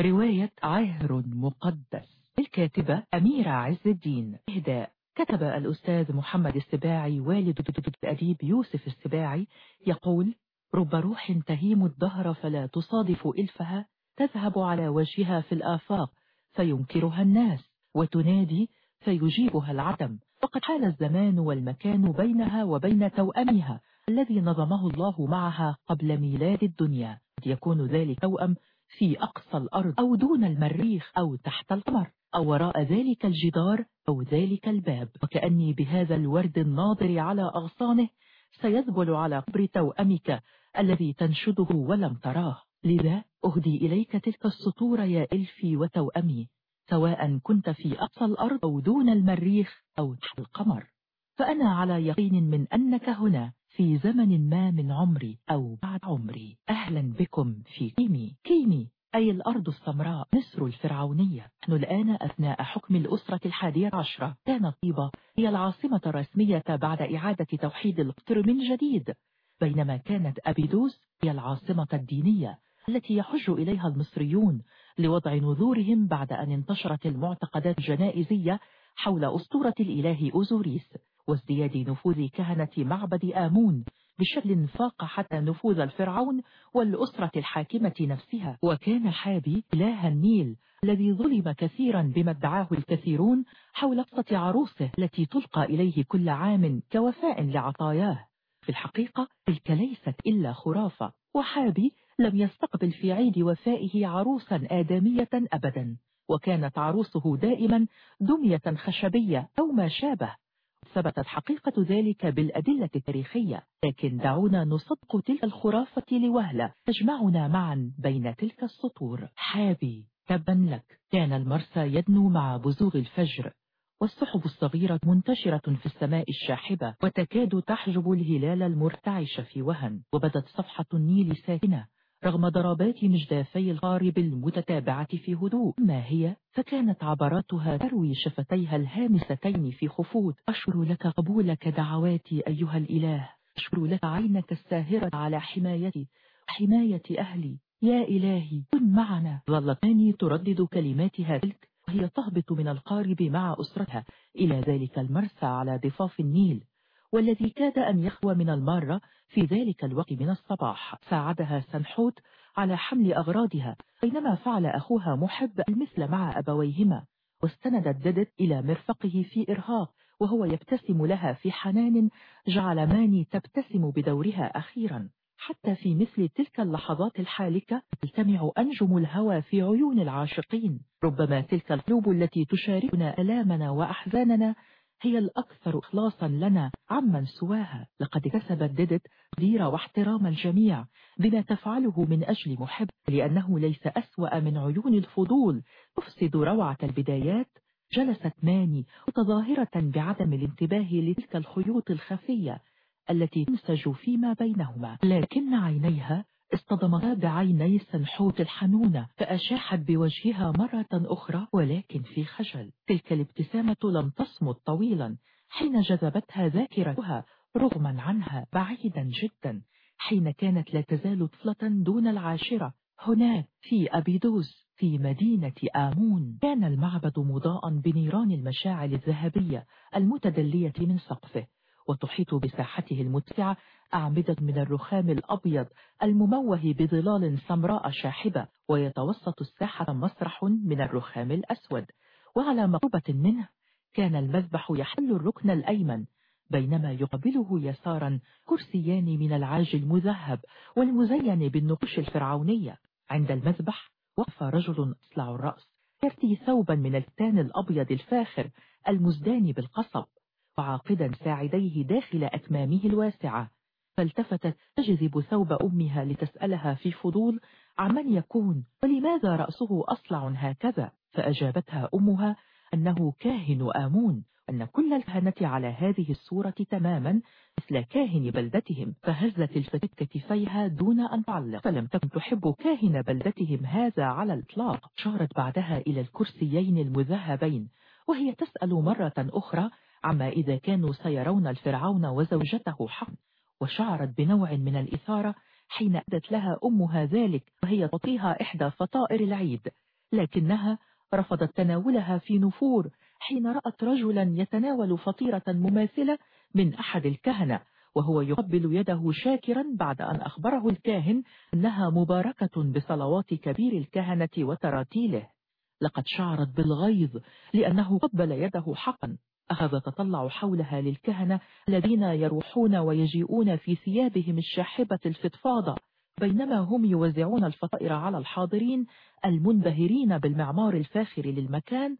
رواية عهر مقدس. الكاتبة أميرة عز الدين. إهداء. كتب الأستاذ محمد السباعي والد الأديب يوسف السباعي يقول رب روح تهيم الدهر فلا تصادف إلفها تذهب على وجهها في الآفاق فينكرها الناس وتنادي فيجيبها العدم. فقد حال الزمان والمكان بينها وبين توأمها الذي نظمه الله معها قبل ميلاد الدنيا. قد يكون ذلك توأم في أقصى الأرض أو دون المريخ أو تحت القمر أو وراء ذلك الجدار أو ذلك الباب. وكأني بهذا الورد الناظر على أغصانه سيذبل على قبر توأمك الذي تنشده ولم تراه. لذا أهدي إليك تلك السطور يا إلفي وتوأمي سواء كنت في أقصى الأرض أو دون المريخ أو تحت القمر. فأنا على يقين من أنك هنا. في زمن ما من عمري أو بعد عمري. أهلا بكم في كيمي كيمي أي الأرض السمراء. مصر الفرعونية. نحن الآن أثناء حكم الأسرة الحادية عشرة. كانت طيبة هي العاصمة الرسمية بعد إعادة توحيد القطر من جديد. بينما كانت أبيدوس هي العاصمة الدينية التي يحج إليها المصريون لوضع نذورهم بعد أن انتشرت المعتقدات الجنائزية حول أسطورة الإله أوزوريس. وازدياد نفوذ كهنة معبد آمون بشكل فاق حتى نفوذ الفرعون والأسرة الحاكمة نفسها. وكان حابي إله النيل الذي ظلم كثيرا بما ادعاه الكثيرون حول قصة عروسه التي تلقى إليه كل عام كوفاء لعطاياه. في الحقيقة تلك ليست إلا خرافة وحابي لم يستقبل في عيد وفائه عروسا آدمية أبدا. وكانت عروسه دائما دمية خشبية أو ما شابه. ثبتت حقيقة ذلك بالأدلة التاريخية لكن دعونا نصدق تلك الخرافة لوهلة تجمعنا معا بين تلك السطور. حابي تبا لك. كان المرسى يدنو مع بزوغ الفجر والسحب الصغيرة منتشرة في السماء الشاحبة وتكاد تحجب الهلال المرتعش في وهن وبدت صفحة النيل ساكنة. رغم ضربات مجدافي الغارب المتتابعة في هدوء ما هي فكانت عبراتها تروي شفتيها الهامستين في خفوت أشكر لك قبولك دعواتي أيها الإله. أشكر لك عينك الساهرة على حمايتي. حماية أهلي. يا إلهي كن معنا. ظلت ماني تردد كلماتها تلك وهي تهبط من القارب مع أسرتها. إلى ذلك المرسى على ضفاف النيل. والذي كاد أن يخوى من المارة في ذلك الوقت من الصباح. ساعدها سنحوت على حمل أغراضها بينما فعل أخوها محب المثل مع أبويهما واستندت ددت إلى مرفقه في إرهاق وهو يبتسم لها في حنان جعل ماني تبتسم بدورها أخيرا. حتى في مثل تلك اللحظات الحالكة تلتمع أنجم الهوى في عيون العاشقين. ربما تلك القلوب التي تشاركنا ألامنا وأحزاننا هي الأكثر إخلاصا لنا عمن سواها. لقد كسبت ديدت تقدير واحترام الجميع بما تفعله من أجل محب لأنه ليس أسوأ من عيون الفضول. تفسد روعة البدايات. جلست ماني متظاهرة بعدم الانتباه لتلك الخيوط الخفية التي تنسج فيما بينهما لكن عينيها اصطدمتا بعيني سنحوت الحنونة فأشاحت بوجهها مرة أخرى ولكن في خجل. تلك الابتسامة لم تصمت طويلا حين جذبتها ذاكرتها رغما عنها بعيدا جدا حين كانت لا تزال طفلة دون العاشرة. هناك في أبيدوس في مدينة آمون. كان المعبد مضاء بنيران المشاعل الذهبية المتدلية من سقفه. وتحيط بساحته المتسعة أعمدة من الرخام الأبيض المموه بظلال سمراء شاحبة ويتوسط الساحة مسرح من الرخام الأسود. وعلى مقربة منه كان المذبح يحل الركن الأيمن بينما يقبله يسارا كرسيان من العاج المذهب والمزين بالنقوش الفرعونية. عند المذبح وقف رجل أصلع الرأس يرتي ثوبا من التان الأبيض الفاخر المزدان بالقصب. وعاقدا ساعديه داخل أكمامه الواسعة. فالتفتت تجذب ثوب أمها لتسألها في فضول عمن يكون ولماذا رأسه أصلع هكذا؟ فأجابتها أمها أنه كاهن آمون أن كل الكهنة على هذه الصورة تماما مثل كاهن بلدتهم فهزت الفتاة كتفيها دون أن تعلق. فلم تكن تحب كاهن بلدتهم هذا على الإطلاق. شارت بعدها إلى الكرسيين المذهبين وهي تسأل مرة أخرى عما إذا كانوا سيرون الفرعون وزوجته حق وشعرت بنوع من الإثارة حين أدت لها أمها ذلك وهي تطيها إحدى فطائر العيد لكنها رفضت تناولها في نفور حين رأت رجلا يتناول فطيرة مماثلة من أحد الكهنة وهو يقبل يده شاكرا بعد أن أخبره الكاهن أنها مباركة بصلوات كبير الكهنة وتراتيله. لقد شعرت بالغيظ لأنه قبل يده حقا. أخذ تطلع حولها للكهنة الذين يروحون ويجيئون في ثيابهم الشاحبة الفضفاضة. بينما هم يوزعون الفطائر على الحاضرين المنبهرين بالمعمار الفاخر للمكان.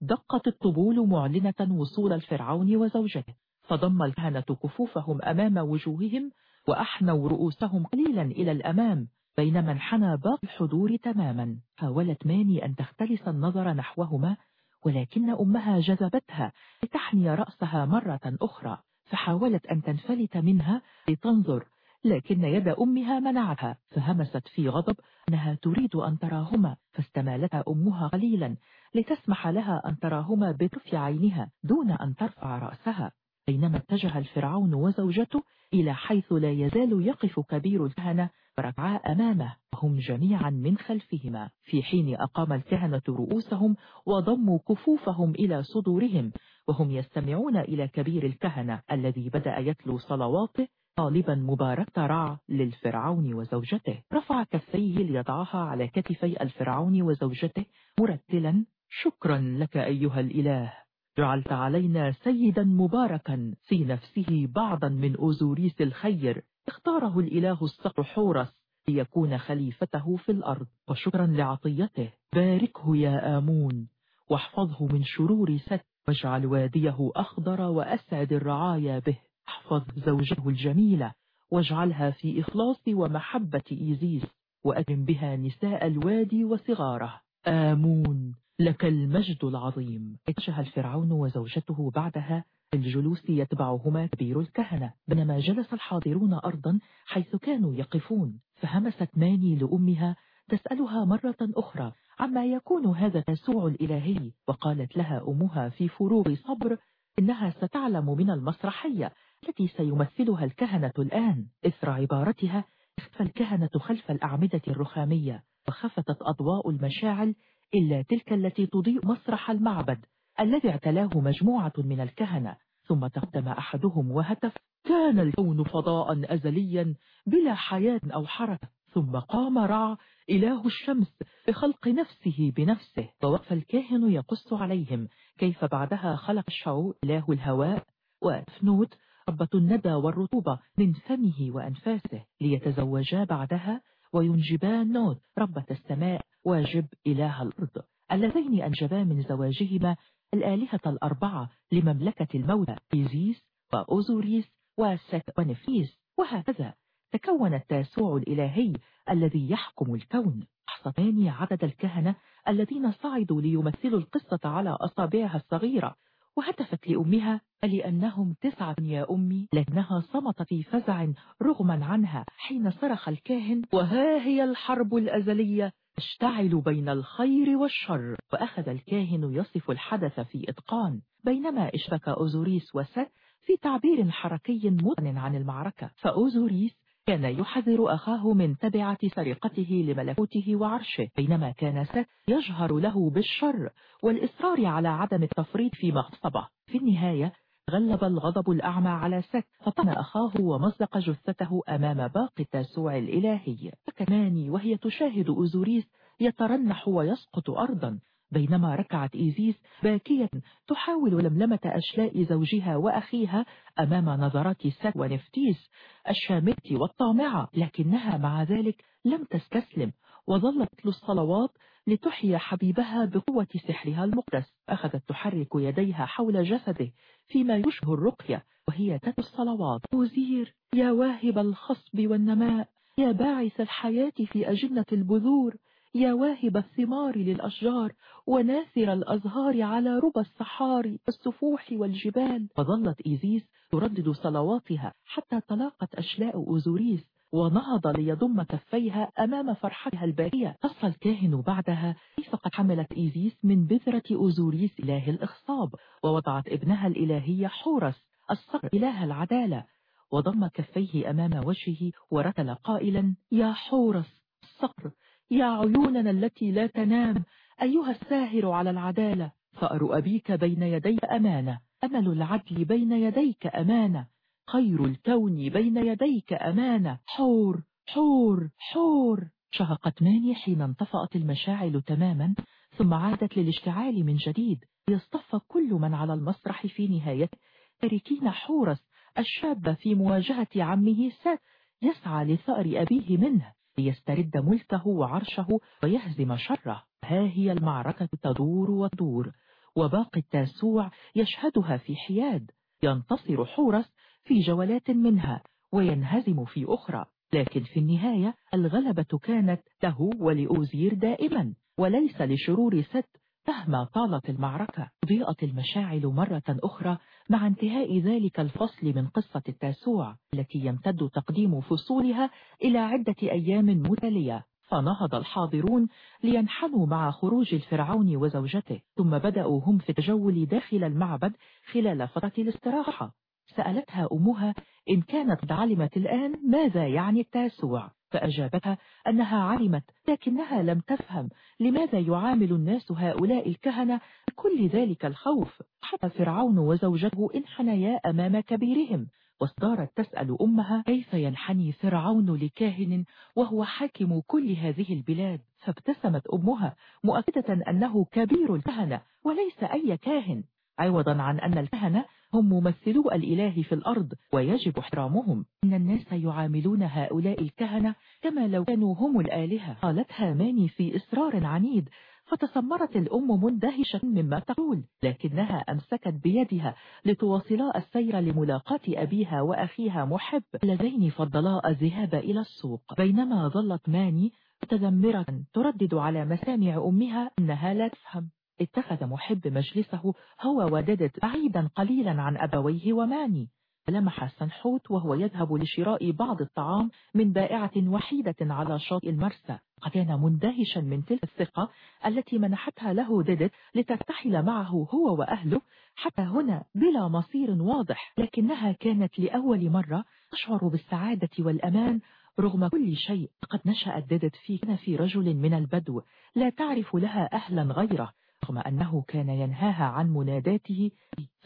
دقت الطبول معلنة وصول الفرعون وزوجته. فضم الكهنة كفوفهم أمام وجوههم وأحنوا رؤوسهم قليلا إلى الأمام. بينما انحنى باقي الحضور تماما. حاولت ماني أن تختلس النظر نحوهما ولكن أمها جذبتها لتحني رأسها مرة أخرى فحاولت أن تنفلت منها لتنظر لكن يد أمها منعتها فهمست في غضب أنها تريد أن تراهما فاستمالتها أمها قليلا لتسمح لها أن تراهما بطرف عينها دون أن ترفع رأسها. بينما اتجه الفرعون وزوجته إلى حيث لا يزال يقف كبير الكهنة فركعا أمامه. وهم جميعا من خلفهما. في حين أقام الكهنة رؤوسهم وضموا كفوفهم إلى صدورهم وهم يستمعون إلى كبير الكهنة الذي بدأ يتلو صلواته طالبا مباركة رع للفرعون وزوجته. رفع كفيه ليضعها على كتفي الفرعون وزوجته مرتلا. شكرا لك أيها الإله. جعلت علينا سيدا مباركا في نفسه بعضا من أزوريس الخير. اختاره الإله الصقر حورس ليكون خليفته في الأرض وشكرا لعطيته. باركه يا آمون واحفظه من شرور ست واجعل واديه أخضر وأسعد الرعايا به. احفظ زوجه الجميلة واجعلها في إخلاص ومحبة إيزيس وأكرم بها نساء الوادي وصغاره. آمون لك المجد العظيم. اتجه الفرعون وزوجته بعدها الجلوس يتبعهما كبير الكهنة بينما جلس الحاضرون أرضا حيث كانوا يقفون فهمست ماني لأمها تسألها مرة أخرى عما يكون هذا التاسوع الإلهي؟ وقالت لها أمها في فروغ صبر إنها ستعلم من المسرحية التي سيمثلها الكهنة الآن إثر عبارتها اختفى الكهنة خلف الأعمدة الرخامية وخفتت أضواء المشاعل إلا تلك التي تضيء مسرح المعبد الذي اعتلاه مجموعة من الكهنة. ثم تقدم أحدهم وهتف. كان الكون فضاء أزليا بلا حياة أو حركة. ثم قام رع إله الشمس بخلق نفسه بنفسه. ووقف الكاهن يقص عليهم. كيف بعدها خلق شو إله الهواء وتفنوت ربة الندى والرطوبة من فمه وأنفاسه. ليتزوجا بعدها وينجبا نوت ربة السماء. وجب إله الأرض. اللذين أنجبا من زواجهما الآلهة الأربعة لمملكة الموتى إيزيس وأوزوريس وست ونفتيس وهكذا. تكون التاسوع الإلهي الذي يحكم الكون. أحصتان عدد الكهنة الذين صعدوا ليمثلوا القصة على أصابعها الصغيرة. وهتفت لأمها لأنهم تسعة يا أمي لكنها صمت في فزع رغما عنها. حين صرخ الكاهن وها هي الحرب الأزلية؟ تشتعل بين الخير والشر. وأخذ الكاهن يصف الحدث في إتقان. بينما اشتكى أوزوريس وست في تعبير حركي مطن عن المعركة. فأوزوريس كان يحذر أخاه من تبعة سرقته لملكوته وعرشه. بينما كان ست يجهر له بالشر والإصرار على عدم التفريط في مغصبه في النهاية غلب الغضب الأعمى على ست فطن أخاه ومزق جثته أمام باقي التاسوع الإلهي. فكماني وهي تشاهد أوزوريس يترنح ويسقط أرضا. بينما ركعت إيزيس باكية تحاول لملمة أشلاء زوجها وأخيها أمام نظرات ست ونفتيس الشامة والطامعة لكنها مع ذلك لم تستسلم وظلت تتلو الصلوات لتحيي حبيبها بقوة سحرها المقدس. أخذت تحرك يديها حول جسده فيما يشبه الرقية وهي تتلو الصلوات. أوزير يا واهب الخصب والنماء يا باعث الحياة في أجنة البذور يا واهب الثمار للأشجار وناثر الأزهار على ربى الصحاري والسفوح والجبال. وظلت إيزيس تردد صلواتها حتى تلاقت أشلاء أوزوريس. ونهض ليضم كفيها أمام فرحتها الباهية قص الكاهن بعدها كيف قد حملت إيزيس من بذرة أوزوريس إله الإخصاب ووضعت ابنها الإلهي حورس الصقر إله العدالة. وضم كفيه أمام وجهه ورتل قائلا يا حورس الصقر يا عيوننا التي لا تنام أيها الساهر على العدالة ثأر أبيك بين يديك أمانة أمل العدل بين يديك أمانة. خير الكون بين يديك أمانة. حور حور حور. شهقت ماني حين انطفأت المشاعل تماما ثم عادت للاشتعال من جديد. ليصطف كل من على المسرح في نهايته تاركين حورس. الشاب في مواجهة عمه سات يسعى لثأر أبيه منه. ليسترد ملكه وعرشه ويهزم شره. ها هي المعركة تدور وتدور. وباقي التاسوع يشهدها في حياد. ينتصر حورس. في جولات منها وينهزم في أخرى. لكن في النهاية الغلبة كانت له ولأوزير دائما وليس لشرور ست مهما طالت المعركة. ضيئت المشاعل مرة أخرى مع انتهاء ذلك الفصل من قصة التاسوع التي يمتد تقديم فصولها إلى عدة أيام متلية فنهض الحاضرون لينحنوا مع خروج الفرعون وزوجته ثم بدأوا هم في التجول داخل المعبد خلال فترة الاستراحة. سألتها أمها إن كانت علمت الآن ماذا يعني التاسوع فأجابتها أنها علمت لكنها لم تفهم لماذا يعامل الناس هؤلاء الكهنة كل ذلك الخوف. حتى فرعون وزوجته انحنيا أمام كبيرهم واصدارت تسأل أمها كيف ينحني فرعون لكاهن وهو حاكم كل هذه البلاد. فابتسمت أمها مؤكدة أنه كبير الكهنة وليس أي كاهن. عوضا عن أن الكهنة هم ممثلو الإله في الأرض ويجب احترامهم. إن الناس يعاملون هؤلاء الكهنة كما لو كانوا هم الآلهة. قالتها ماني في إصرار عنيد فتسمرت الأم مندهشة مما تقول لكنها أمسكت بيدها لتواصلا السير لملاقاة أبيها وأخيها محب. اللذين فضلا الذهاب إلى السوق. بينما ظلت ماني متذمرة تردد على مسامع أمها أنها لا تفهم. اتخذ محب مجلسه هو وددت بعيدا قليلا عن أبويه وماني. لمح سنحوت وهو يذهب لشراء بعض الطعام من بائعة وحيدة على شاطئ المرسى. كان مندهشا من تلك الثقة التي منحتها له ديدت لترتحل معه هو وأهله حتى هنا بلا مصير واضح. لكنها كانت لأول مرة تشعر بالسعادة والأمان رغم كل شيء. قد نشأت ديدت في في رجل من البدو لا تعرف لها أهلا غيره. رغم أنه كان ينهاها عن مناداته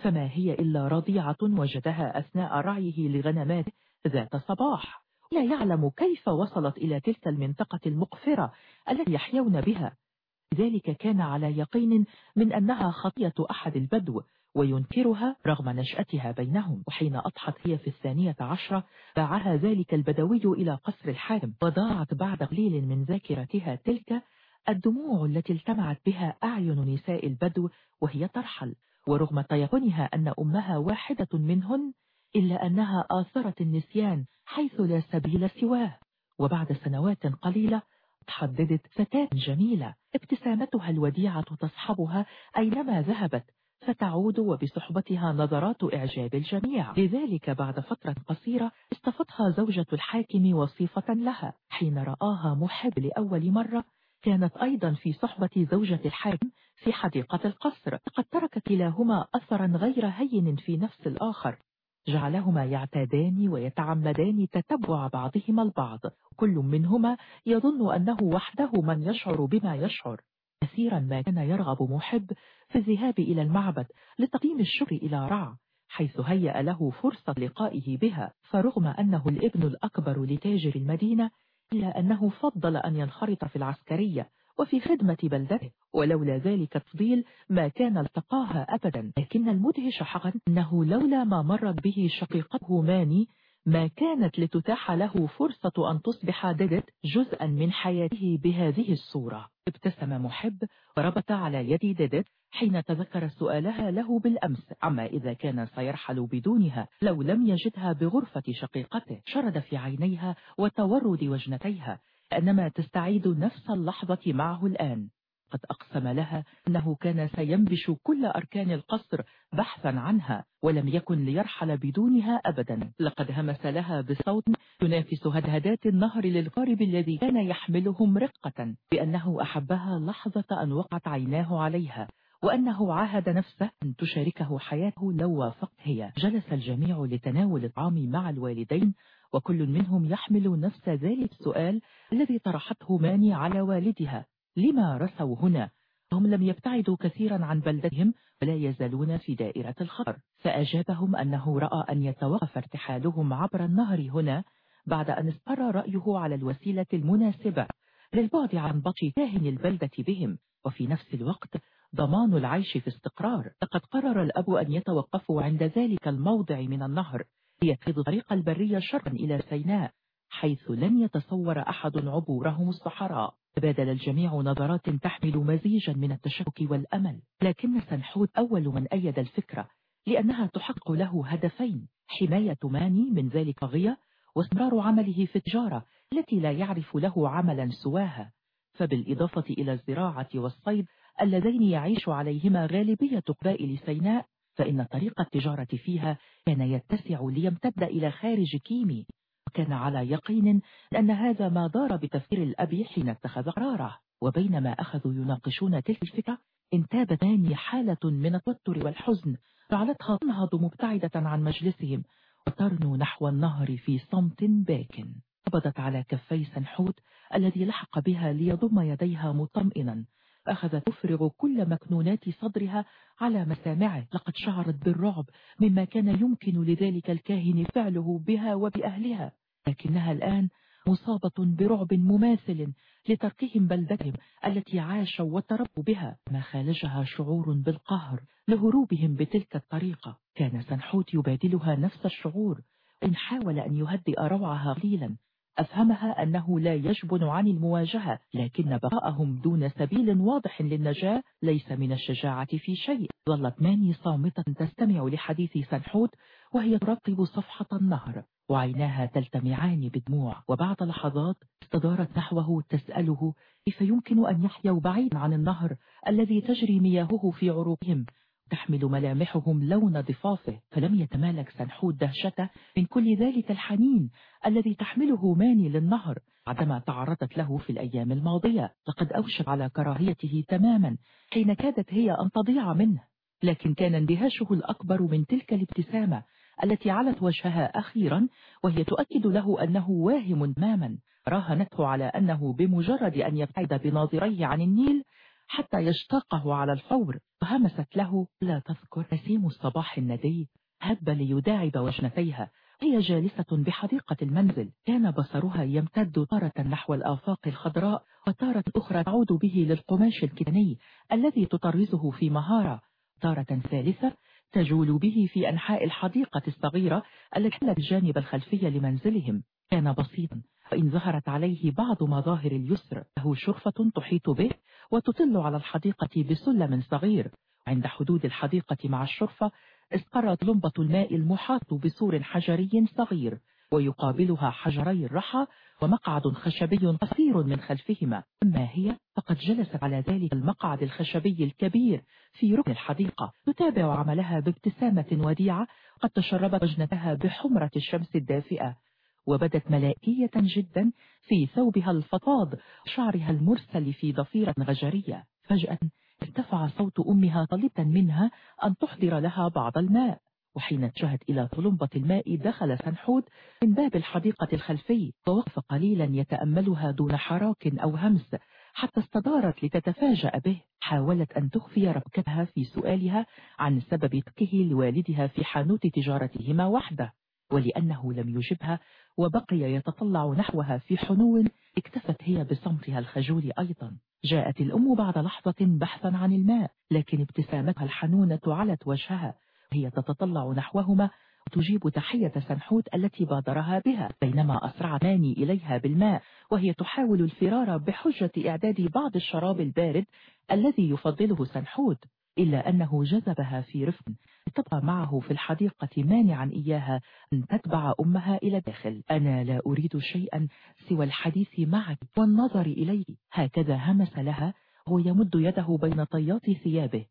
فما هي إلا رضيعة وجدها أثناء رعيه لغنماته ذات صباح. لا يعلم كيف وصلت إلى تلك المنطقة المقفرة التي يحيون بها. لذلك كان على يقين من أنها خطية أحد البدو وينكرها رغم نشأتها بينهم. وحين أضحت هي في الثانية عشرة باعها ذلك البدوي إلى قصر الحاكم وضاعت بعد قليل من ذاكرتها تلك الدموع التي التمعت بها أعين نساء البدو وهي ترحل ورغم تيقنها أن أمها واحدة منهن إلا أنها آثرت النسيان حيث لا سبيل سواه. وبعد سنوات قليلة تحددت فتاة جميلة ابتسامتها الوديعة تصحبها أينما ذهبت فتعود وبصحبتها نظرات إعجاب الجميع. لذلك بعد فترة قصيرة استفتها زوجة الحاكم وصيفة لها حين رآها محب لأول مرة كانت أيضا في صحبة زوجة الحاكم في حديقة القصر. قد ترك كلاهما أثرا غير هين في نفس الآخر. جعلهما يعتادان ويتعمدان تتبع بعضهما البعض. كل منهما يظن أنه وحده من يشعر بما يشعر. كثيرا ما كان يرغب محب في الذهاب إلى المعبد لتقديم الشكر إلى رع حيث هيأ له فرصة لقائه بها فرغم أنه الابن الأكبر لتاجر المدينة إلا أنه فضل أن ينخرط في العسكرية وفي خدمة بلدته ولولا ذلك التفضيل ما كان التقاها أبدا. لكن المدهش حقا أنه لولا ما مرت به شقيقته ماني ما كانت لتتاح له فرصة أن تصبح ديدت جزءا من حياته بهذه الصورة. ابتسم محب وربط على يد ديدت حين تذكر سؤالها له بالأمس. عما إذا كان سيرحل بدونها لو لم يجدها بغرفة شقيقته شرد في عينيها وتورد وجنتيها أنما تستعيد نفس اللحظة معه الآن. قد أقسم لها أنه كان سينبش كل أركان القصر بحثا عنها ولم يكن ليرحل بدونها أبدا. لقد همس لها بصوت ينافس هدهدات النهر للغارب الذي كان يحملهم رقة بأنه أحبها لحظة أن وقعت عيناه عليها وأنه عاهد نفسه أن تشاركه حياته لو وافقت. هي جلس الجميع لتناول الطعام مع الوالدين وكل منهم يحمل نفس ذلك السؤال الذي طرحته ماني على والدها. لما رسوا هنا؟ هم لم يبتعدوا كثيرا عن بلدتهم ولا يزالون في دائرة الخطر. فأجابهم أنه رأى أن يتوقف ارتحالهم عبر النهر هنا بعد أن استقر رأيه على الوسيلة المناسبة للبعد عن بطش كاهن البلدة بهم. وفي نفس الوقت ضمان العيش في استقرار. لقد قرر الأب أن يتوقفوا عند ذلك الموضع من النهر ليتخذ طريق البرية شرقا إلى سيناء حيث لن يتصور أحد عبورهم الصحراء. تبادل الجميع نظرات تحمل مزيجا من التشكك والأمل. لكن سنحوت أول من أيد الفكرة لأنها تحقق له هدفين حماية ماني من ذلك الطاغية واستمرار عمله في التجارة التي لا يعرف له عملا سواها. فبالإضافة إلى الزراعة والصيد اللذين يعيش عليهما غالبية قبائل سيناء فإن طريق التجارة فيها كان يتسع ليمتد إلى خارج كيمي. وكان على يقين أن هذا ما دار بتفكير الأب حين اتخذ قراره. وبينما أخذوا يناقشون تلك الفكرة انتابت ثاني حالة من التوتر والحزن جعلتها تنهض مبتعدة عن مجلسهم وترنو نحو النهر في صمت باكٍ قبضت على كفي سنحوت الذي لحق بها ليضم يديها مطمئنا. أخذت تفرغ كل مكنونات صدرها على مسامعه. لقد شعرت بالرعب مما كان يمكن لذلك الكاهن فعله بها وبأهلها. لكنها الآن مصابة برعب مماثل لتركهم بلدتهم التي عاشوا وتربوا بها. ما خالجها شعور بالقهر لهروبهم بتلك الطريقة. كان سنحوت يبادلها نفس الشعور. إن حاول أن يهدئ روعها قليلا. أفهمها أنه لا يجبن عن المواجهة لكن بقاءهم دون سبيل واضح للنجاة ليس من الشجاعة في شيء. ظلت ماني صامتة تستمع لحديث سنحوت وهي تراقب صفحة النهر وعيناها تلتمعان بدموع. وبعد لحظات استدارت نحوه تسأله كيف يمكن أن يحيوا بعيدا عن النهر الذي تجري مياهه في عروقهم؟ تحمل ملامحهم لون ضفافه فلم يتمالك سنحود دهشته من كل ذلك الحنين الذي تحمله ماني للنهر عندما تعرضت له في الأيام الماضية. لقد أوشك على كراهيته تماما حين كادت هي أن تضيع منه. لكن كان اندهاشه الأكبر من تلك الابتسامة التي علت وجهها أخيرا وهي تؤكد له أنه واهم تماما. راهنته على أنه بمجرد أن يبتعد بناظريه عن النيل حتى يشتاقه على الفور. وهمست له لا تذكر نسيم الصباح الندي هب ليداعب وجنتيها هي جالسة بحديقة المنزل. كان بصرها يمتد تارة نحو الآفاق الخضراء وتارة أخرى تعود به للقماش الكتاني الذي تطرزه في مهارة. تارة ثالثة تجول به في أنحاء الحديقة الصغيرة التي حلت الجانب الخلفي لمنزلهم. كان بسيطا. وإن ظهرت عليه بعض مظاهر اليسر له شرفة تحيط به وتطل على الحديقة بسلم صغير. عند حدود الحديقة مع الشرفة استقرت لمبة الماء المحاط بسور حجري صغير ويقابلها حجري الرحى ومقعد خشبي قصير من خلفهما. أما هي فقد جلست على ذلك المقعد الخشبي الكبير في ركن الحديقة. تتابع عملها بابتسامة وديعة قد تشربت وجنتها بحمرة الشمس الدافئة. وبدت ملائكية جدا في ثوبها الفضاض شعرها المرسل في ضفيرة غجرية. فجأة ارتفع صوت أمها طالبا منها أن تحضر لها بعض الماء. وحين اتجهت إلى طلمبة الماء دخل سنحود من باب الحديقة الخلفي ووقف قليلا يتأملها دون حراك أو همس حتى استدارت لتتفاجأ به. حاولت أن تخفي ربكتها في سؤالها عن سبب تركه لوالدها في حانوت تجارتهما وحده. ولأنه لم يجبها وبقي يتطلع نحوها في حنو اكتفت هي بصمتها الخجول أيضا. جاءت الأم بعد لحظة بحثا عن الماء لكن ابتسامتها الحنونة علت وجهها. وهي تتطلع نحوهما وتجيب تحية سنحوت التي بادرها بها بينما أسرع ماني إليها بالماء وهي تحاول الفرار بحجة إعداد بعض الشراب البارد الذي يفضله سنحوت. إلا أنه جذبها في رفق تبقى معه في الحديقة مانعا إياها أن تتبع أمها إلى الداخل. أنا لا أريد شيئا سوى الحديث معك والنظر إليه. هكذا همس لها هو يمد يده بين طيات ثيابه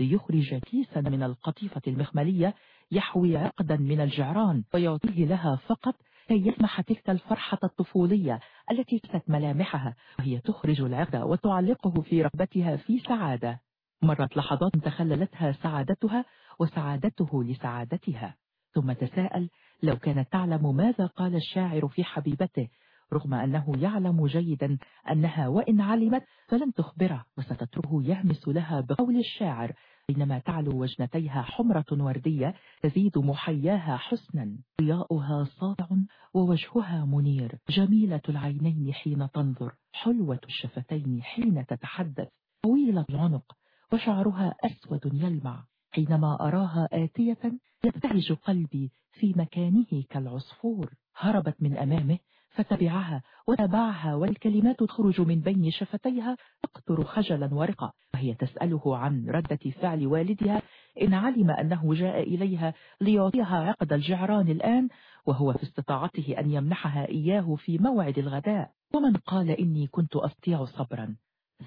ليخرج كيسا من القطيفة المخملية يحوي عقدا من الجعران ويعطيه لها فقط كي يسمح تلك الفرحة الطفولية التي كست ملامحها. وهي تخرج العقد وتعلقه في رقبتها في سعادة. مرت لحظات تخللتها سعادتها وسعادته لسعادتها. ثم تساءل لو كانت تعلم ماذا قال الشاعر في حبيبته؟ رغم أنه يعلم جيدا أنها وإن علمت فلن تخبره وستتركه يهمس لها بقول الشاعر بينما تعلو وجنتيها حمرة وردية تزيد محياها حسنا. ضياؤها ساطع ووجهها منير جميلة العينين حين تنظر حلوة الشفتين حين تتحدث طويلة العنق وشعرها أسود يلمع. حينما أراها آتية يبتهج قلبي في مكانه كالعصفور. هربت من أمامه فتبعها وتابعها والكلمات تخرج من بين شفتيها. تقطر خجلا ورقة وهي تسأله عن ردة فعل والدها. إن علم أنه جاء إليها ليعطيها عقد الجعران الآن وهو في استطاعته أن يمنحها إياه في موعد الغداء. ومن قال إني كنت أستطيع صبرا؟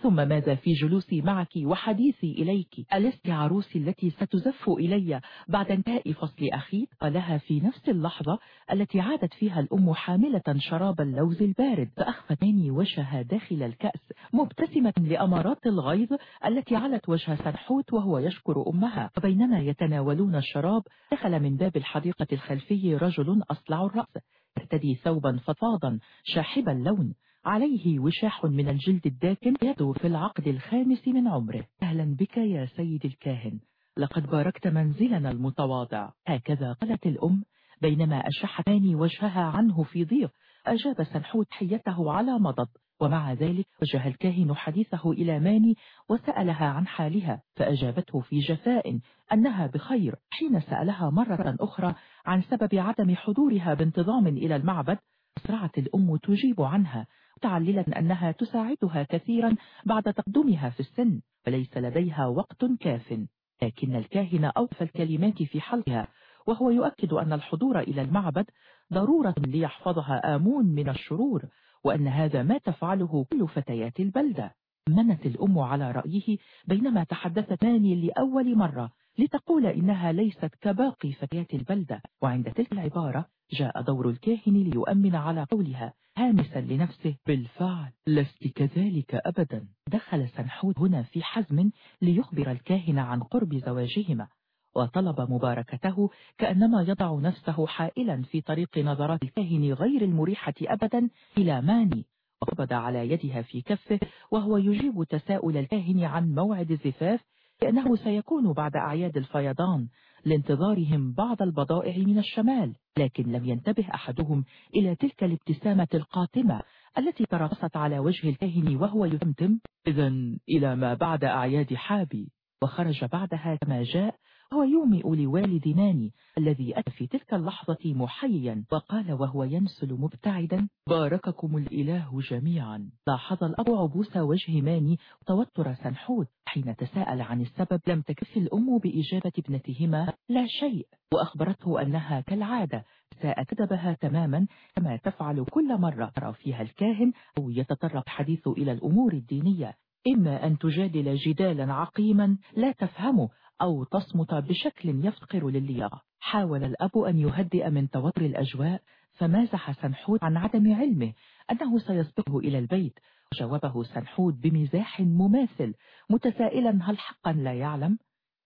ثم ماذا في جلوسي معك وحديثي إليك؟ ألست عروسي التي ستزف إلي بعد انتهاء فصل أخيك قالها في نفس اللحظة التي عادت فيها الأم حاملة شراب اللوز البارد فأخفت عيني وجهها داخل الكأس مبتسمة لأمارات الغيظ التي علت وجه سنحوت وهو يشكر أمها. وبينما يتناولون الشراب دخل من باب الحديقة الخلفي رجل أصلع الرأس يرتدي ثوبا فضفاضا شاحب اللون. عليه وشاح من الجلد الداكن يدو في العقد الخامس من عمره. أهلا بك يا سيد الكاهن. لقد باركت منزلنا المتواضع. هكذا قالت الأم بينما أشح ثاني وجهها عنه في ضيق أجاب سنحوت حيته على مضض. ومع ذلك وجه الكاهن حديثه إلى ماني وسألها عن حالها فأجابته في جفاء أنها بخير. حين سألها مرة أخرى عن سبب عدم حضورها بانتظام إلى المعبد أسرعت الأم تجيب عنها. متعللا أنها تساعدها كثيرا بعد تقدمها في السن وليس لديها وقت كاف. لكن الكاهن أوقف الكلمات في حلقها وهو يؤكد أن الحضور إلى المعبد ضرورة ليحفظها آمون من الشرور وأن هذا ما تفعله كل فتيات البلدة. منت الأم على رأيه بينما تحدثت ماني لأول مرة لتقول إنها ليست كباقي فتيات البلدة. وعند تلك العبارة جاء دور الكاهن ليؤمن على قولها. هامسا لنفسه. بالفعل لست كذلك أبدا. دخل سنحوت هنا في حزم ليخبر الكاهن عن قرب زواجهما وطلب مباركته كأنما يضع نفسه حائلا في طريق نظرات الكاهن غير المريحة أبدا إلى ماني وقبض على يدها في كفه وهو يجيب تساؤل الكاهن عن موعد الزفاف لأنه سيكون بعد أعياد الفيضان. لانتظارهم بعض البضائع من الشمال لكن لم ينتبه أحدهم إلى تلك الابتسامة القاتمة التي ترقصت على وجه الكاهن وهو يتمتم. إذا إلى ما بعد أعياد حابي. وخرج بعدها كما جاء هو يومئ لوالد ناني الذي أتى في تلك اللحظة محيا وقال وهو ينسل مبتعدا بارككم الإله جميعا لاحظ الأب عبوس وجه ماني وتوتر سنحوت. حين تساءل عن السبب لم تكف الأم بإجابة ابنتهما لا شيء وأخبرته أنها كالعادة أدبها تماما كما تفعل كل مرة. ترى فيها الكاهن أو يتطرق حديث إلى الأمور الدينية. إما أن تجادل جدالا عقيما لا تفهمه أو تصمت بشكل يفتقر للياقة. حاول الأب أن يهدئ من توتر الأجواء فمازح سنحوت عن عدم علمه أنه سيسبقه إلى البيت. وجاوبه سنحوت بمزاح مماثل متسائلا هل حقا لا يعلم؟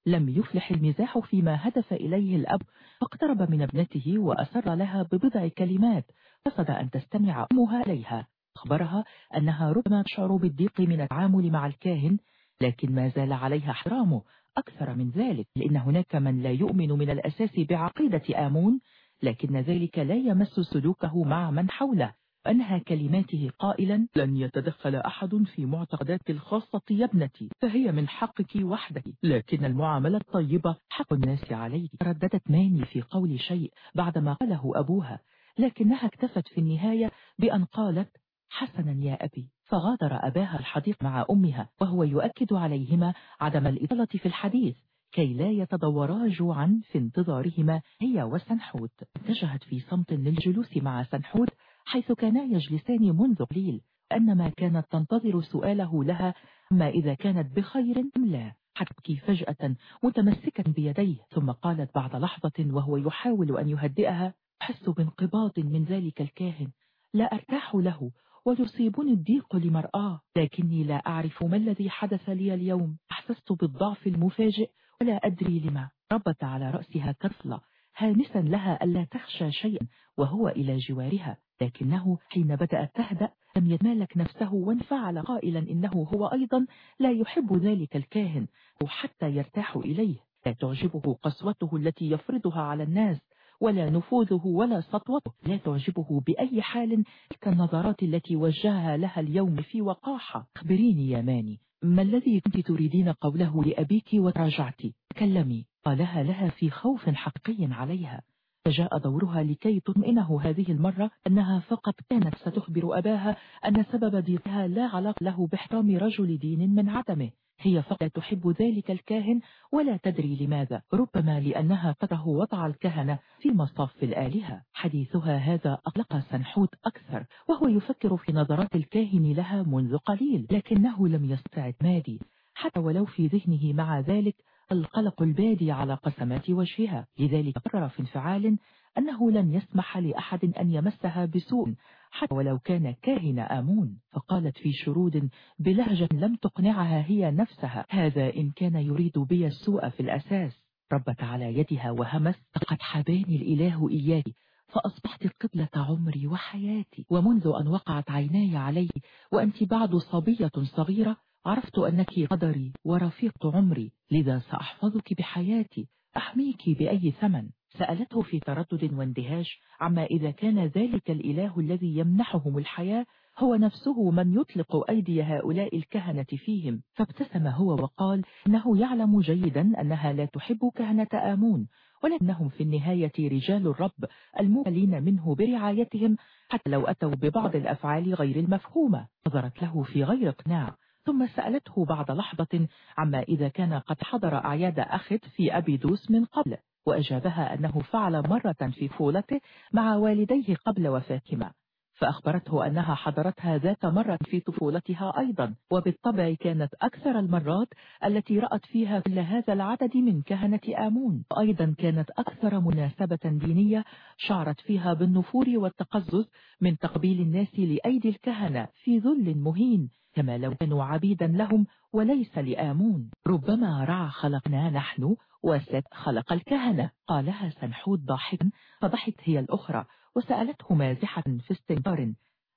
لم يفلح المزاح فيما هدف إليه الأب فاقترب من ابنته وأسر لها ببضع كلمات قصد أن تستمع أمها إليها. أخبرها أنها ربما تشعر بالضيق من التعامل مع الكاهن لكن ما زال عليها حرامه أكثر من ذلك لأن هناك من لا يؤمن من الأساس بعقيدة آمون لكن ذلك لا يمس سلوكه مع من حوله. أنهى كلماته قائلا لن يتدخل أحد في معتقدات الخاصة يا ابنتي فهي من حقك وحدك لكن المعاملة الطيبة حق الناس عليك. رددت ماني في قول شيء بعدما قاله أبوها لكنها اكتفت في النهاية بأن قالت حسنا يا أبي. فغادر أباها الحديق مع أمها وهو يؤكد عليهما عدم الإطالة في الحديث كي لا يتدورا جوعا في انتظارهما هي وسنحوت. اتجهت في صمت للجلوس مع سنحوت حيث كانا يجلسان منذ قليل أنما كانت تنتظر سؤاله لها ما إذا كانت بخير أم لا. حتبكي فجأة متمسكا بيديه ثم قالت بعد لحظة وهو يحاول أن يهدئها أحس بانقباض من ذلك الكاهن لا أرتاح له. ويصيبني الضيق لمرآة. لكني لا أعرف ما الذي حدث لي اليوم. أحسست بالضعف المفاجئ ولا أدري لما. ربت على رأسها كفلة هامسا لها ألا تخشى شيئا وهو إلى جوارها. لكنه حين بدأت تهدأ لم يتمالك نفسه وانفعل قائلا إنه هو أيضا لا يحب ذلك الكاهن حتى يرتاح إليه. لا تعجبه قسوته التي يفرضها على الناس. ولا نفوذه ولا سطوته. لا تعجبه بأي حال تلك النظرات التي وجهها لها اليوم في وقاحة. أخبريني يا ماني ما الذي كنت تريدين قوله لأبيك وتراجعت؟ تكلمي. قالها لها في خوف حقيقي عليها. فجاء دورها لكي تطمئنه هذه المرة أنها فقط كانت ستخبر أباها أن سبب ضيقها لا علاقة له بإحترام رجل دين من عدمه. هي فقط تحب ذلك الكاهن ولا تدري لماذا ربما لأنها تكره وضع الكهنة في مصاف الآلهة. حديثها هذا أقلق سنحوت أكثر وهو يفكر في نظرات الكاهن لها منذ قليل لكنه لم يستعد مادي حتى ولو في ذهنه مع ذلك القلق البادي على قسمات وجهها. لذلك قرر في انفعال أنه لن يسمح لأحد أن يمسها بسوء حتى ولو كان كاهن آمون. فقالت في شرود بلهجة لم تقنعها هي نفسها هذا إن كان يريد بي السوء في الأساس. ربت على يدها وهمس. لقد حباني الإله إياك فأصبحت قبلة عمري وحياتي. ومنذ أن وقعت عيناي عليه وأنت بعد صبية صغيرة عرفت أنك قدري ورفيقة عمري لذا سأحفظك بحياتي أحميك بأي ثمن. سألته في تردد واندهاش عما إذا كان ذلك الإله الذي يمنحهم الحياة هو نفسه من يطلق أيدي هؤلاء الكهنة فيهم. فابتسم هو وقال إنه يعلم جيدا أنها لا تحب كهنة آمون ولكنهم في النهاية رجال الرب الموكلين منه برعايتهم حتى لو أتوا ببعض الأفعال غير المفهومة. نظرت له في غير اقناع. ثم سألته بعد لحظة عما إذا كان قد حضر أعياد أخت في أبيدوس من قبل وأجابها أنه فعل مرة في فولته مع والديه قبل وفاتهما فأخبرته أنها حضرتها ذات مرة في طفولتها أيضا وبالطبع كانت أكثر المرات التي رأت فيها كل هذا العدد من كهنة آمون. أيضا كانت أكثر مناسبة دينية شعرت فيها بالنفور والتقزز من تقبيل الناس لأيدي الكهنة في ذل مهين. كما لو كانوا عبيدا لهم وليس لآمون. ربما رع خلقنا نحن وست خلق الكهنة. قالها سنحود ضاحكا. فضحت هي الأخرى وسألته مازحة في استنكار.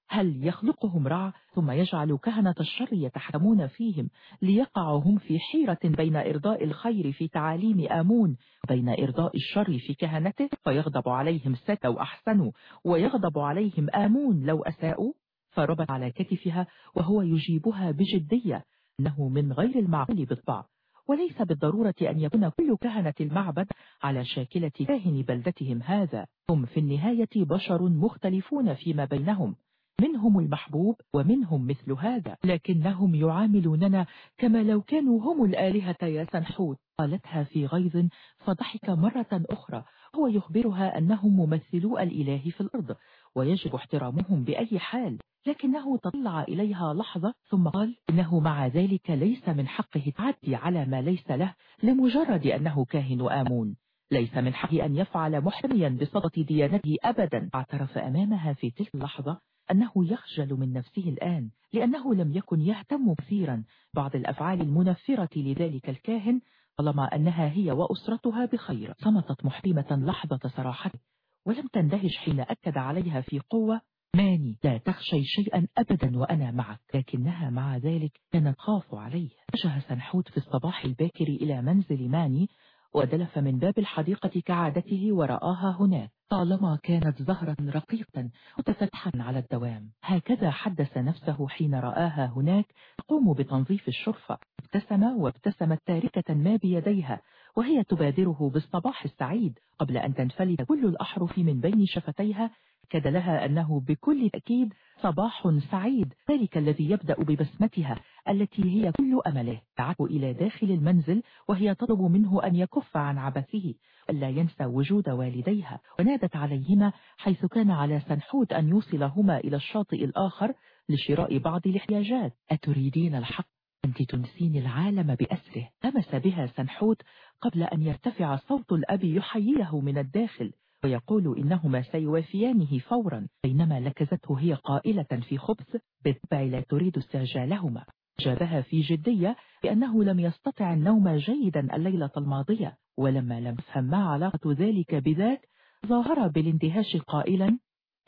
هل يخلقهم رع ثم يجعل كهنة الشر يتحكمون فيهم ليقعوا هم في حيرة بين إرضاء الخير في تعاليم آمون بين إرضاء الشر في كهنته؟ فيغضب عليهم ست لو أحسنوا ويغضب عليهم آمون لو أساءوا؟ فربت على كتفها وهو يجيبها بجدية. أنه من غير المعقول بالطبع. وليس بالضرورة أن يكون كل كهنة المعبد على شاكلة كاهن بلدتهم هذا. هم في النهاية بشر مختلفون فيما بينهم. منهم المحبوب ومنهم مثل هذا. لكنهم يعاملوننا كما لو كانوا هم الآلهة يا سنحوت. قالتها في غيظ فضحك مرة أخرى. هو يخبرها أنهم ممثلو الإله في الأرض ويجب احترامهم بأي حال. لكنه تطلع إليها لحظة ثم قال إنه مع ذلك ليس من حقه التعدي على ما ليس له لمجرد أنه كاهن آمون. ليس من حقه أن يفعل محتميا بصدة ديانته أبدا. اعترف أمامها في تلك اللحظة أنه يخجل من نفسه الآن لأنه لم يكن يهتم كثيرا بعض الأفعال المنفرة لذلك الكاهن طالما أنها هي وأسرتها بخير. صمتت محرمة لحظة صراحته ولم تندهش حين أكد عليها في قوة ماني لا تخشي شيئا أبدا وأنا معك لكنها مع ذلك كانت خاف عليه وجه سنحوت في الصباح الباكر إلى منزل ماني ودلف من باب الحديقة كعادته ورآها هناك. طالما كانت زهرة رقيقة متفتحا على الدوام هكذا حدث نفسه حين رآها هناك تقوم بتنظيف الشرفة. ابتسم وابتسمت تاركة ما بيديها وهي تبادره بالصباح السعيد. قبل أن تنفلت كل الأحرف من بين شفتيها أكد لها أنه بكل تأكيد صباح سعيد. ذلك الذي يبدأ ببسمتها التي هي كل أمله دعته إلى داخل المنزل وهي تطلب منه أن يكف عن عبثه ألا ينسى وجود والديها. ونادت عليهما حيث كان على سنحوت أن يوصلهما إلى الشاطئ الآخر لشراء بعض الاحتياجات. أتريدين الحق؟ أنت تنسين العالم بأسره. لمس بها سنحوت قبل أن يرتفع صوت الأب يحييه من الداخل. ويقول إنهما سيوافيانه فورا بينما لكزته هي قائلة في خبث بالطبع لا تريد استعجالهما. جابها في جدية بأنه لم يستطع النوم جيدا الليلة الماضية ولما لم تفهم ما علاقة ذلك بذاك ظاهر بالاندهاش قائلا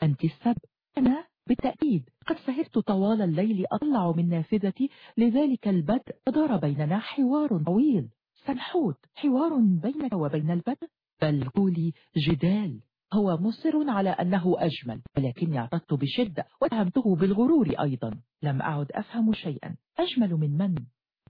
أنت السبب. أنا بالتأكيد. قد سهرت طوال الليل أطلع من نافذتي لذلك البدء دار بيننا حوار طويل. سنحوت. حوار بينك وبين البدء؟ بل قولي جدال. هو مصر على أنه أجمل ولكني اعتدت بشدة واتهمته بالغرور أيضا. لم أعد أفهم شيئا. أجمل من من؟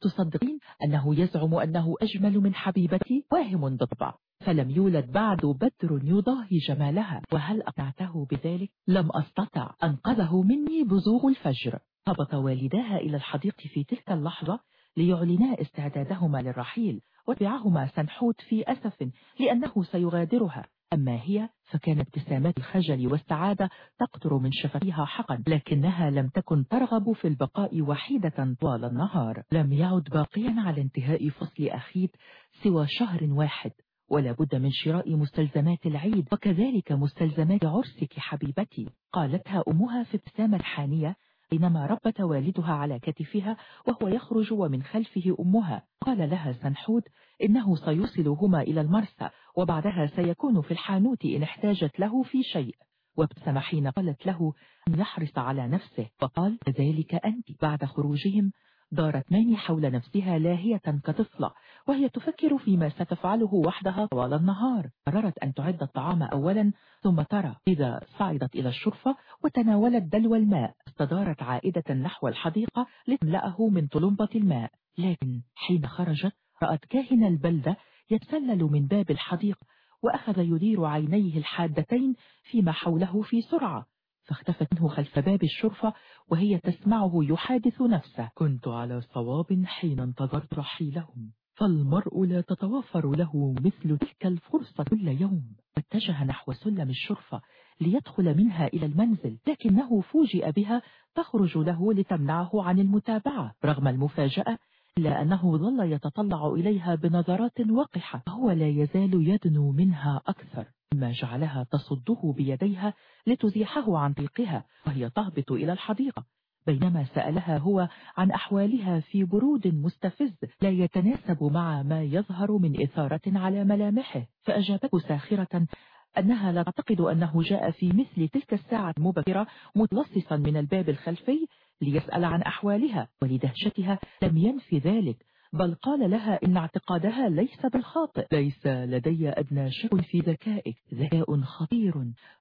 تصدقين أنه يزعم أنه أجمل من حبيبتي؟ واهم بالطبع. فلم يولد بعد بدر يضاهي جمالها. وهل أقنعته بذلك؟ لم أستطع. أنقذه مني بزوغ الفجر. هبط والداها إلى الحديقة في تلك اللحظة ليعلنا استعدادهما للرحيل. وتبعهما سنحوت في أسف لأنه سيغادرها. أما هي فكان ابتسامات الخجل والسعادة تقطر من شفتيها حقا لكنها لم تكن ترغب في البقاء وحيدة طوال النهار. لم يعد باقيا على انتهاء فصل أخيت سوى شهر واحد ولا بد من شراء مستلزمات العيد وكذلك مستلزمات عرسك حبيبتي قالتها أمها في ابتسامة حانية بينما ربت والدها على كتفها وهو يخرج ومن خلفه أمها. قال لها سنحود إنه سيوصلهما إلى المرسى وبعدها سيكون في الحانوت إن احتاجت له في شيء. وابتسم حين قالت له أن يحرص على نفسه. وقال ذلك أنت. بعد خروجهم دارت ماني حول نفسها لاهية كطفلة. وهي تفكر فيما ستفعله وحدها طوال النهار. قررت أن تعد الطعام أولا ثم ترى إذا صعدت إلى الشرفة وتناولت دلو الماء. استدارت عائدة نحو الحديقة لتملأه من طلمبة الماء. لكن حين خرجت رأت كاهن البلدة يتسلل من باب الحديقة وأخذ يدير عينيه الحادتين فيما حوله في سرعة. فاختفت منه خلف باب الشرفة وهي تسمعه يحادث نفسه. كنت على صواب حين انتظرت رحيلهم فالمرء لا تتوفر له مثل تلك الفرصة كل يوم اتجه نحو سلم الشرفة ليدخل منها إلى المنزل لكنه فوجئ بها تخرج له لتمنعه عن المتابعة. رغم المفاجأة إلا أنه ظل يتطلع إليها بنظرات وقحة وهو لا يزال يدنو منها أكثر. ما جعلها تصده بيديها لتزيحه عن طريقها وهي تهبط إلى الحديقة. بينما سألها هو عن أحوالها في برود مستفز لا يتناسب مع ما يظهر من إثارة على ملامحه. فأجابته ساخرة أنها لا تعتقد أنه جاء في مثل تلك الساعة المبكرة متلصصا من الباب الخلفي ليسأل عن أحوالها ولدهشتها. لم ينفي ذلك. بل قال لها إن اعتقادها ليس بالخاطئ. ليس لدي أدنى شك في ذكائك. ذكاء خطير.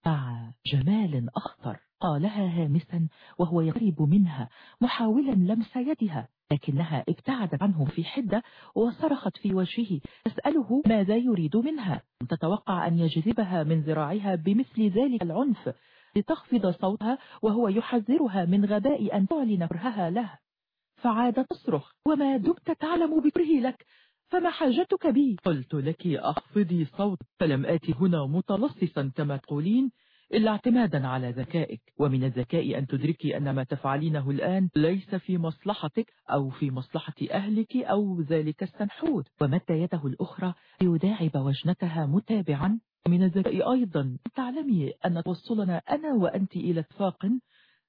مع جمال أخطر. قالها هامسا وهو يقرب منها محاولا لمس يدها. لكنها ابتعدت عنه في حدة وصرخت في وجهه تسأله ماذا يريد منها. تتوقع أن يجذبها من ذراعها بمثل ذلك العنف. لتخفض صوتها وهو يحذرها من غباء أن تعلن كرهها له. فعاد تصرخ وما دمت تعلم بكره لك فما حاجتك بي؟ قلت لك أخفضي صوت فلم آتي هنا متلصصا كما تقولين إلا اعتمادا على ذكائك. ومن الذكاء أن تدركي أن ما تفعلينه الآن ليس في مصلحتك أو في مصلحة أهلك أو ذلك السنحود. ومد يده الأخرى ليداعب وجنتها متابعا. من الذكاء أيضا تعلمي أن توصلنا أنا وأنت إلى اتفاق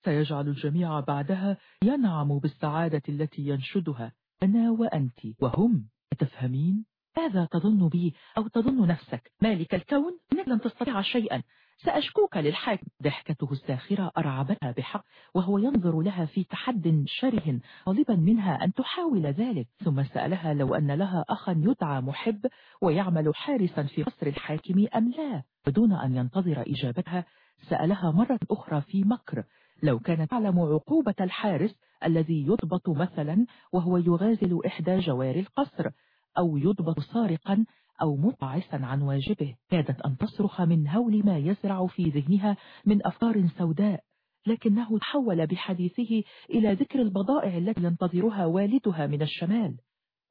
سيجعل الجميع بعدها ينعم بالسعادة التي ينشدها أنا وأنت وهم. تفهمين؟ ماذا تظن بي أو تظن نفسك؟ مالك الكون؟ إنك لن تستطيع شيئا. سأشكوك للحاكم. ضحكته الساخرة أرعبتها بحق وهو ينظر لها في تحد شره طالبا منها أن تحاول ذلك. ثم سألها لو أن لها أخا يدعى محب ويعمل حارسا في قصر الحاكم أم لا. بدون أن ينتظر إجابتها سألها مرة أخرى في مكر. لو كانت تعلم عقوبة الحارس الذي يضبط مثلا وهو يغازل إحدى جوار القصر أو يضبط سارقا أو مطعسا عن واجبه كادت أن تصرخ من هول ما يزرع في ذهنها من أفكار سوداء لكنه تحول بحديثه إلى ذكر البضائع التي ينتظرها والدها من الشمال.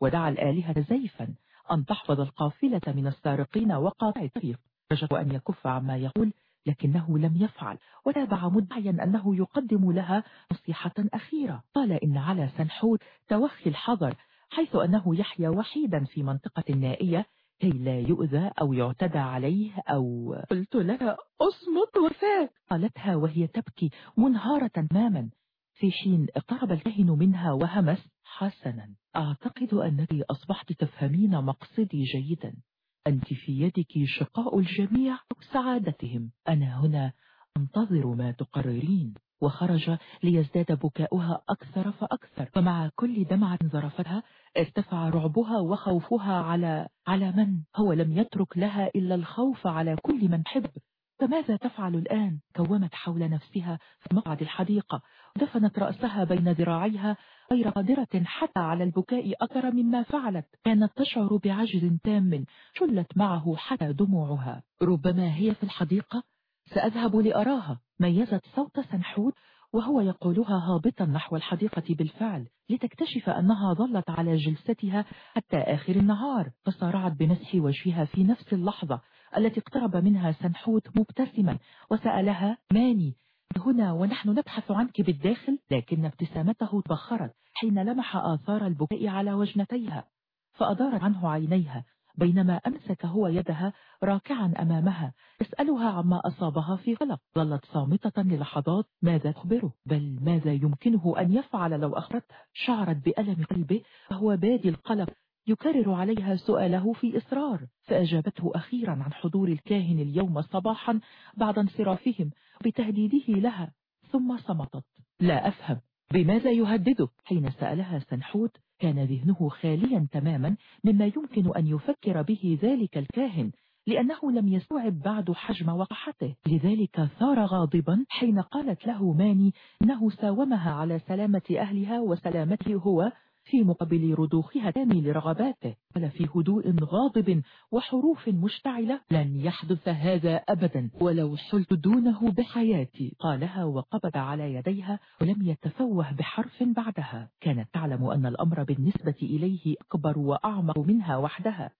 ودعا الآلهة زيفا أن تحفظ القافلة من السارقين وقاطع الطريق. رجت أن يكف عما يقول لكنه لم يفعل وتابع مدعيا أنه يقدم لها نصيحة أخيرة. قال إن على سنحور توخي الحذر حيث أنه يحيا وحيدا في منطقة نائية كي لا يؤذى أو يعتدى عليه أو قلت لها أصمت وفاك قالتها وهي تبكي منهارة تماما. في حين اقترب الكاهن منها وهمس حسنا. أعتقد أنك أصبحت تفهمين مقصدي جيدا. أنت في يدك شقاء الجميع وسعادتهم أنا هنا أنتظر ما تقررين. وخرج ليزداد بكاؤها أكثر فأكثر. ومع كل دمعة ظرفتها ارتفع رعبها وخوفها على على من؟ هو لم يترك لها إلا الخوف على كل من حب. فماذا تفعل الآن؟ كومت حول نفسها في مقعد الحديقة. دفنت رأسها بين ذراعيها غير قادرة حتى على البكاء أكثر مما فعلت. كانت تشعر بعجز تام شلت معه حتى دموعها. ربما هي في الحديقة؟ سأذهب لأراها. ميزت صوت سنحوت وهو يقولها هابطا نحو الحديقة بالفعل لتكتشف أنها ظلت على جلستها حتى آخر النهار فصارعت بمسح وجهها في نفس اللحظة التي اقترب منها سنحوت مبتسما وسألها ماني؟ هنا ونحن نبحث عنك بالداخل؟ لكن ابتسامته تبخرت. حين لمح آثار البكاء على وجنتيها فأدار عنه عينيها بينما أمسك هو يدها راكعا أمامها يسألها عما أصابها في قلق ظلت صامتة للحظات ماذا تخبره بل ماذا يمكنه أن يفعل لو أخرته شعرت بألم قلبه وهو بادي القلق يكرر عليها سؤاله في إصرار فأجابته أخيرا عن حضور الكاهن اليوم صباحا بعد انصرافهم بتهديده لها ثم صمتت. لا أفهم. بماذا يهددك حين سألها سنحوت كان ذهنه خاليا تماما مما يمكن أن يفكر به ذلك الكاهن لأنه لم يستوعب بعد حجم وقحته. لذلك ثار غاضبا حين قالت له ماني أنه ساومها على سلامة أهلها وسلامته هو في مقابل رضوخها تامي لرغباته قال في هدوء غاضب وحروف مشتعلة لن يحدث هذا أبدا ولو حلت دونه بحياتي. قالها وقبض على يديها ولم يتفوه بحرف بعدها. كانت تعلم أن الأمر بالنسبة إليه أكبر وأعمق منها وحدها.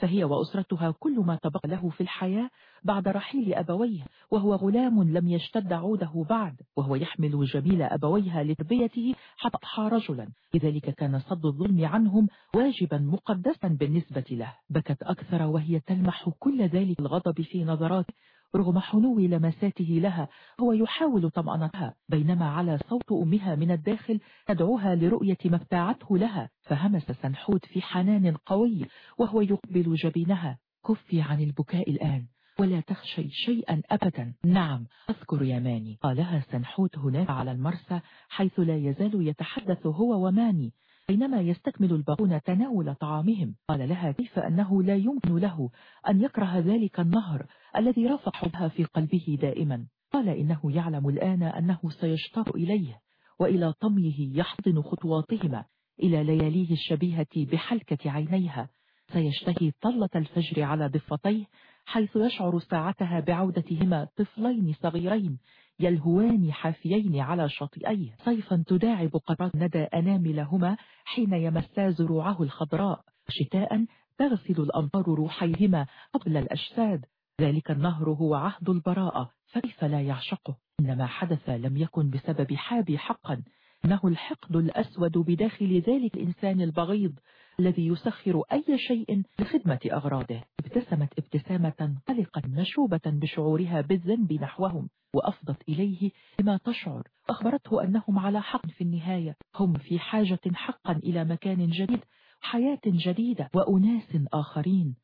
فهي وأسرتها كل ما تبقى له في الحياة بعد رحيل أبويه وهو غلام لم يشتد عوده بعد وهو يحمل جميل أبويها لتربيته حتى أضحى رجلا. لذلك كان صد الظلم عنهم واجبا مقدسا بالنسبة له. بكت أكثر وهي تلمح كل ذلك الغضب في نظراته رغم حنو لمساته لها هو يحاول طمأنتها بينما على صوت أمها من الداخل تدعوها لرؤية ما ابتاعته لها فهمس سنحوت في حنان قوي وهو يقبل جبينها. كفي عن البكاء الآن ولا تخشي شيئا أبدا. نعم أذكر يا ماني. قالها سنحوت هناك على المرسى حيث لا يزال يتحدث هو وماني. بينما يستكمل الباقون تناول طعامهم. قال لها كيف أنه لا يمكن له أن يكره ذلك النهر الذي رفع حبها في قلبه دائما. قال إنه يعلم الآن أنه سيشتاق إليه وإلى طميه يحضن خطواتهما إلى لياليه الشبيهة بحلكة عينيها. سيشتهي طلة الفجر على ضفتيه حيث يشعر ساعتها بعودتهما طفلين صغيرين يلهوان حافيين على شاطئيه صيفا تداعب قطرات ندى أناملهما حين يمسا زروعه الخضراء. شتاء تغسل الأمطار روحيهما قبل الأجساد. ذلك النهر هو عهد البراءة. فكيف لا يعشقه؟ إنما حدث لم يكن بسبب حابي حقا. إنه الحقد الأسود بداخل ذلك الإنسان البغيض. الذي يسخر أي شيء لخدمة أغراضه. ابتسمت ابتسامة قلقا مشوبة بشعورها بالذنب نحوهم وأفضت إليه بما تشعر. أخبرته أنهم على حق في النهاية. هم في حاجة حقا إلى مكان جديد حياة جديدة وأناس آخرين.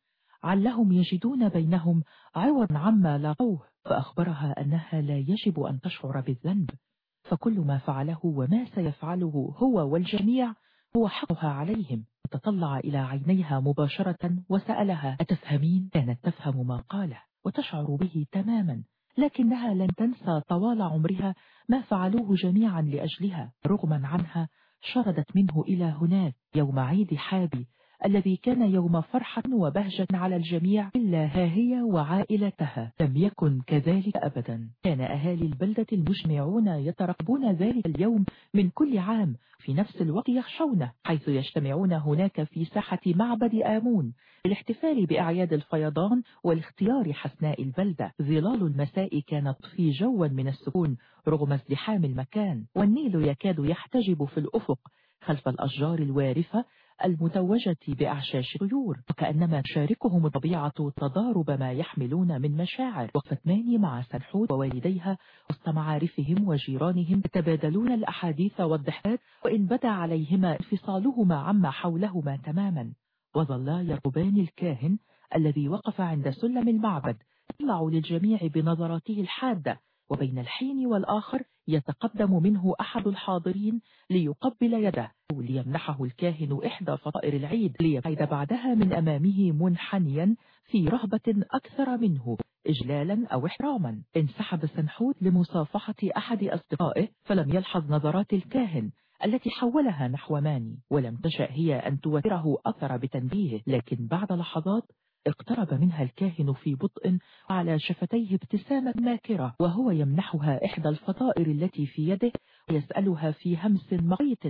علهم يجدون بينهم عوض عما لاقوه. فأخبرها أنها لا يجب أن تشعر بالذنب. فكل ما فعله وما سيفعله هو والجميع هو حقها عليهم. تطلع إلى عينيها مباشرة وسألها أتفهمين؟ كانت تفهم ما قاله وتشعر به تماما. لكنها لن تنسى طوال عمرها ما فعلوه جميعا لأجلها. رغما عنها شردت منه إلى هناك. يوم عيد حابي الذي كان يوم فرحة وبهجة على الجميع إلا ها هي وعائلتها. لم يكن كذلك أبدا. كان أهالي البلدة المجمعون يترقبون ذلك اليوم من كل عام في نفس الوقت يخشونه حيث يجتمعون هناك في ساحة معبد آمون للاحتفال بأعياد الفيضان والاختيار حسناء البلدة. ظلال المساء كانت في جوا من السكون رغم ازدحام المكان والنيل يكاد يحتجب في الأفق خلف الأشجار الوارفة المتوجة بأعشاش طيور وكأنما تشاركهم الطبيعة تضارب ما يحملون من مشاعر. وقفت ماني مع سنحوت ووالديها وسط معارفهم وجيرانهم يتبادلون الأحاديث والضحكات وإن بدا عليهما انفصالهما عما حولهما تماما. وظلا يرقبان الكاهن الذي وقف عند سلم المعبد يطلع للجميع بنظراته الحادة وبين الحين والآخر يتقدم منه أحد الحاضرين ليقبل يده ليمنحه الكاهن إحدى فطائر العيد ليبعد بعدها من أمامه منحنيا في رهبة أكثر منه إجلالا أو إحراما. انسحب سنحوت لمصافحة أحد أصدقائه فلم يلحظ نظرات الكاهن التي حولها نحو ماني ولم تشأ هي أن توتره أثر بتنبيهه. لكن بعد لحظات اقترب منها الكاهن في بطء على شفتيه ابتسامة ماكرة وهو يمنحها إحدى الفطائر التي في يده ويسألها في همس مقيت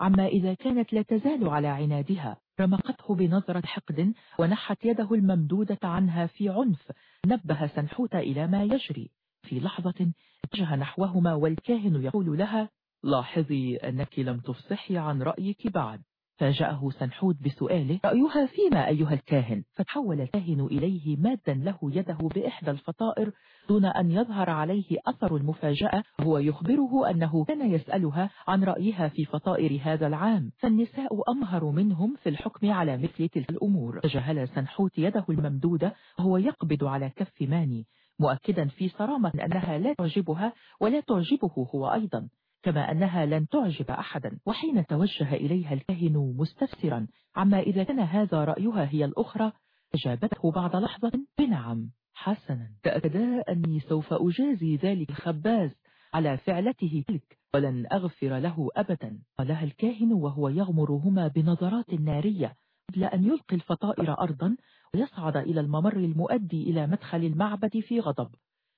عما إذا كانت لا تزال على عنادها. رمقته بنظرة حقد ونحت يده الممدودة عنها في عنف نبه سنحوت إلى ما يجري. في لحظة اتجه نحوهما والكاهن يقول لها لاحظي أنك لم تفصحي عن رأيك بعد. فاجأه سنحود بسؤاله رأيها فيما أيها الكاهن؟ فتحول الكاهن إليه مادا له يده بإحدى الفطائر دون أن يظهر عليه أثر المفاجأة هو يخبره أنه كان يسألها عن رأيها في فطائر هذا العام. فالنساء أمهر منهم في الحكم على مثل تلك الأمور. تجهل سنحوت يده الممدودة وهو يقبض على كف ماني مؤكدا في صرامة أنها لا تعجبها ولا تعجبه هو أيضا. كما أنها لن تعجب أحدا وحين توجه إليها الكاهن مستفسرا عما إذا كان هذا رأيها هي الأخرى أجابته بعد لحظة بنعم حسنا. تأكدا أني سوف أجازي ذلك الخباز على فعلته تلك ولن أغفر له أبدا. قالها الكاهن وهو يغمرهما بنظرات نارية قبل أن يلقي الفطائر أرضا ويصعد إلى الممر المؤدي إلى مدخل المعبد في غضب.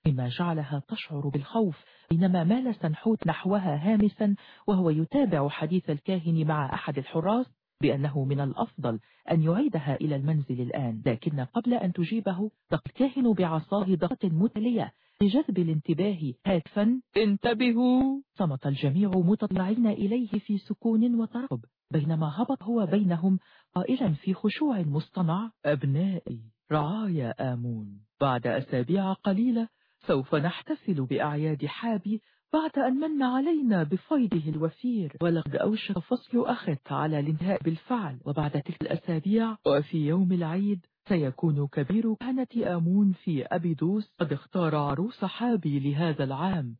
مما جعلها تشعر بالخوف بينما مال سنحوت نحوها هامسا وهو يتابع حديث الكاهن مع أحد الحراس بأنه من الأفضل أن يعيدها إلى المنزل الآن. لكن قبل أن تجيبه الكاهن بعصاه ضغط متلية لجذب الانتباه. هاتفا انتبهوا! صمت الجميع متطلعين إليه في سكون وترقب بينما هبط هو بينهم قائلا في خشوع مصطنع أبنائي رعايا آمون. بعد أسابيع قليلة سوف نحتفل بأعياد حابي بعد أن من علينا بفيضه الوفير. ولقد أوشك فصل أخت على الانتهاء بالفعل. وبعد تلك الأسابيع وفي يوم العيد سيكون كبير كهنة آمون في أبيدوس. قد اختار عروس حابي لهذا العام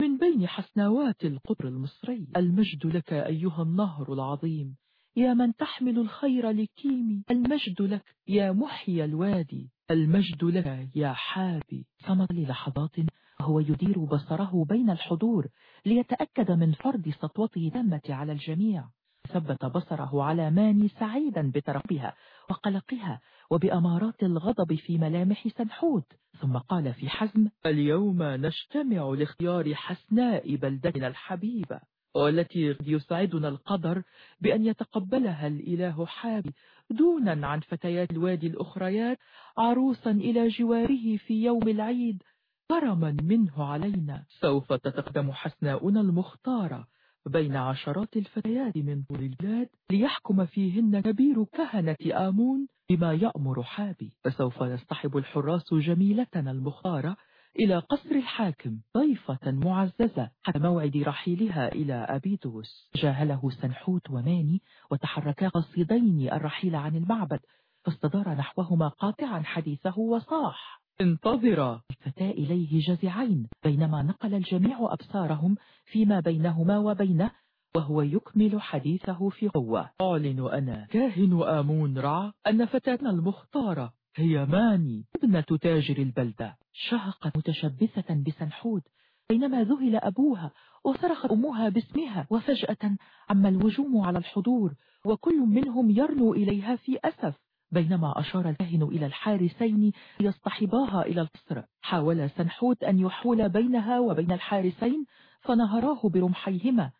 من بين حسنوات القطر المصري. المجد لك أيها النهر العظيم. يا من تحمل الخير لكيمي المجد لك يا محيي الوادي المجد لك يا حابي. صمت للحظات وهو يدير بصره بين الحضور ليتأكد من فرض سطوته تامة على الجميع. ثبت بصره على ماني سعيدا بترقها وقلقها وبأمارات الغضب في ملامح سنحوت. ثم قال في حزم اليوم نجتمع لاختيار حسناء بلدتنا الحبيبة. والتي يسعدنا القدر بأن يتقبلها الإله حابي دونا عن فتيات الوادي الأخريات عروسا إلى جواره في يوم العيد. كرما منه علينا. سوف تتقدم حسناؤنا المختارة بين عشرات الفتيات من طول البلاد ليحكم فيهن كبير كهنة آمون بما يأمر حابي. فسوف يصطحب الحراس جميلتنا المختارة إلى قصر الحاكم ضيفة معززة حتى موعد رحيلها إلى أبيدوس جاهله سنحوت وماني وتحركا قصيدين الرحيل عن المعبد فاستدار نحوهما قاطعا حديثه وصاح انتظرا. الفتاة إليه جزعين بينما نقل الجميع أبصارهم فيما بينهما وبينه وهو يكمل حديثه في قوة. أعلن أنا كاهن آمون رع أن فتاتنا المختارة هي ماني ابنة تاجر البلدة. شهقت متشبثة بسنحود. بينما ذهل أبوها وصرخت أمها باسمها وفجأة عم الوجوم على الحضور وكل منهم يرنو إليها في أسف. بينما أشار الكاهن إلى الحارسين ليصطحباها إلى القصر. حاول سنحوت أن يحول بينها وبين الحارسين فنهراه برمحيهما.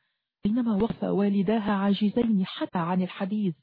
بينما وقف والداها عاجزين حتى عن الحديث.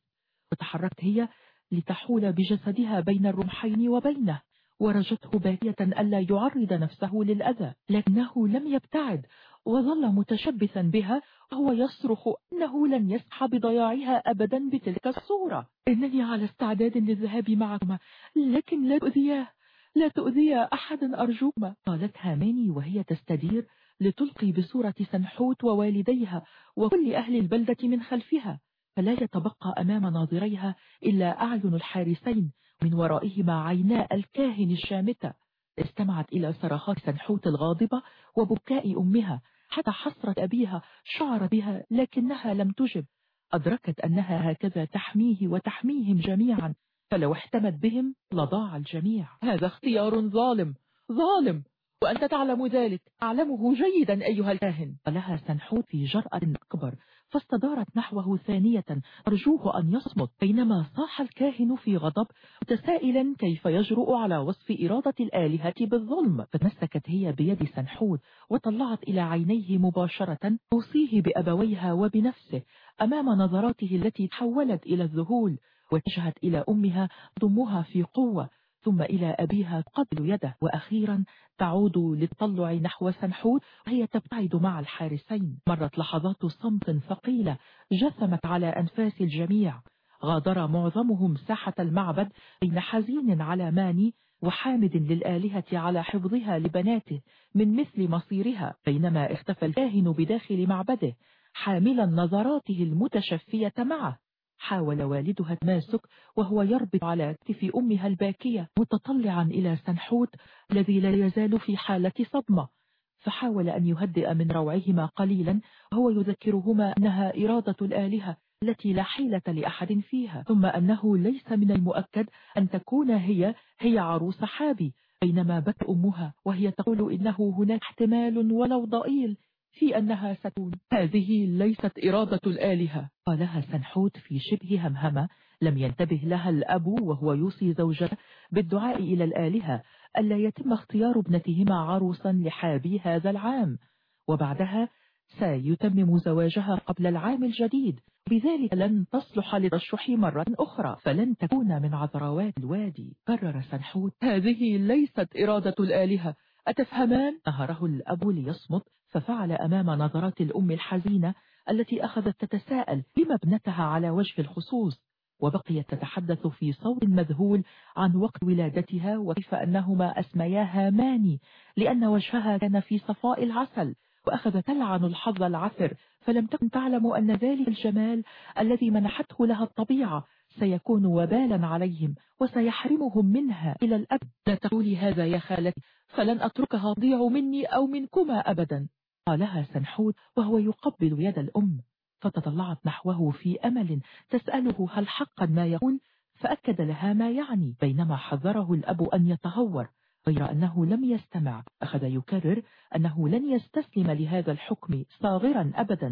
وتحركت هي لتحول بجسدها بين الرمحين وبينه ورجته باكية ألا يعرض نفسه للأذى لكنه لم يبتعد وظل متشبثا بها وهو يصرخ أنه لن يسحب بضياعها أبدا بتلك الصورة. إنني على استعداد للذهاب معكما لكن لا تؤذياه لا تؤذيا أحدا أرجوكما. قالت هاماني وهي تستدير لتلقي بصورة سنحوت ووالديها وكل أهل البلدة من خلفها. فلا يتبقى أمام ناظريها إلا أعين الحارسين من ورائهما عينا الكاهن الشامتة. استمعت إلى صرخات سنحوت الغاضبة وبكاء أمها حتى حسرة أبيها شعر بها لكنها لم تجب. أدركت أنها هكذا تحميه وتحميهم جميعا فلو احتمت بهم لضاع الجميع. هذا اختيار ظالم ظالم! وأنت تعلم ذلك. أعلمه جيدا أيها الكاهن. ولها سنحوت في جرأة أكبر فاستدارت نحوه ثانية أرجوه أن يصمت بينما صاح الكاهن في غضب متسائلا كيف يجرؤ على وصف إرادة الآلهة بالظلم. فتمسكت هي بيد سنحوت وطلعت إلى عينيه مباشرة توصيه بأبويها وبنفسه أمام نظراته التي تحولت إلى الذهول واتجهت إلى أمها ضمها في قوة ثم إلى أبيها تقبل يده. وأخيرا تعود للتطلع نحو سنحوت وهي تبتعد مع الحارسين. مرت لحظات صمت ثقيلة جثمت على أنفاس الجميع. غادر معظمهم ساحة المعبد بين حزين على ماني وحامد للآلهة على حفظها لبناته من مثل مصيرها. بينما اختفى الكاهن بداخل معبده حاملا نظراته المتشفية معه. حاول والدها تماسك وهو يربط على كتف أمها الباكية متطلعا إلى سنحوت الذي لا يزال في حالة صدمة. فحاول أن يهدئ من روعهما قليلا وهو يذكرهما أنها إرادة الآلهة التي لا حيلة لأحد فيها ثم أنه ليس من المؤكد أن تكون هي هي عروس حابي بينما بكى أمها وهي تقول إنه هناك احتمال ولو ضئيل. في أنها ستكون هذه ليست إرادة الآلهة. قالها سنحوت في شبه همهمة. لم ينتبه لها الأب وهو يوصي زوجته بالدعاء إلى الآلهة. ألا يتم اختيار ابنتهما عروسا لحابي هذا العام. وبعدها سيتمم زواجها قبل العام الجديد. بذلك لن تصلح للترشح مرة أخرى. فلن تكون من عذراوات الوادي. قرر سنحوت. هذه ليست إرادة الآلهة. أتفهمان؟ نهره الأب ليصمت. ففعل أمام نظرات الأم الحزينة التي أخذت تتساءل لما ابنتها على وجه الخصوص وبقيت تتحدث في صوت مذهول عن وقت ولادتها وكيف أنهما أسمياها ماني لأن وجهها كان في صفاء العسل وأخذ تلعن الحظ العثر فلم تكن تعلم أن ذلك الجمال الذي منحته لها الطبيعة سيكون وبالا عليهم وسيحرمهم منها. إلى الأبد لا تقولي هذا يا خالتي فلن أتركها تضيع مني أو منكما أبدا. قالها سنحوت وهو يقبل يد الأم فتطلعت نحوه في أمل تسأله هل حقا ما يقول فأكد لها ما يعني. بينما حذره الأب أن يتهور غير أنه لم يستمع. أخذ يكرر أنه لن يستسلم لهذا الحكم صاغرا أبدا.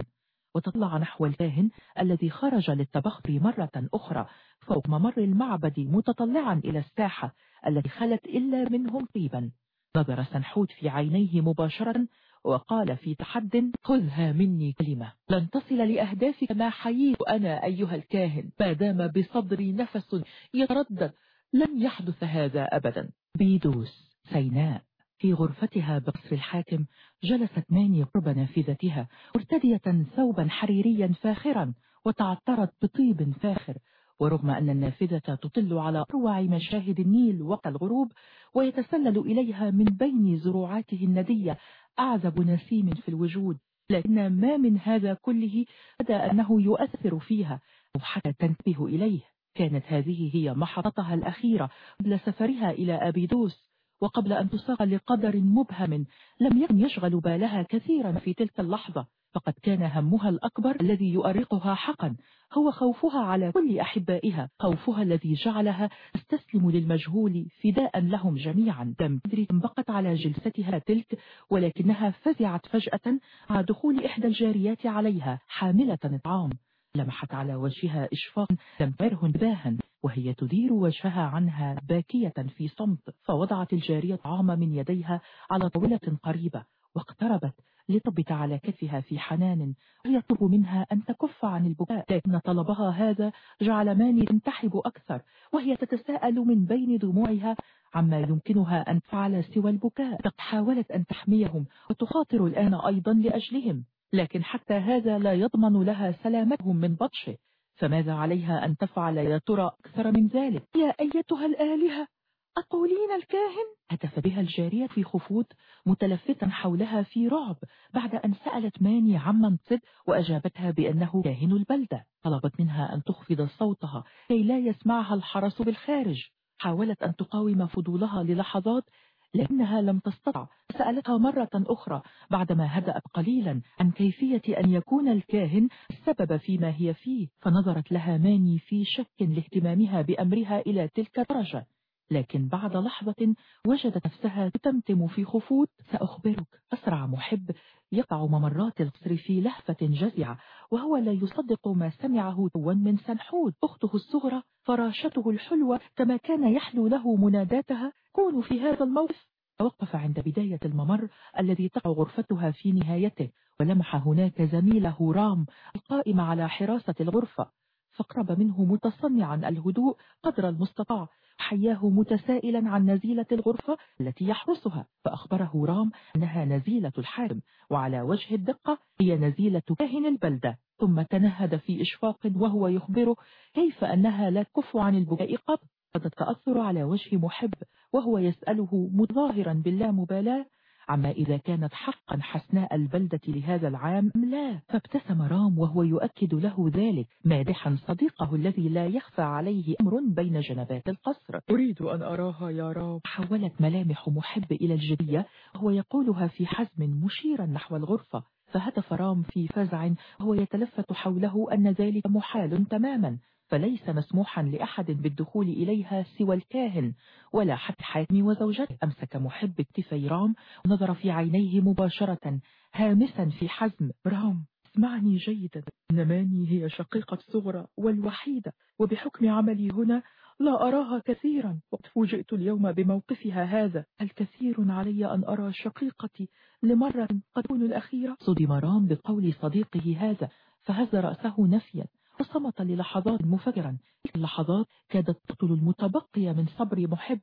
وتطلع نحو الكاهن الذي خرج للتبختر مرة أخرى فوق ممر المعبد متطلعا إلى الساحة التي خلت إلا منهم طيبا. نظر سنحوت في عينيه مباشرة وقال في تحد خذها مني كلمة. لن تصل لأهدافك ما حييت أنا أيها الكاهن. ما دام بصدري نفس يتردد لن يحدث هذا أبدا. بيدوس سيناء في غرفتها بقصر الحاكم جلست ماني قرب نافذتها مرتدية ثوبا حريريا فاخرا وتعطرت بطيب فاخر. ورغم أن النافذة تطل على أروع مشاهد النيل وقت الغروب ويتسلل إليها من بين زروعاته الندية أعذب نسيم في الوجود لكن ما من هذا كله بدا أنه يؤثر فيها حتى تنتبه إليه. كانت هذه هي محطتها الأخيرة قبل سفرها إلى أبيدوس وقبل أن تساق لقدر مبهم لم يكن يشغل بالها كثيرا في تلك اللحظة. فقد كان همها الأكبر الذي يؤرقها حقا. هو خوفها على كل أحبائها خوفها الذي جعلها تستسلم للمجهول فداء لهم جميعا. لم تدري بقت على جلستها تلك ولكنها فزعت فجأة مع دخول إحدى الجاريات عليها حاملة نطعام لمحت على وجهها إشفاق لم تره انتباها وهي تدير وجهها عنها باكية في صمت. فوضعت الجارية طعام من يديها على طاولة قريبة واقتربت لتبت على كتفها في حنان ويطلب منها أن تكف عن البكاء. لكن طلبها هذا جعل ماني تنتحب أكثر وهي تتساءل من بين دموعها عما يمكنها أن تفعل سوى البكاء. حاولت أن تحميهم وتخاطر الآن أيضا لأجلهم لكن حتى هذا لا يضمن لها سلامتهم من بطشه. فماذا عليها أن تفعل يا ترى أكثر من ذلك؟ يا أيتها الآلهة! أقولين الكاهن؟ هتف بها الجارية في خفوت متلفتا حولها في رعب بعد أن سألت ماني عمن صد وأجابتها بأنه كاهن البلدة. طلبت منها أن تخفض صوتها كي لا يسمعها الحرس بالخارج. حاولت أن تقاوم فضولها للحظات لكنها لم تستطع. سألتها مرة أخرى بعدما هدأت قليلا عن كيفية أن يكون الكاهن السبب فيما هي فيه فنظرت لها ماني في شك لاهتمامها بأمرها إلى تلك الدرجة. لكن بعد لحظة وجدت نفسها تتمتم في خفوت. سأخبرك أسرع محب يقع ممرات القصر في لهفة جزعة وهو لا يصدق ما سمعه توا من سنحود أخته الصغرى فراشته الحلوة كما كان يحلو له مناداتها. كونوا في هذا الموقف. توقف عند بداية الممر الذي تقع غرفتها في نهايته ولمح هناك زميله رام القائم على حراسة الغرفة. فاقرب منه متصنعا الهدوء قدر المستطاع. حياه متسائلا عن نزيلة الغرفة التي يحرسها. فأخبره رام أنها نزيلة الحارم وعلى وجه الدقة هي نزيلة كاهن البلدة. ثم تنهد في إشفاق وهو يخبره كيف أنها لا تكف عن البكاء قط. قد التأثر على وجه محب وهو يسأله متظاهرا باللامبالاة عما إذا كانت حقا حسناء البلدة لهذا العام أم لا؟ فابتسم رام وهو يؤكد له ذلك. مادحا صديقه الذي لا يخفى عليه أمر بين جنبات القصر. أريد أن أراها يا رام. حولت ملامح محب إلى الجدية وهو يقولها في حزم مشيرا نحو الغرفة. فهتف رام في فزع وهو يتلفت حوله أن ذلك محال تماما. فليس مسموحا لأحد بالدخول إليها سوى الكاهن ولا حتى حاتم وزوجته أمسك محب اكتفي رام ونظر في عينيه مباشرة هامسا في حزم. رام اسمعني جيدا. إن ماني هي شقيقة الصغرى والوحيدة وبحكم عملي هنا لا أراها كثيرا. وقد فوجئت اليوم بموقفها هذا. الكثير علي أن أرى شقيقتي لمرة قد تكون الأخيرة؟ صدم رام بقول صديقه هذا فهز رأسه نفيا. وصمت للحظات مفجرا اللحظات كادت تقتل المتبقي من صبر محب.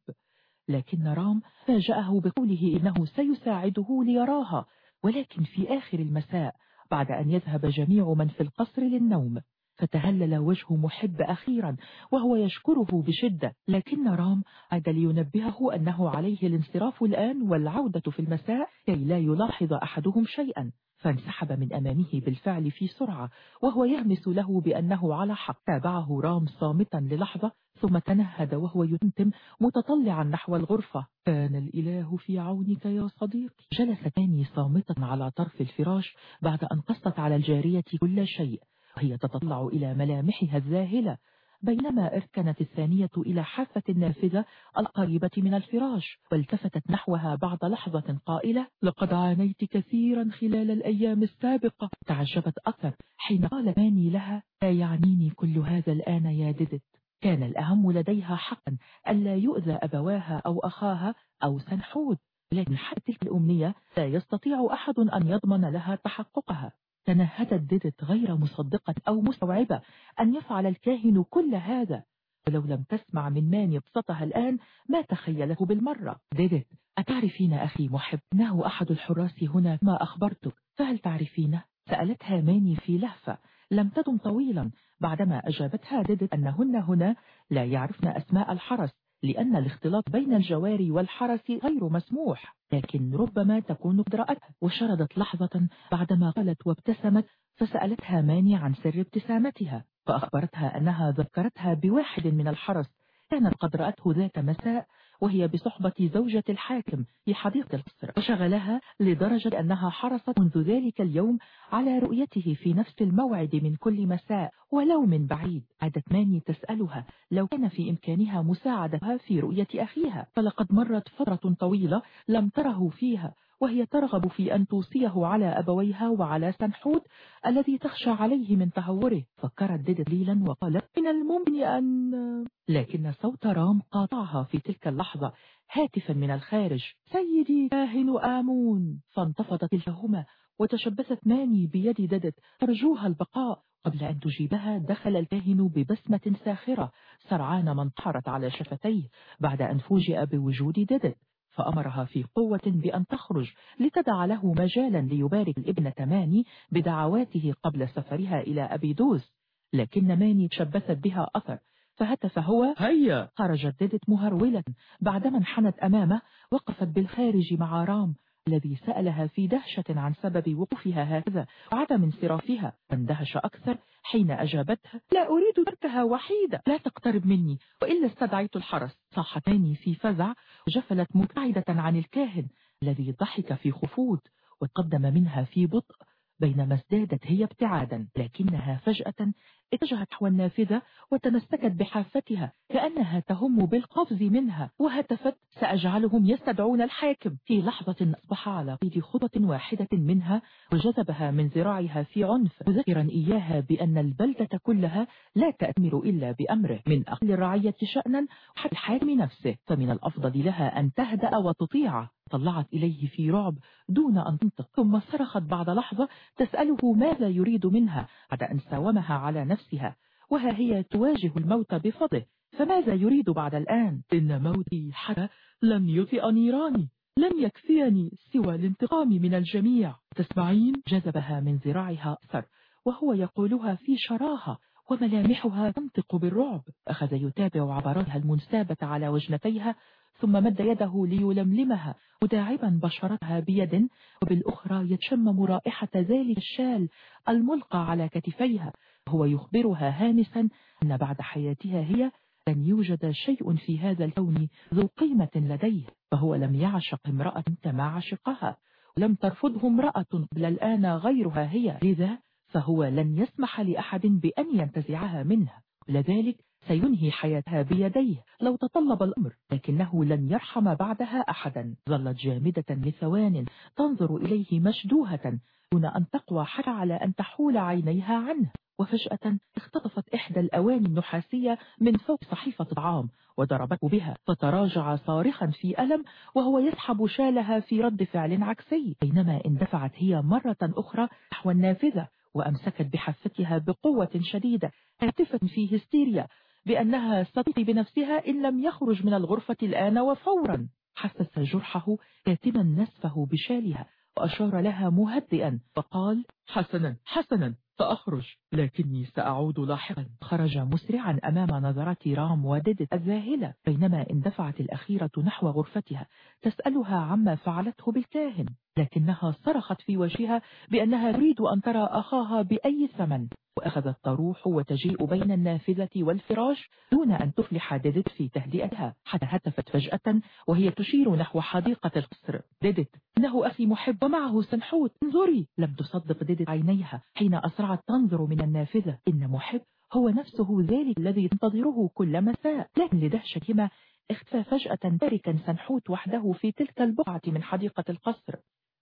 لكن رام فاجأه بقوله إنه سيساعده ليراها. ولكن في آخر المساء بعد أن يذهب جميع من في القصر للنوم فتهلل وجه محب أخيرا وهو يشكره بشدة. لكن رام عاد لينبهه أنه عليه الانصراف الآن والعودة في المساء كي لا يلاحظ أحدهم شيئا. فانسحب من أمامه بالفعل في سرعة وهو يهمس له بأنه على حق. تابعه رام صامتا للحظة ثم تنهد وهو يتمتم متطلعا نحو الغرفة. كان الإله في عونك يا صديقي. جلس تاني صامتا على طرف الفراش بعد أن قصت على الجارية كل شيء وهي تتطلع إلى ملامحها الذاهلة. بينما أركنت الثانية إلى حافة النافذة القريبة من الفراش والتفتت نحوها بعد لحظة قائلة لقد عانيت كثيرا خلال الأيام السابقة. تعجبت أكثر حين قال ماني لها لا يعنيني كل هذا الآن يا ديدت كان الأهم لديها حقا ألا يؤذى أبواها أو أخاها أو سنحود لكن حتى تلك الأمنية لا يستطيع أحد أن يضمن لها تحققها. تنهدت ديدت غير مصدقة أو مستوعبة أن يفعل الكاهن كل هذا. ولو لم تسمع من مان يبسطها الآن ما تخيله بالمرة. ديدت أتعرفين أخي محب؟ أنه أحد الحراس هنا. ما أخبرتك؟ فهل تعرفينه؟ سألتها ماني في لهفة. لم تدم طويلا. بعدما أجابتها ديدت أنهن هنا. لا يعرفن أسماء الحرس. لأن الاختلاط بين الجواري والحرس غير مسموح لكن ربما تكون قد رأتها وشردت لحظة بعدما قالت وابتسمت فسألتها ماني عن سر ابتسامتها فأخبرتها أنها ذكرتها بواحد من الحرس كانت قد رأته ذات مساء وهي بصحبة زوجة الحاكم في حديقة القصر. وشغلها لدرجة أنها حرصت منذ ذلك اليوم على رؤيته في نفس الموعد من كل مساء ولو من بعيد. عادت ماني تسألها لو كان في إمكانها مساعدتها في رؤية أخيها. فلقد مرت فترة طويلة لم تره فيها. وهي ترغب في أن توصيه على أبويها وعلى سنحود الذي تخشى عليه من تهوره فكرت ديد دليلا وقالت من الممكن أن لكن صوت رام قاطعها في تلك اللحظة هاتفا من الخارج سيدي كاهن آمون. فانتفضت كلتهما وتشبثت ماني بيد ددت ترجوها البقاء قبل أن تجيبها دخل الكاهن ببسمة ساخرة سرعان من طحرت على شفتيه بعد أن فوجئ بوجود ددت فأمرها في قوة بأن تخرج لتدع له مجالا ليبارك الابنة ماني بدعواته قبل سفرها إلى أبيدوس لكن ماني تشبثت بها أثر فهتف هو هيا! خرجت ديدت مهرولة بعدما انحنت أمامه وقفت بالخارج مع رام الذي سألها في دهشة عن سبب وقوفها هذا وعدم انصرافها واندهش أكثر حين أجابتها لا أريد تركها وحيدة لا تقترب مني وإلا استدعيت الحرس. صاحت ماني في فزع وجفلت مبتعدة عن الكاهن الذي ضحك في خفوت وتقدم منها في بطء بينما ازدادت هي ابتعادا لكنها فجأة اتجهت نحو النافذة وتمسكت بحافتها كأنها تهم بالقفز منها وهتفت سأجعلهم يستدعون الحاكم. في لحظة أصبح على قيد خطوة واحدة منها وجذبها من ذراعها في عنف. مذكرا إياها بأن البلدة كلها لا تأمر إلا بأمره من أقل الرعية شأنا وحتى الحاكم نفسه. فمن الأفضل لها أن تهدأ وتطيعه طلعت إليه في رعب دون أن تنطق. ثم صرخت بعد لحظة تسأله ماذا يريد منها بعد أن ساومها على نفسها وها هي تواجه الموت بفضله. فماذا يريد بعد الآن؟ إن موتي حتى لم يطئ نيراني لم يكفيني سوى الانتقام من الجميع. تسمعين جذبها من ذراعها أثر وهو يقولها في شراهة وملامحها تنطق بالرعب. أخذ يتابع عبراتها المنسابة على وجنتيها ثم مد يده ليلملمها مداعبا بشرتها بيد وبالأخرى يتشمم رائحة ذلك الشال الملقى على كتفيها. هو يخبرها هامسا أن بعد حياتها هي لن يوجد شيء في هذا الكون ذو قيمة لديه فهو لم يعشق امرأة كما عشقها ولم ترفضه امرأة قبل الآن غيرها هي لذا فهو لن يسمح لأحد بأن ينتزعها منه لذلك سينهي حياتها بيديه لو تطلب الأمر لكنه لن يرحم بعدها أحدا. ظلت جامدة لثوان تنظر إليه مشدوهة دون أن تقوى حتى على أن تحول عينيها عنه. وفجأة اختطفت إحدى الأواني النحاسية من فوق صحيفة طعام وضربته بها فتراجع صارخا في ألم وهو يسحب شالها في رد فعل عكسي. بينما اندفعت هي مرة أخرى نحو النافذة وأمسكت بحفتها بقوة شديدة هاتفة في هستيريا بأنها ستطي بنفسها إن لم يخرج من الغرفة الآن وفورا. حسس جرحه كاتما نسفه بشالها. وأشار لها مهدئا فقال حسنا حسنا سأخرج لكني سأعود لاحقا. خرج مسرعا أمام نظرات رام وديدت الذاهلة بينما اندفعت الأخيرة نحو غرفتها تسألها عما فعلته بالكاهن. لكنها صرخت في وجهها بأنها تريد أن ترى أخاها بأي ثمن. وأخذت تروح وتجيء بين النافذة والفراش دون أن تفلح ديدت في تهدئتها. حتى هتفت فجأة وهي تشير نحو حديقة القصر. ديدت إنه أخي محب ومعه سنحوت. انظري! لم تصدق ديدت عينيها حين أسرعت تنظر من النافذة. إن محب هو نفسه ذلك الذي تنتظره كل مساء. لكن لدهشتهما اختفى فجأة تاركا سنحوت وحده في تلك البقعة من حديقة القصر.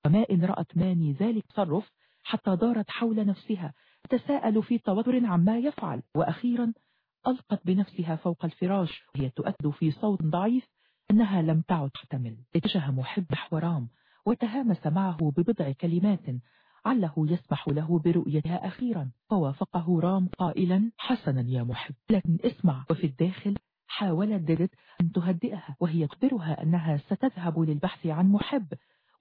وما إن رأت ماني ذلك تصرف حتى دارت حول نفسها تساءل في توتر عما يفعل. وأخيرا ألقت بنفسها فوق الفراش. وهي تؤكد في صوت ضعيف أنها لم تعد تحتمل. اتجه محب نحو رام وتهامس معه ببضع كلمات عله يسمح له برؤيتها. أخيرا فوافقه رام قائلا حسنا يا محب لكن اسمع. وفي الداخل حاولت ديدت أن تهدئها وهي تخبرها أنها ستذهب للبحث عن محب.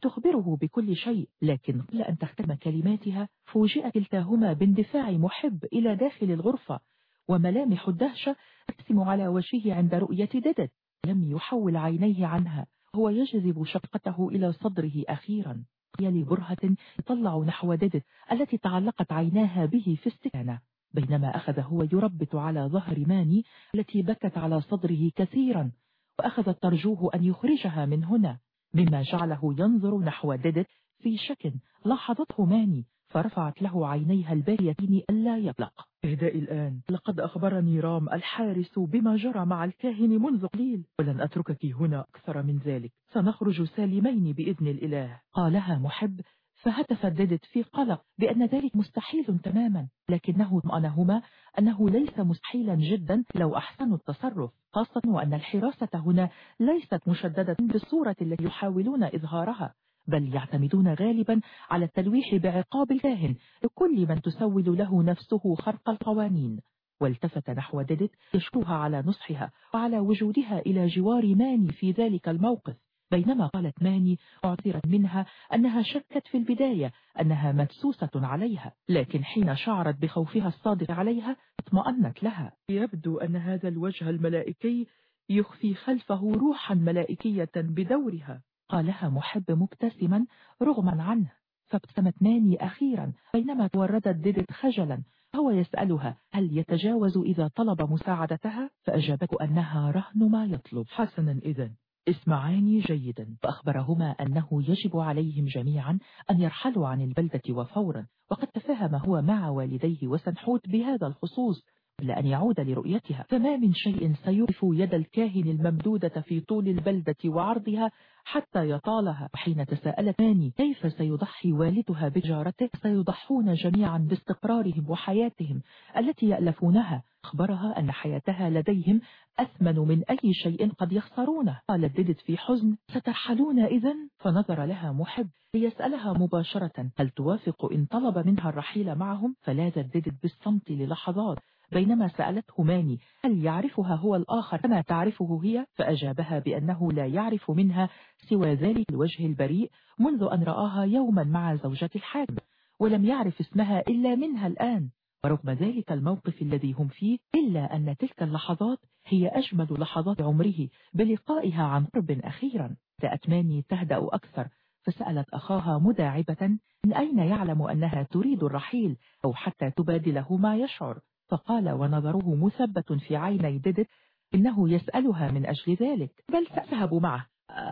تخبره بكل شيء لكن قبل أن تختم كلماتها فوجئت كلتاهما باندفاع محب إلى داخل الغرفة وملامح الدهشة ترسم على وجهه عند رؤية ديدت لم يحول عينيه عنها هو يجذب شقته إلى صدره أخيرا. يلي برهة يطلع نحو ديدت التي تعلقت عيناها به في السكانة بينما أخذ هو يربط على ظهر ماني التي بكت على صدره كثيرا وأخذت ترجوه أن يخرجها من هنا. مما جعله ينظر نحو ديدت في شك لاحظته ماني فرفعت له عينيها الباريتين ألا يطلق. اهدائي الآن. لقد أخبرني رام الحارس بما جرى مع الكاهن منذ قليل. ولن أتركك هنا أكثر من ذلك. سنخرج سالمين بإذن الإله. قالها محب فهتف ديدت في قلق بأن ذلك مستحيل تماما لكنه اطمأنهما أنه ليس مستحيلا جدا لو أحسنوا التصرف خاصة وأن الحراسة هنا ليست مشددة بالصورة التي يحاولون إظهارها بل يعتمدون غالبا على التلويح بعقاب الكاهن لكل من تسول له نفسه خرق القوانين. والتفت نحو ديدت يشكوها على نصحها وعلى وجودها إلى جوار ماني في ذلك الموقف. بينما قالت ماني اعترت منها أنها شكت في البداية أنها مدسوسة عليها لكن حين شعرت بخوفها الصادق عليها اطمأنت لها. يبدو أن هذا الوجه الملائكي يخفي خلفه روحا ملائكية بدورها. قالها محب مبتسما رغما عنه. فابتسمت ماني أخيرا بينما توردت ديدت خجلا. هو يسألها هل يتجاوز إذا طلب مساعدتها؟ فأجابته أنها رهن ما يطلب. حسنا إذا. اسمعاني جيدا. فأخبرهما أنه يجب عليهم جميعا أن يرحلوا عن البلدة وفورا وقد تفاهم هو مع والديه وسنحوت بهذا الخصوص. قبل أن يعود لرؤيتها. فما من شيء سيوقف يد الكاهن الممدودة في طول البلدة وعرضها حتى يطالها. وحين تساءلت ماني كيف سيضحي والدها بجارته؟ سيضحون جميعا باستقرارهم وحياتهم التي يألفونها. أخبرها أن حياتها لديهم أثمن من أي شيء قد يخسرونه. قالت ديدت في حزن سترحلون إذا فنظر لها محب ليسألها مباشرة هل توافق إن طلب منها الرحيل معهم؟ فلاذت ديدت بالصمت للحظات. بينما سألته ماني هل يعرفها هو الآخر؟ كما تعرفه هي فأجابها بأنه لا يعرف منها سوى ذلك الوجه البريء منذ أن رآها يوما مع زوجة الحاكم ولم يعرف اسمها إلا منها الآن. ورغم ذلك الموقف الذي هم فيه إلا أن تلك اللحظات هي أجمل لحظات عمره بلقائها عن قرب أخيرا. بدأت ماني تهدأ أكثر فسألت أخاها مداعبة من أين يعلم أنها تريد الرحيل؟ أو حتى تبادله ما يشعر؟ فقال ونظره مثبت في عيني ديدت إنه يسألها من أجل ذلك. بل سأذهب معه.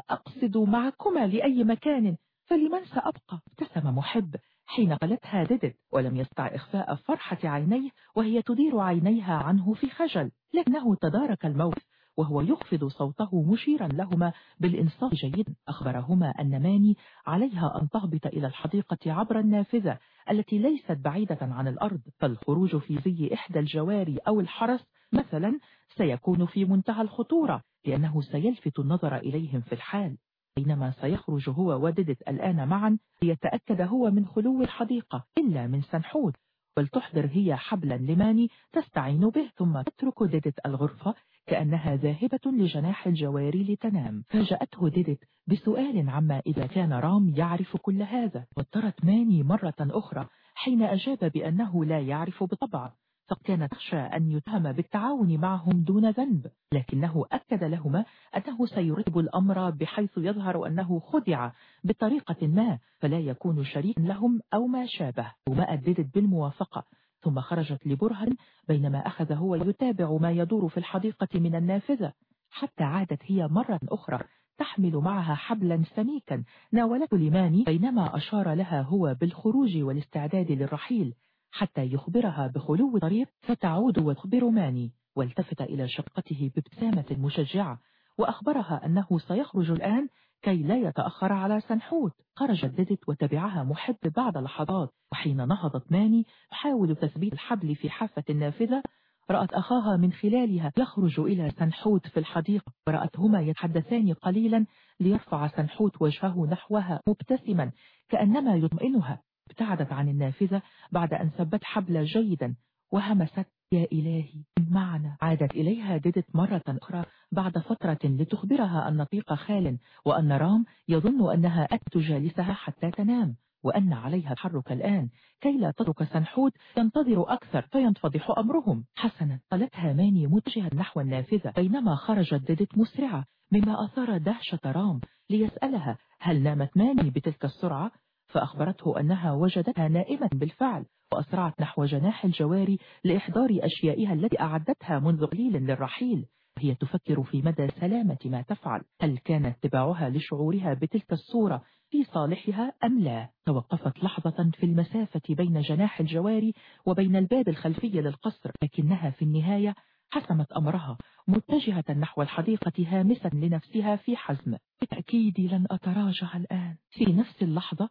أقصد معكما لأي مكان فلمن سأبقى؟ ابتسم محب حين قالتها ديدت ولم يستطع إخفاء فرحة عينيه وهي تدير عينيها عنه في خجل. لكنه تدارك الموت. وهو يخفض صوته مشيرا لهما بالإنصاف جيدا. أخبرهما أن ماني عليها أن تهبط إلى الحديقة عبر النافذة التي ليست بعيدة عن الأرض. فالخروج في زي إحدى الجواري أو الحرس مثلا سيكون في منتهى الخطورة لأنه سيلفت النظر إليهم في الحال. بينما سيخرج هو وددت الآن معا ليتأكد هو من خلو الحديقة إلا من سنحود ولتحضر هي حبلا لماني تستعين به ثم تترك ديدت الغرفة كأنها ذاهبة لجناح الجواري لتنام. فجأته ديدت بسؤال عما إذا كان رام يعرف كل هذا. واضطرت ماني مرة أخرى حين أجاب بأنه لا يعرف بطبع. فكانت تخشى أن يتهم بالتعاون معهم دون ذنب. لكنه أكد لهما أنه سيرتب الأمر بحيث يظهر أنه خدع بطريقة ما فلا يكون شريكا لهم أو ما شابه. ومأ أددت بالموافقة. ثم خرجت لبرهن بينما أخذ هو يتابع ما يدور في الحديقة من النافذة حتى عادت هي مرة أخرى تحمل معها حبلا سميكا ناولته لماني بينما أشار لها هو بالخروج والاستعداد للرحيل حتى يخبرها بخلو طريق فتعود وتخبر ماني والتفت إلى شقته بابتسامة مشجعة وأخبرها أنه سيخرج الآن كي لا يتأخر على سنحوت. خرجت ديدت وتبعها محب بعد لحظات وحين نهضت ماني تحاول تثبيت الحبل في حافة النافذة رأت أخاها من خلالها يخرج إلى سنحوت في الحديقة ورأتهما يتحدثان قليلا ليرفع سنحوت وجهه نحوها مبتسما كأنما يطمئنها. ابتعدت عن النافذة بعد أن ثبت حبل جيدا وهمست يا إلهي! معنا. عادت إليها ديدت مرة أخرى بعد فترة لتخبرها أن طيق خال وأن رام يظن أنها أتت جالسها حتى تنام وأن عليها التحرك الآن. كي لا تترك سنحوت ينتظر أكثر فينفضح أمرهم. حسنا قالتها ماني متجها نحو النافذة. بينما خرجت ديدت مسرعة مما أثار دهشة رام ليسألها هل نامت ماني بتلك السرعة؟ فأخبرته أنها وجدتها نائمة بالفعل وأسرعت نحو جناح الجواري لإحضار أشيائها التي أعدتها منذ قليل للرحيل. وهي تفكر في مدى سلامة ما تفعل. هل كان اتباعها لشعورها بتلك الصورة في صالحها أم لا؟ توقفت لحظة في المسافة بين جناح الجواري وبين الباب الخلفي للقصر لكنها في النهاية حسمت أمرها متجهة نحو الحديقة هامسا لنفسها في حزم. بالتأكيد لن أتراجع الآن. في نفس اللحظة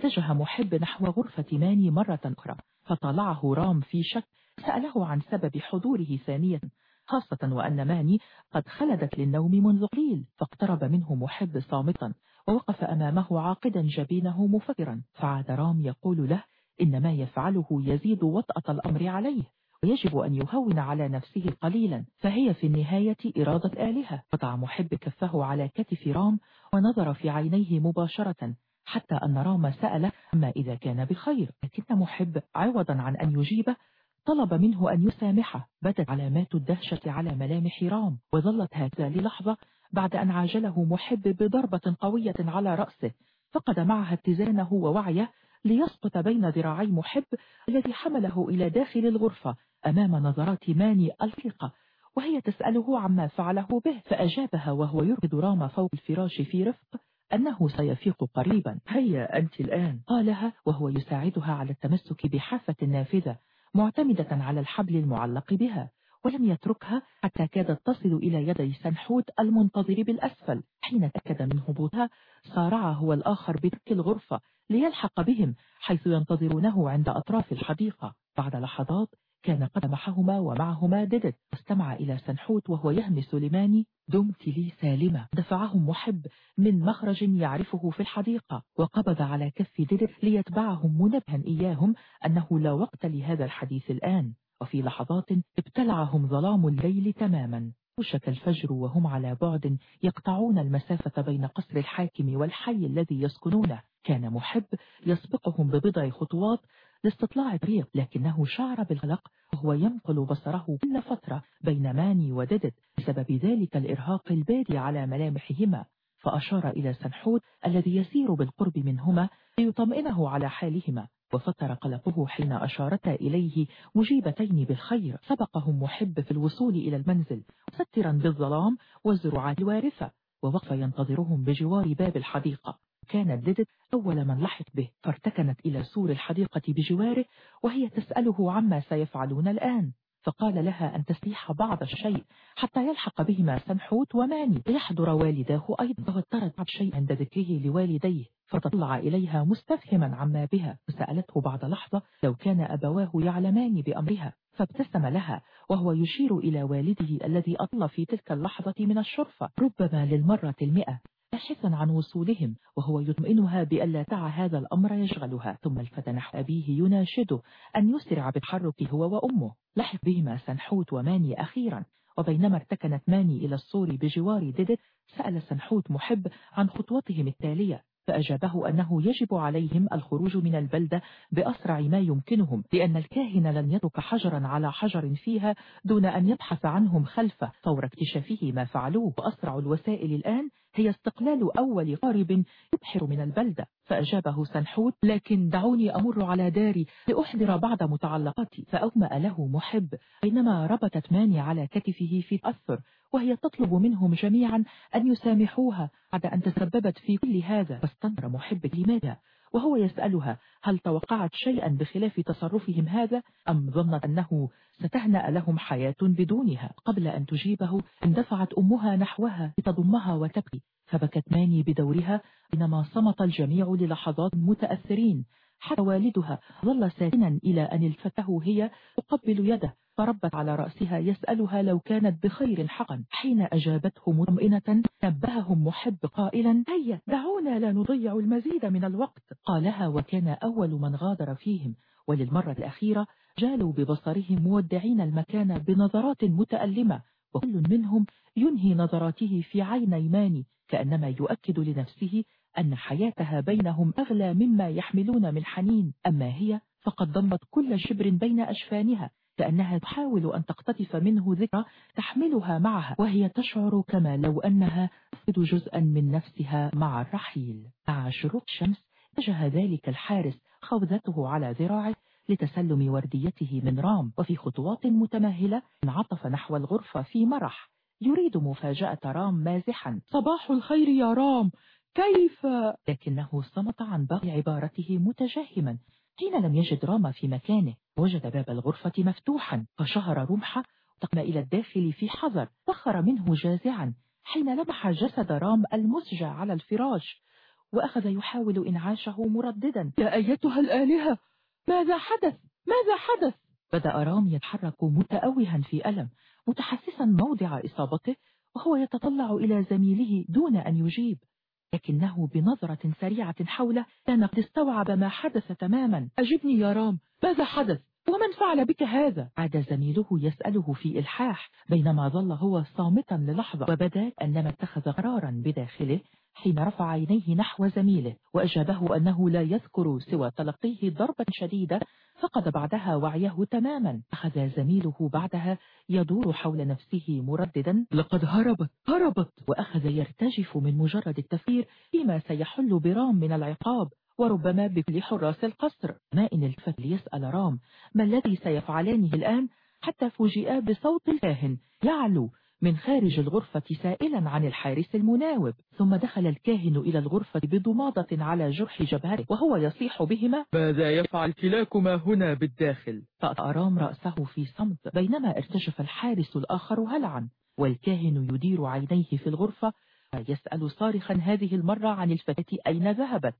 اتجه محب نحو غرفة ماني مرة أخرى فطلعه رام في شك سأله عن سبب حضوره ثانية خاصة وأن ماني قد خلدت للنوم منذ قليل فاقترب منه محب صامتا ووقف أمامه عاقدا جبينه مفكرا فعاد رام يقول له إن ما يفعله يزيد وطأة الأمر عليه ويجب أن يهون على نفسه قليلا فهي في النهاية إرادة آلهة قطع محب كفه على كتف رام ونظر في عينيه مباشرة حتى أن رام سأل ما إذا كان بخير لكن محب عوضا عن أن يجيبه طلب منه أن يسامحه بدت علامات الدهشة على ملامح رام وظلت هكذا للحظة بعد أن عاجله محب بضربة قوية على رأسه فقد معها اتزانه ووعيه ليسقط بين ذراعي محب الذي حمله إلى داخل الغرفة أمام نظرات ماني الفقة وهي تسأله عما فعله به فأجابها وهو يرقد رام فوق الفراش في رفق أنه سيفيق قريبا. هيا أنت الآن. قالها وهو يساعدها على التمسك بحافة نافذة معتمدة على الحبل المعلق بها ولم يتركها حتى كادت تصل إلى يدي سنحوت المنتظر بالأسفل. حين تأكد من هبوطها صارع هو الآخر بترك الغرفة ليلحق بهم حيث ينتظرونه عند أطراف الحديقة. بعد لحظات كان قد محهما ومعهما ددت واستمع إلى سنحوت وهو يهمس لماني. دمت لي سالمة. دفعهم محب من مخرج يعرفه في الحديقة وقبض على كف ددت ليتبعهم منبها إياهم أنه لا وقت لهذا الحديث الآن. وفي لحظات ابتلعهم ظلام الليل تماما. وشك الفجر وهم على بعد يقطعون المسافة بين قصر الحاكم والحي الذي يسكنونه. كان محب يسبقهم ببضع خطوات لاستطلاع الطريق لكنه شعر بالقلق وهو ينقل بصره كل فترة بين ماني وددت بسبب ذلك الإرهاق البادي على ملامحهما. فأشار إلى سنحوت الذي يسير بالقرب منهما ليطمئنه على حالهما وفتر قلقه حين أشارتا إليه مجيبتين بالخير. سبقهم محب في الوصول إلى المنزل مسترا بالظلام والزروعات الوارثة ووقف ينتظرهم بجوار باب الحديقة. كانت ديدت أول من لحق به فارتكنت إلى سور الحديقة بجواره وهي تسأله عما سيفعلون الآن. فقال لها أن تسيح بعض الشيء حتى يلحق بهما سنحوت وماني. ليحضر والداه أيضا. فوترت بعض الشيء عند ذكره لوالديه فتطلع إليها مستفهما عما بها. وسألته بعد لحظة لو كان أبواه يعلمان بأمرها فابتسم لها وهو يشير إلى والده الذي أطل في تلك اللحظة من الشرفة. ربما للمرة المئة. باحثا عن وصولهم وهو يطمئنها بألا دع هذا الأمر يشغلها. ثم التفت نحو أبيه يناشده أن يسرع بالتحرك هو وأمه. لحق بهما سنحوت وماني أخيرا. وبينما ارتكنت ماني إلى السور بجوار ديدت سأل سنحوت محب عن خطوتهم التالية فأجابه أنه يجب عليهم الخروج من البلدة بأسرع ما يمكنهم لأن الكاهن لن يترك حجرا على حجر فيها دون أن يبحث عنهم خلفه فور اكتشافه ما فعلوه وأسرع الوسائل الآن هي استقلال أول قارب يبحر من البلدة فأجابه سنحوت لكن دعوني أمر على داري لأحضر بعض متعلقاتي. فأومأ له محب بينما ربطت ماني على كتفه في تأثر وهي تطلب منهم جميعا أن يسامحوها بعد أن تسببت في كل هذا. فاستنكر محب لماذا؟ وهو يسألها هل توقعت شيئا بخلاف تصرفهم هذا أم ظنت أنه ستهنأ لهم حياة بدونها؟ قبل أن تجيبه اندفعت أمها نحوها لتضمها وتبكي فبكت ماني بدورها بينما صمت الجميع للحظات متأثرين حتى والدها ظل ساكنا إلى أن الفته هي تقبل يده فربت على رأسها يسألها لو كانت بخير حقا. حين أجابته مطمئنة نبههم محب قائلا هيا دعونا لا نضيع المزيد من الوقت. قالها وكان أول من غادر فيهم. وللمرة الأخيرة جالوا ببصرهم مودعين المكان بنظرات متألمة وكل منهم ينهي نظراته في عيني ماني كأنما يؤكد لنفسه أن حياتها بينهم أغلى مما يحملون من حنين. أما هي فقد ضمت كل شبر بين أشفانها كأنها تحاول أن تقتطف منه ذكرى تحملها معها وهي تشعر كما لو أنها تفقد جزءا من نفسها مع الرحيل. مع شروق الشمس اتجه ذلك الحارس خوذته على ذراعه لتسلم ورديته من رام وفي خطوات متماهلة انعطف نحو الغرفة في مرح. يريد مفاجأة رام مازحا. صباح الخير يا رام كيف؟ لكنه صمت عن باقي عبارته متجهما. حين لم يجد رام في مكانه. وجد باب الغرفة مفتوحا فشهر رمحه وتقم إلى الداخل في حذر. فخر منه جازعا حين لمح جسد رام المسجى على الفراش وأخذ يحاول إنعاشه مرددا. يا أيتها الآلهة! ماذا حدث؟ ماذا حدث؟ بدأ رام يتحرك متأوها في ألم متحسسا موضع إصابته وهو يتطلع إلى زميله دون أن يجيب. لكنه بنظرة سريعة حوله كان قد استوعب ما حدث تماما أجبني يا رام ماذا حدث؟ ومن فعل بك هذا؟ عاد زميله يسأله في إلحاح بينما ظل هو صامتا للحظة وبدأ أنما اتخذ قرارا بداخله حين رفع عينيه نحو زميله وأجابه أنه لا يذكر سوى تلقيه ضربة شديدة فقد بعدها وعيه تماما. أخذ زميله بعدها يدور حول نفسه مرددا. لقد هربت هربت! وأخذ يرتجف من مجرد التفكير فيما سيحل برام من العقاب وربما بكل حراس القصر. ما إن التفت ليسأل رام ما الذي سيفعلانه الآن؟ حتى فوجئا بصوت الكاهن يعلو. من خارج الغرفة سائلا عن الحارس المناوب ثم دخل الكاهن إلى الغرفة بضمادة على جرح جبهته وهو يصيح بهما ماذا يفعل كلاكما هنا بالداخل؟ فأرام رأسه في صمت بينما ارتجف الحارس الآخر هلعا والكاهن يدير عينيه في الغرفة ويسأل صارخا هذه المرة عن الفتاة أين ذهبت؟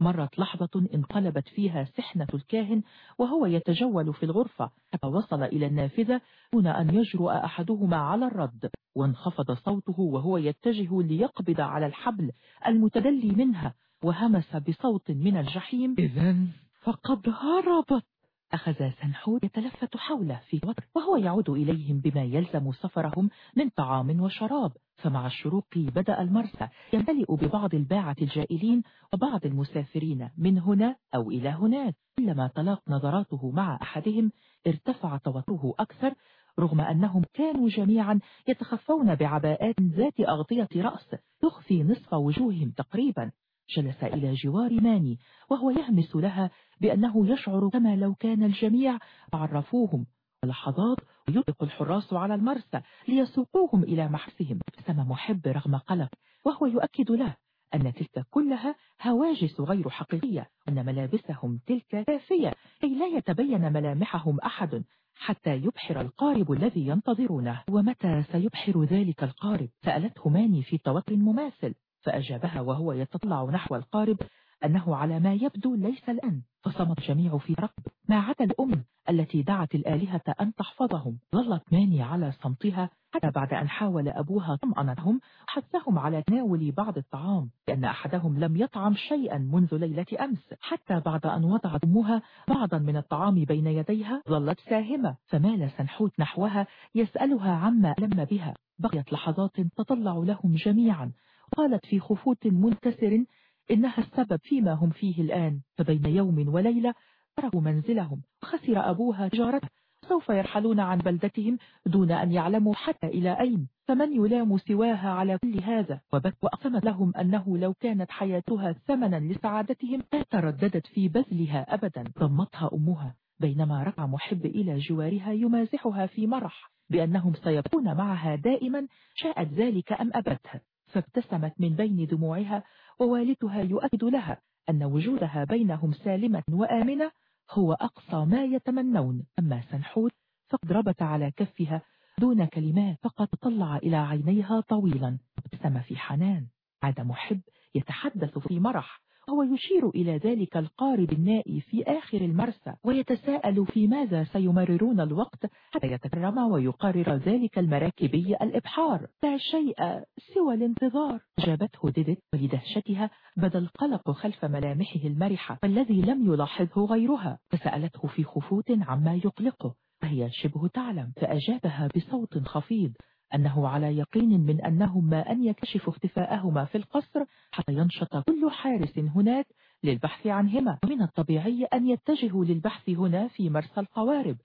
مرت لحظة انقلبت فيها سحنة الكاهن وهو يتجول في الغرفة حتى وصل إلى النافذة دون أن يجرؤ أحدهما على الرد. وانخفض صوته وهو يتجه ليقبض على الحبل المتدلي منها وهمس بصوت من الجحيم إذا فقد هربت. أخذ سنحور يتلفت حوله في وتر وهو يعود إليهم بما يلزم سفرهم من طعام وشراب. فمع الشروق بدأ المرسى يمتلئ ببعض الباعة الجائلين وبعض المسافرين من هنا أو إلى هناك. كلما تلاق نظراته مع أحدهم ارتفع توتره أكثر رغم أنهم كانوا جميعا يتخفون بعباءات ذات أغطية رأس تخفي نصف وجوههم تقريبا. جلس إلى جوار ماني وهو يهمس لها بأنه يشعر كما لو كان الجميع عرفوهم. لحظات ويطلق الحراس على المرسى ليسوقوهم إلى محسهم ابتسم محب رغم قلق وهو يؤكد له أن تلك كلها هواجس غير حقيقية أن ملابسهم تلك كافية كي لا يتبين ملامحهم أحد حتى يبحر القارب الذي ينتظرونه. ومتى سيبحر ذلك القارب؟ سألته ماني في توتر مماثل. فأجابها وهو يتطلع نحو القارب أنه على ما يبدو ليس الآن فصمت الجميع في رقب ما عدا الأم التي دعت الآلهة أن تحفظهم. ظلت ماني على صمتها حتى بعد أن حاول أبوها طمأنتهم حثهم على تناول بعض الطعام لأن أحدهم لم يطعم شيئا منذ ليلة أمس. حتى بعد أن وضعت أمها بعضا من الطعام بين يديها ظلت ساهمة. فمال سنحوت نحوها يسألها عما لم بها. بقيت لحظات تطلع لهم جميعا. قالت في خفوت منكسر إنها السبب فيما هم فيه الآن فبين يوم وليلة تركوا منزلهم وخسر أبوها تجارته سوف يرحلون عن بلدتهم دون أن يعلموا حتى إلى أين. فمن يلام سواها على كل هذا؟ وبت وأقسمت لهم أنه لو كانت حياتها ثمنا لسعادتهم لا ترددت في بذلها أبدا. ضمتها أمها بينما ركع محب إلى جوارها يمازحها في مرح بأنهم سيبقون معها دائما شاءت ذلك أم أبتها فابتسمت من بين دموعها ووالدها يؤكد لها أن وجودها بينهم سالمة وآمنة هو أقصى ما يتمنون. أما سنحوت فقد ربت على كفها دون كلمات فقط طلع إلى عينيها طويلا. ابتسم في حنان. عاد محب يتحدث في مرح. هو يشير إلى ذلك القارب النائي في آخر المرسى ويتساءل في ماذا سيمررون الوقت حتى يتكرم ويقرر ذلك المراكبي الإبحار. لا شيء سوى الانتظار. أجابته ديدت ولدهشتها بدا القلق خلف ملامحه المرحة والذي لم يلاحظه غيرها. فسألته في خفوت عما يقلقه وهي شبه تعلم فأجابها بصوت خفيض. أنه على يقين من أنهم ما أن يكشف اختفاءهما في القصر حتى ينشط كل حارس هناك للبحث عنهما. ومن الطبيعي أن يتجهوا للبحث هنا في مرسى القوارب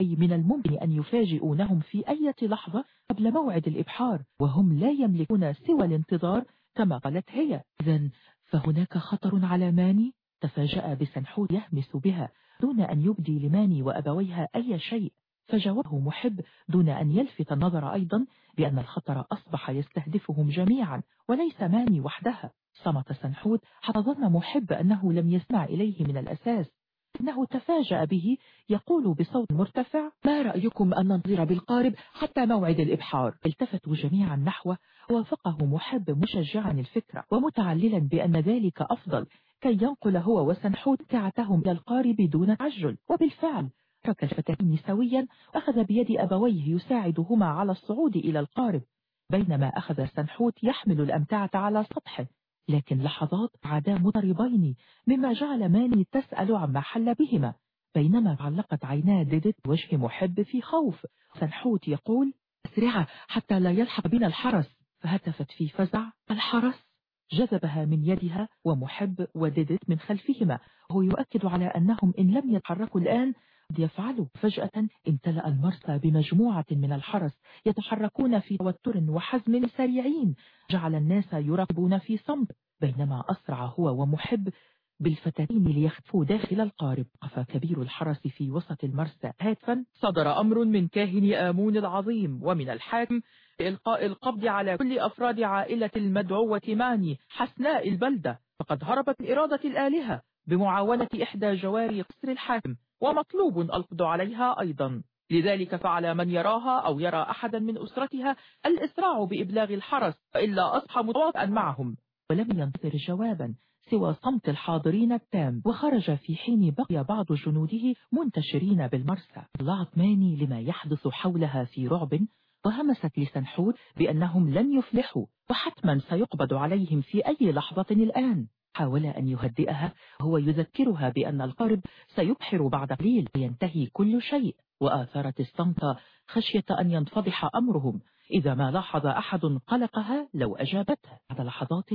أي من الممكن أن يفاجئونهم في أي لحظة قبل موعد الإبحار وهم لا يملكون سوى الانتظار كما قالت هي. إذا فهناك خطر على ماني؟ تفاجأ بسنحور يهمس بها دون أن يبدي لماني وأبويها أي شيء. فجاوبه محب دون أن يلفت النظر أيضا بأن الخطر أصبح يستهدفهم جميعا وليس ماني وحدها. صمت سنحود حتى ظن محب أنه لم يسمع إليه من الأساس. إنه تفاجأ به يقول بصوت مرتفع ما رأيكم أن ننظر بالقارب حتى موعد الإبحار؟ التفتوا جميعا نحوه وافقه محب مشجعا الفكرة ومتعللا بأن ذلك أفضل كي ينقل هو وسنحود كعتهم إلى القارب دون تعجل. وبالفعل ترك الفتاتين سويا أخذ بيد أبويه يساعدهما على الصعود إلى القارب. بينما أخذ سنحوت يحمل الأمتعة على سطحه. لكن لحظات عادا مضربين مما جعل ماني تسأل عما حل بهما. بينما علقت عينا ديدت وجه محب في خوف. سنحوت يقول أسرع حتى لا يلحق بنا الحرس. فهتفت في فزع. الحرس؟ جذبها من يدها ومحب وددت من خلفهما. هو يؤكد على أنهم إن لم يتحركوا الآن يفعلوا. فجأة امتلأ المرسى بمجموعة من الحرس يتحركون في توتر وحزم سريعين. جعل الناس يراقبون في صمت بينما أسرع هو ومحب بالفتاتين ليخفوا داخل القارب. قفى كبير الحرس في وسط المرسى هاتفا. صدر أمر من كاهن آمون العظيم ومن الحاكم بإلقاء القبض على كل أفراد عائلة المدعوة ماني حسناء البلدة. فقد هربت إرادة الآلهة بمعاونة إحدى جواري قصر الحاكم. ومطلوب القبض عليها أيضا. لذلك فعلى من يراها أو يرى أحدا من أسرتها الإسراع بإبلاغ الحرس فإلا أصحى متواطئا معهم. ولم ينتظر جوابا سوى صمت الحاضرين التام وخرج في حين بقي بعض جنوده منتشرين بالمرسى. طلعت ماني لما يحدث حولها في رعب وهمست لسنحور بأنهم لن يفلحوا وحتما سيقبض عليهم في أي لحظة الآن. حاول أن يهدئها. وهو يذكرها بأن القرب سيبحر بعد قليل وينتهي كل شيء. وآثرت الصمت خشية أن ينفضح أمرهم. إذا ما لاحظ أحد قلقها لو أجابته. بعد لحظات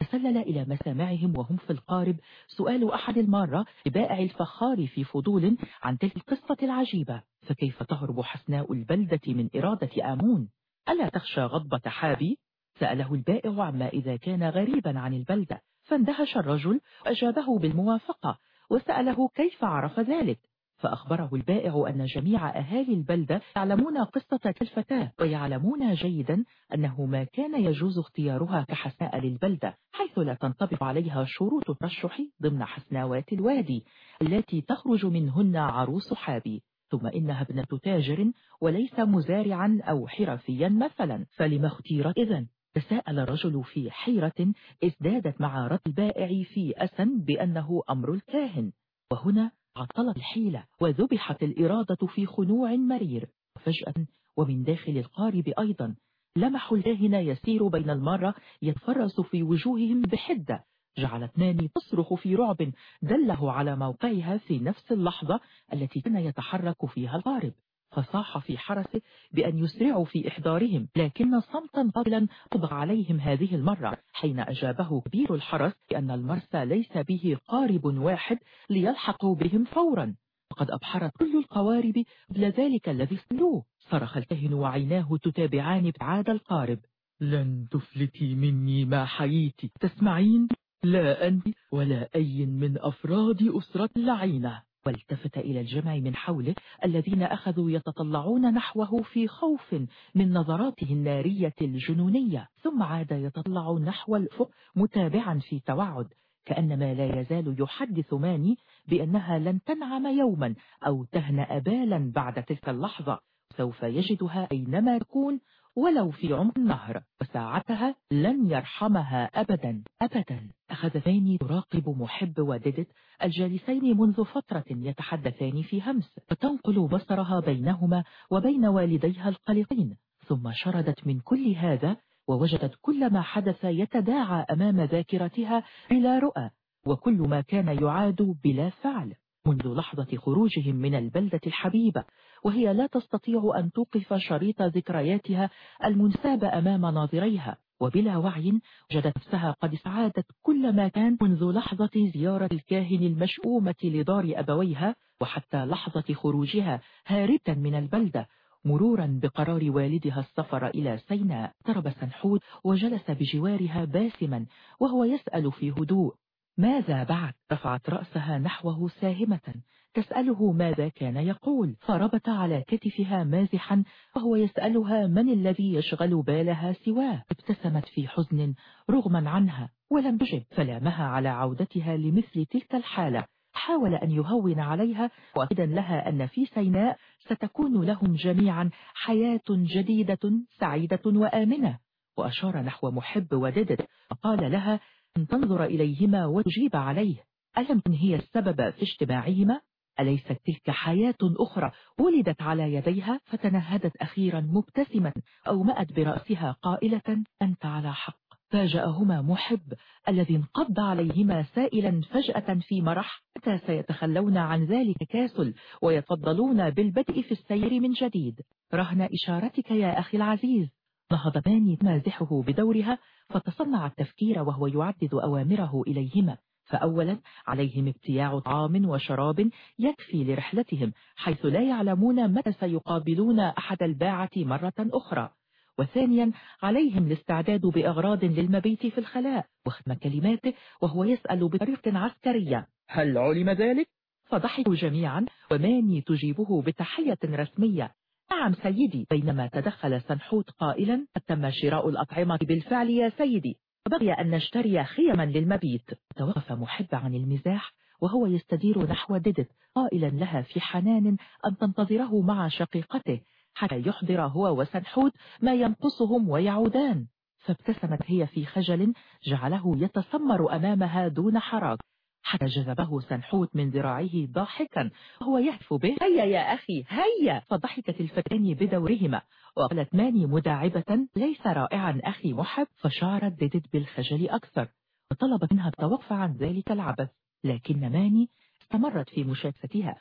تسلل إلى مسامعهم وهم في القارب. سؤال أحد المارة لبائع الفخار في فضول عن تلك القصة العجيبة. فكيف تهرب حسناء البلدة من إرادة آمون؟ ألا تخشى غضبة حابي سأله البائع عما إذا كان غريبا عن البلدة. فاندهش الرجل وأجابه بالموافقة وسأله كيف عرف ذلك؟ فأخبره البائع أن جميع أهالي البلدة يعلمون قصة الفتاة ويعلمون جيدا أنه ما كان يجوز اختيارها كحسناء للبلدة حيث لا تنطبق عليها شروط الترشح ضمن حسناوات الوادي التي تخرج منهن عروس حابي. ثم إنها ابنة تاجر وليس مزارعا أو حرفيا مثلا فلما اختيرت إذن؟ تساءل الرجل في حيرة ازدادت مع رد البائع في أسن بأنه أمر الكاهن. وهنا عطلت الحيلة وذبحت الإرادة في خنوع مرير. فجأة ومن داخل القارب أيضا لمحوا الكاهن يسير بين المرة يتفرس في وجوههم بحدة. جعلت ناني تصرخ في رعب دله على موقعها في نفس اللحظة التي كان يتحرك فيها القارب. فصاح في حرسه بأن يسرعوا في إحضارهم لكن صمتا قبلا طبق عليهم هذه المرة حين أجابه كبير الحرس بأن المرسى ليس به قارب واحد ليلحقوا بهم فورا. وقد أبحرت كل القوارب قبل ذلك الذي صلوه صرخ الكهن وعيناه تتابعان ابتعاد القارب. لن تفلتي مني ما حييت. تسمعين؟ لا أنت ولا أي من أفراد أسرة اللعينة. والتفت إلى الجمع من حوله الذين أخذوا يتطلعون نحوه في خوف من نظراته النارية الجنونية ثم عاد يتطلع نحو الأفق متابعا في توعد كأنما لا يزال يحدث ماني بأنها لن تنعم يوما أو تهنأ بالا بعد تلك اللحظة سوف يجدها أينما تكون ولو في عمق النهر وساعتها لن يرحمها أبدا أبدا. أخذ ثاني تراقب محب وددت الجالسين منذ فترة يتحدثان في همس فتنقل بصرها بينهما وبين والديها القلقين. ثم شردت من كل هذا ووجدت كل ما حدث يتداعى أمام ذاكرتها بلا رؤى وكل ما كان يعاد بلا فعل. منذ لحظة خروجهم من البلدة الحبيبة وهي لا تستطيع أن توقف شريط ذكرياتها المنساب أمام ناظريها. وبلا وعي وجدت نفسها قد استعادت كل ما كان منذ لحظة زيارة الكاهن المشؤومة لدار أبويها وحتى لحظة خروجها هاربة من البلدة مرورا بقرار والدها السفر إلى سيناء. اقترب سنحود وجلس بجوارها باسما وهو يسأل في هدوء ماذا بعد؟ رفعت رأسها نحوه ساهمة. تسأله ماذا كان يقول. فربت على كتفها مازحا وهو يسألها من الذي يشغل بالها سواه. ابتسمت في حزن رغما عنها ولم تجب فلامها على عودتها لمثل تلك الحالة. حاول أن يهون عليها وأكدا لها أن في سيناء ستكون لهم جميعا حياة جديدة سعيدة وآمنة. وأشار نحو محب وددت وقال لها أن تنظر إليهما وتجيب عليه. ألم تكن هي السبب في اجتماعهما؟ أليست تلك حياة أخرى ولدت على يديها فتنهدت أخيرا مبتسمة أو مأت برأسها قائلة أنت على حق. فاجأهما محب. الذي انقض عليهما سائلا فجأة في مرح متى سيتخلون عن ذلك كاسل ويتفضلون بالبدء في السير من جديد. رهن إشارتك يا أخي العزيز. نهض ماني مازحه بدورها فتصنع التفكير وهو يعدد أوامره إليهما. فأولا عليهم ابتياع طعام وشراب يكفي لرحلتهم حيث لا يعلمون متى سيقابلون أحد الباعة مرة أخرى. وثانيا عليهم الاستعداد بأغراض للمبيت في الخلاء وختم كلماته وهو يسأل بطريقة عسكرية. هل علم ذلك؟ فضحكوا جميعا وماني تجيبه بتحية رسمية. نعم سيدي. بينما تدخل سنحوت قائلا قد تم شراء الأطعمة بالفعل يا سيدي. وبقي أن نشتري خيما للمبيت. توقف محب عن المزاح وهو يستدير نحو ديدت قائلا لها في حنان أن تنتظره مع شقيقته حتى يحضر هو وسنحوت ما ينقصهم ويعودان. فابتسمت هي في خجل جعله يتسمر أمامها دون حراك حتى جذبه سنحوت من ذراعه ضاحكا وهو يهف به هيا يا أخي هيا! فضحكت الفتان بدورهما وقالت ماني مداعبة ليس رائعا أخي محب. فشعرت ديدت بالخجل أكثر وطلبت منها التوقف عن ذلك العبث لكن ماني استمرت في مشاكستها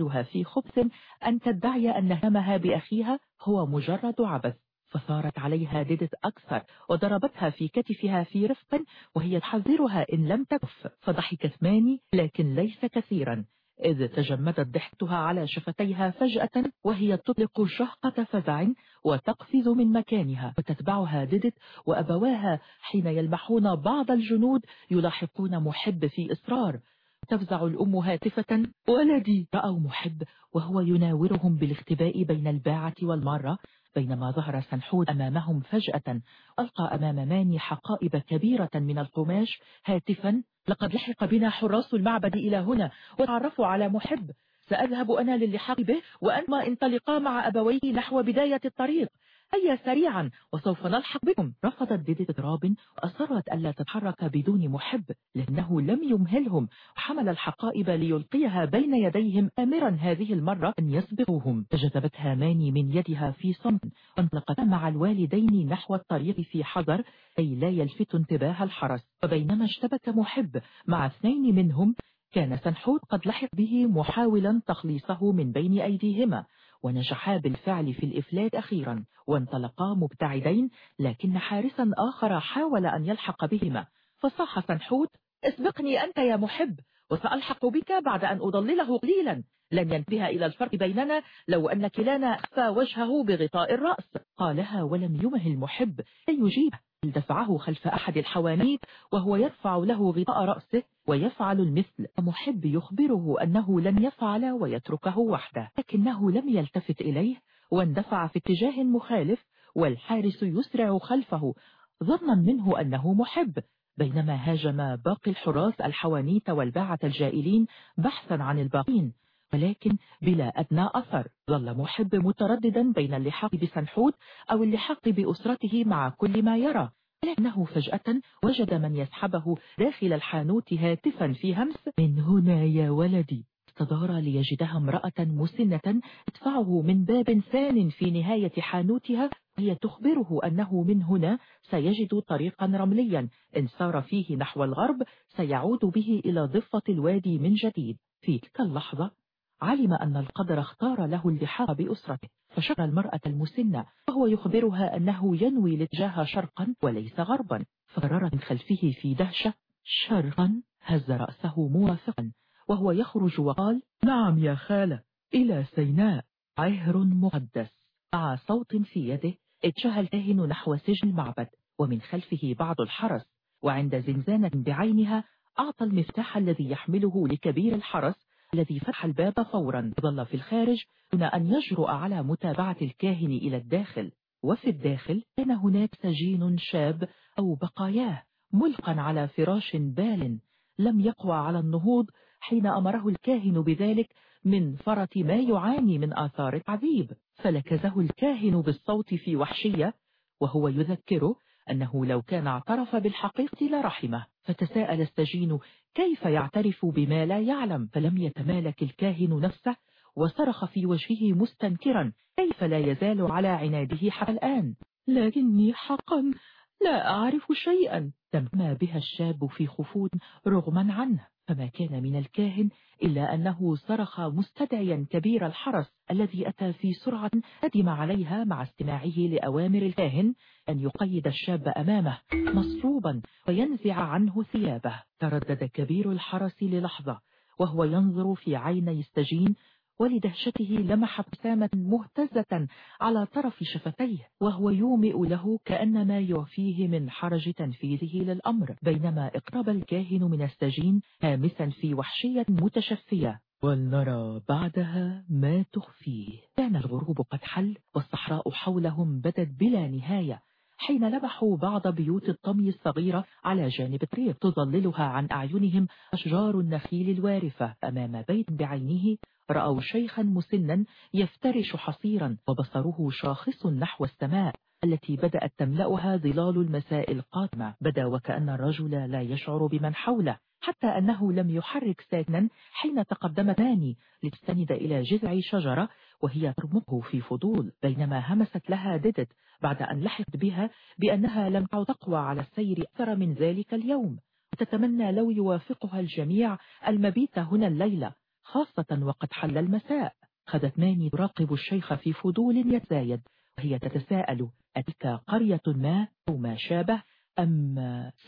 وهي في خبث أن تدعي أن همها بأخيها؟ هو مجرد عبث. فثارت عليها ديدت أكثر وضربتها في كتفها في رفق وهي تحذرها إن لم تكف فضحكت ماني لكن ليس كثيرا. إذ تجمدت ضحكتها على شفتيها فجأة وهي تطلق شهقة فزع وتقفز من مكانها. وتتبعها ديدت وأبواها حين يلمحون بعض الجنود يلاحقون محب في إصرار. تفزع الأم هاتفة ولدي! رأوا محب وهو يناورهم بالاختباء بين الباعة والمارة بينما ظهر سنحود أمامهم فجأة ألقى أمام ماني حقائب كبيرة من القماش هاتفا لقد لحق بنا حراس المعبد إلى هنا وتعرفوا على محب سأذهب أنا للحاق به وأنما انطلقا مع أبويه نحو بداية الطريق. هيا سريعا وسوف نلحق بكم. رفضت ديدي تراب وأصرت ألا تتحرك بدون محب لأنه لم يمهلهم. وحمل الحقائب ليلقيها بين يديهم. آمرا هذه المرة أن يسبقوهم. فجذبتها ماني من يدها في صمت. وانطلقتا مع الوالدين نحو الطريق في حذر أي لا يلفت انتباه الحرس. وبينما اشتبك محب مع اثنين منهم كان سنحوت قد لحق به محاولا تخليصه من بين أيديهما. ونجحا بالفعل في الإفلات أخيرا وانطلقا مبتعدين لكن حارسا آخر حاول أن يلحق بهما. فصاح سنحوت اسبقني أنت يا محب وسألحق بك بعد أن أضلله قليلا. لن ينتهي إلى الفرق بيننا لو أن كلانا أخفى وجهه بغطاء الرأس. قالها ولم يمهل محب أن يجيب دفعه خلف أحد الحوانيت وهو يرفع له غطاء رأسه ويفعل المثل. محب يخبره أنه لن يفعل ويتركه وحده لكنه لم يلتفت إليه واندفع في اتجاه مخالف والحارس يسرع خلفه ظنا منه أنه محب. بينما هاجم باقي الحراس الحوانيت والباعة الجائلين بحثا عن الباقين. ولكن بلا أدنى أثر. ظل محب مترددا بين اللحاق بسنحوت أو اللحاق بأسرته مع كل ما يرى. لكنه فجأة وجد من يسحبه داخل الحانوت هاتفا في همس. من هنا يا ولدي؟ استدار ليجدها امرأة مسنة تدفعه من باب ثان في نهاية حانوتها. وهي تخبره أنه من هنا سيجد طريقا رمليا. إن سار فيه نحو الغرب سيعود به إلى ضفة الوادي من جديد. في تلك اللحظة علم أن القدر اختار له اللحاق بأسرته فشر المرأة المسنة وهو يخبرها أنه ينوي الاتجاه شرقا وليس غربا فقررت من خلفه في دهشة شرقا هز رأسه موافقا وهو يخرج وقال نعم يا خالة إلى سيناء عهر مقدس. مع صوت في يده اتجه الكاهن نحو سجن المعبد ومن خلفه بعض الحرس وعند زنزانة بعينها أعطى المفتاح الذي يحمله لكبير الحرس الذي فتح الباب فورا. ظل في الخارج دون أن يجرؤ على متابعة الكاهن إلى الداخل. وفي الداخل كان هناك سجين شاب أو بقاياه ملقا على فراش بال لم يقوى على النهوض حين أمره الكاهن بذلك من فرط ما يعاني من آثار التعذيب. فلكزه الكاهن بالصوت في وحشية وهو يذكره أنه لو كان اعترف بالحقيقة لرحمه. فتساءل السجين كيف يعترف بما لا يعلم؟ فلم يتمالك الكاهن نفسه وصرخ في وجهه مستنكرا. كيف لا يزال على عناده حتى الآن؟ لكني حقا لا أعرف شيئا. تم بها الشاب في خفوت رغما عنه. فما كان من الكاهن إلا أنه صرخ مستدعيا كبير الحرس الذي أتى في سرعة ندم عليها مع استماعه لأوامر الكاهن أن يقيد الشاب أمامه مصلوبا وينزع عنه ثيابه. تردد كبير الحرس للحظة وهو ينظر في عيني السجين ولدهشته لمح ابتسامة مهتزة على طرف شفتيه وهو يومئ له كأن ما يعفيه من حرج تنفيذه للأمر بينما اقرب الكاهن من السجين هامسا في وحشية متشفية. ولنرى بعدها ما تخفيه. كان الغروب قد حل والصحراء حولهم بدت بلا نهاية حين لمحوا بعض بيوت الطمي الصغيرة على جانب الطريق. تظللها عن أعينهم أشجار النخيل الوارفة. أمام بيت بعينه رأوا شيخا مسنا يفترش حصيرا وبصره شاخص نحو السماء التي بدأت تملأها ظلال المساء القاتمة بدا وكأن الرجل لا يشعر بمن حوله حتى أنه لم يحرك ساكنا حين تقدم ماني لتستند إلى جذع شجرة وهي ترمقه في فضول بينما همست لها ديدت بعد أن لحقت بها بأنها لم تعد تقوى على السير أكثر من ذلك اليوم. وتتمنى لو يوافقها الجميع المبيت هنا الليلة خاصة وقد حل المساء. خذت ماني تراقب الشيخ في فضول يتزايد وهي تتساءل أتلك قرية ما أو ما شابه؟ أم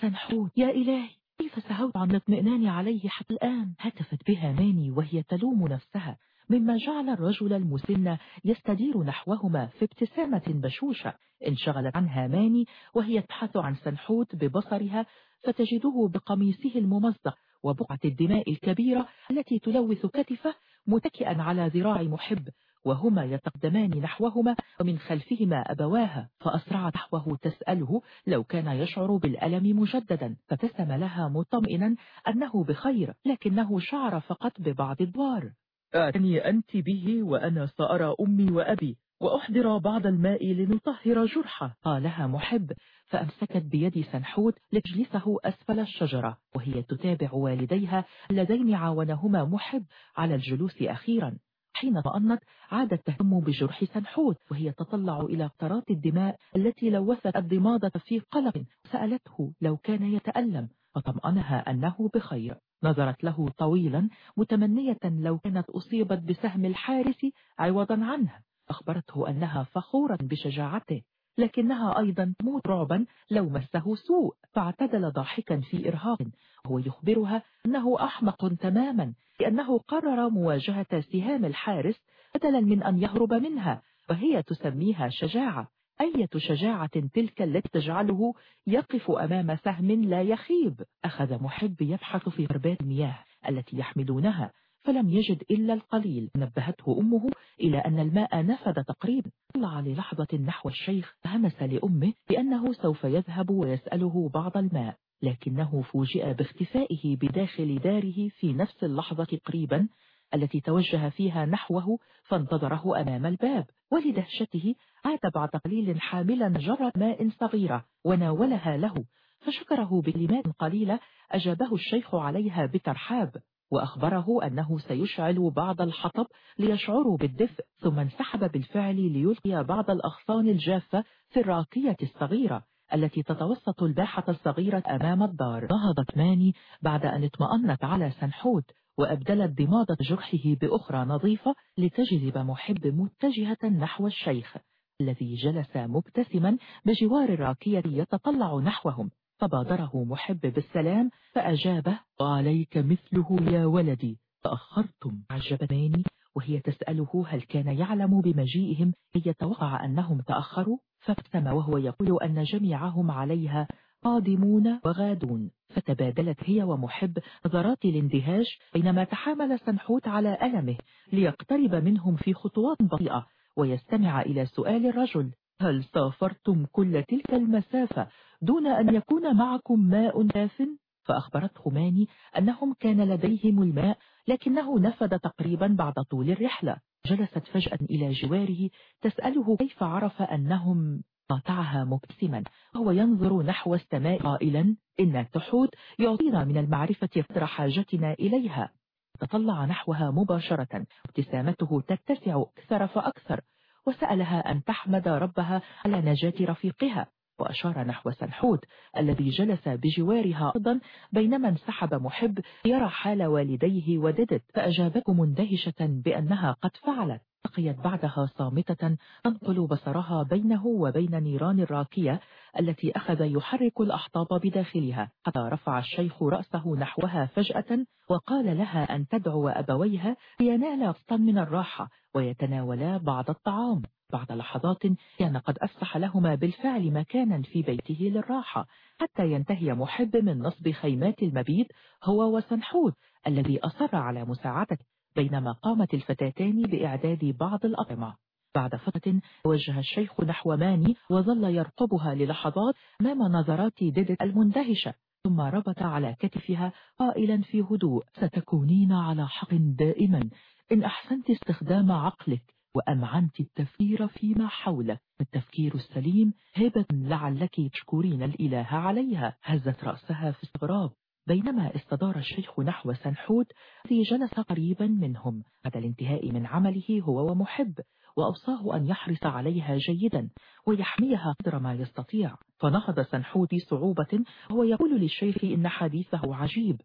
سنحوت؟ يا إلهي كيف سهوت عن الاطمئنان عليه حتى الآن؟ هتفت بها ماني وهي تلوم نفسها. مما جعل الرجل المسن يستدير نحوهما في ابتسامة بشوشة. انشغلت عنها ماني وهي تبحث عن سنحوت ببصرها فتجده بقميصه الممزق وبقعة الدماء الكبيرة التي تلوث كتفه متكئا على ذراع محب وهما يتقدمان نحوهما ومن خلفهما أبواها. فأسرعت نحوه تسأله لو كان يشعر بالألم مجددا فابتسم لها مطمئنا أنه بخير لكنه شعر فقط ببعض الدوار. آتني أنت به وأنا سأرى أمي وأبي وأحضر بعض الماء لنطهر جرحه. قالها محب فأمسكت بيد سنحوت لتجلسه أسفل الشجرة وهي تتابع والديها اللذين عاونهما محب على الجلوس أخيرا. حين طأنت عادت تهتم بجرح سنحوت وهي تطلع إلى قطرات الدماء التي لوثت الضمادة في قلق. سألته لو كان يتألم فطمأنها أنه بخير. نظرت له طويلا متمنية لو كانت أصيبت بسهم الحارس عوضا عنه أخبرته أنها فخورا بشجاعته لكنها أيضا تموت رعبا لو مسه سوء. فاعتدل ضاحكا في إرهاق. وهو يخبرها أنه أحمق تماما لأنه قرر مواجهة سهام الحارس بدلا من أن يهرب منها وهي تسميها شجاعة. أية شجاعة تلك التي تجعله يقف أمام سهم لا يخيب؟ أخذ محب يبحث في غربات المياه التي يحملونها فلم يجد إلا القليل. نبهته أمه إلى أن الماء نفد تقريبا. طلع للحظة نحو الشيخ همس لأمه بأنه سوف يذهب ويسأله بعض الماء لكنه فوجئ باختفائه بداخل داره في نفس اللحظة تقريبا التي توجه فيها نحوه فانتظره أمام الباب. ولدهشته عاد بعد قليل حاملا جرة ماء صغيرة وناولها له فشكره بكلمات قليلة أجابه الشيخ عليها بترحاب وأخبره أنه سيشعل بعض الحطب ليشعروا بالدفء ثم انسحب بالفعل ليلقي بعض الأغصان الجافة في الراكية الصغيرة التي تتوسط الباحة الصغيرة أمام الدار. نهضت ماني بعد أن اطمأنت على سنحوت وأبدلت ضمادة جرحه بأخرى نظيفة لتجذب محب متجهة نحو الشيخ. الذي جلس مبتسما بجوار الراكية يتطلع نحوهم. فبادره محب بالسلام فأجابه وعليك مثله يا ولدي. تأخرتم عجب ماني وهي تسأله هل كان يعلم بمجيئهم كي يتوقع أنهم تأخروا. فابتسم وهو يقول أن جميعهم عليها قادمون وغادون. فتبادلت هي ومحب نظرات الاندهاش بينما تحامل سنحوت على ألمه ليقترب منهم في خطوات بطيئة. ويستمع إلى سؤال الرجل هل سافرتم كل تلك المسافة دون أن يكون معكم ماء كاف؟ فأخبرته ماني أنهم كان لديهم الماء لكنه نفد تقريبا بعد طول الرحلة جلست فجأة إلى جواره تسأله كيف عرف أنهم قاطعها مبتسما وهو ينظر نحو السماء قائلا إن التحوت يعطينا من المعرفة قدر حاجتنا إليها تطلع نحوها مباشرة ابتسامته تتسع أكثر فأكثر وسألها أن تحمد ربها على نجاة رفيقها وأشار نحو سنحوت الذي جلس بجوارها أيضا بينما انسحب محب يرى حال والديه وددت فأجابته مندهشة بأنها قد فعلت. بقيت بعدها صامتة تنقل بصرها بينه وبين نيران الراكية التي أخذ يحرك الأحطاب بداخلها حتى رفع الشيخ رأسه نحوها فجأة وقال لها أن تدعو أبويها لينالا فطا من الراحة ويتناولا بعض الطعام. بعد لحظات كان قد أفسح لهما بالفعل مكانا في بيته للراحة حتى ينتهي محب من نصب خيمات المبيت هو وسنحوت الذي أصر على مساعدته. بينما قامت الفتاتان بإعداد بعض الأطعمة. بعد فترة توجه الشيخ نحو ماني وظل يرقبها للحظات أمام نظرات ديدت المندهشة ثم ربط على كتفها قائلا في هدوء ستكونين على حق دائما. إن أحسنت استخدام عقلك وأمعنت التفكير فيما حولك. التفكير السليم هبة لعلك تشكرين الإله عليها. هزت رأسها في استغراب. بينما استدار الشيخ نحو سنحوت الذي جلس قريبا منهم. بعد الانتهاء من عمله هو ومحب وأوصاه أن يحرص عليها جيدا ويحميها قدر ما يستطيع. فنهض سنحوت بصعوبة وهو يقول للشيخ إن حديثه عجيب.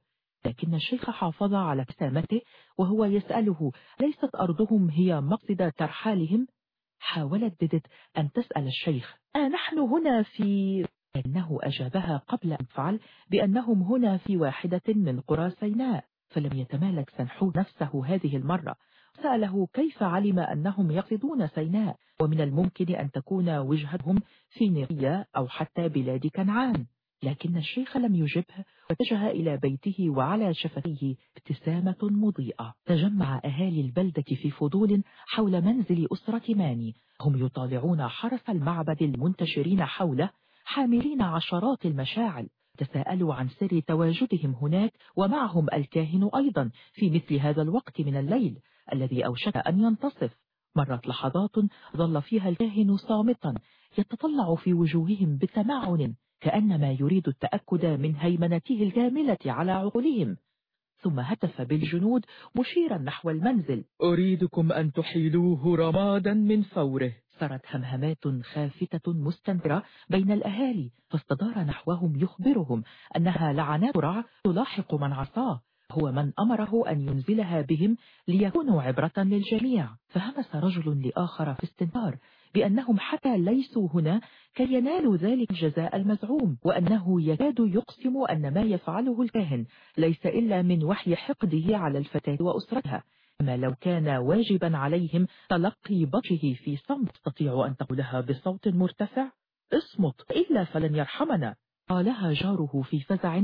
لكن الشيخ حافظ على ابتسامته وهو يسأله ليست أرضهم هي مقصد ترحالهم؟ حاولت ديدت أن تسأل الشيخ أنحن هنا في إنه أجابها قبل أن تفعل بأنهم هنا في واحدة من قرى سيناء فلم يتمالك سنحو نفسه هذه المرة. سأله كيف علم أنهم يقصدون سيناء ومن الممكن أن تكون وجهتهم في نيريا أو حتى بلاد كنعان. لكن الشيخ لم يجبه واتجه إلى بيته وعلى شفتيه ابتسامة مضيئة. تجمع أهالي البلدة في فضول حول منزل أسرة ماني. هم يطالعون حرس المعبد المنتشرين حوله حاملين عشرات المشاعل. تساءلوا عن سر تواجدهم هناك ومعهم الكاهن أيضا في مثل هذا الوقت من الليل الذي أوشك أن ينتصف. مرت لحظات ظل فيها الكاهن صامتا يتطلع في وجوههم بتمعن كأنما يريد التأكد من هيمنته الكاملة على عقولهم. ثم هتف بالجنود مشيرا نحو المنزل. أريدكم أن تحيلوه رمادا من فوره. صارت همهمات خافتة مستنبرة بين الأهالي فاستدار نحوهم يخبرهم أنها لعنات رع تلاحق من عصاه. هو من أمره أن ينزلها بهم ليكونوا عبرة للجميع. فهمس رجل لآخر في استنكار بأنهم حتى ليسوا هنا كي ينالوا ذلك الجزاء المزعوم وأنه يكاد يقسم أن ما يفعله الكاهن ليس إلا من وحي حقده على الفتاة وأسرتها ما لو كان واجبا عليهم تلقي بطشه في صمت تستطيع أن تقولها بصوت مرتفع اصمت إلا فلن يرحمنا قالها جاره في فزع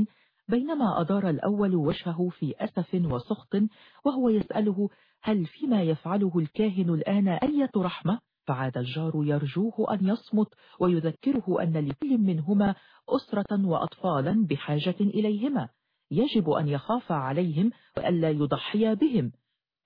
بينما أدار الأول وجهه في أسف وسخط وهو يسأله هل فيما يفعله الكاهن الآن أية رحمة؟ فعاد الجار يرجوه أن يصمت ويذكره أن لكل منهما أسرة وأطفالا بحاجة إليهما. يجب أن يخاف عليهم وألا يضحي بهم.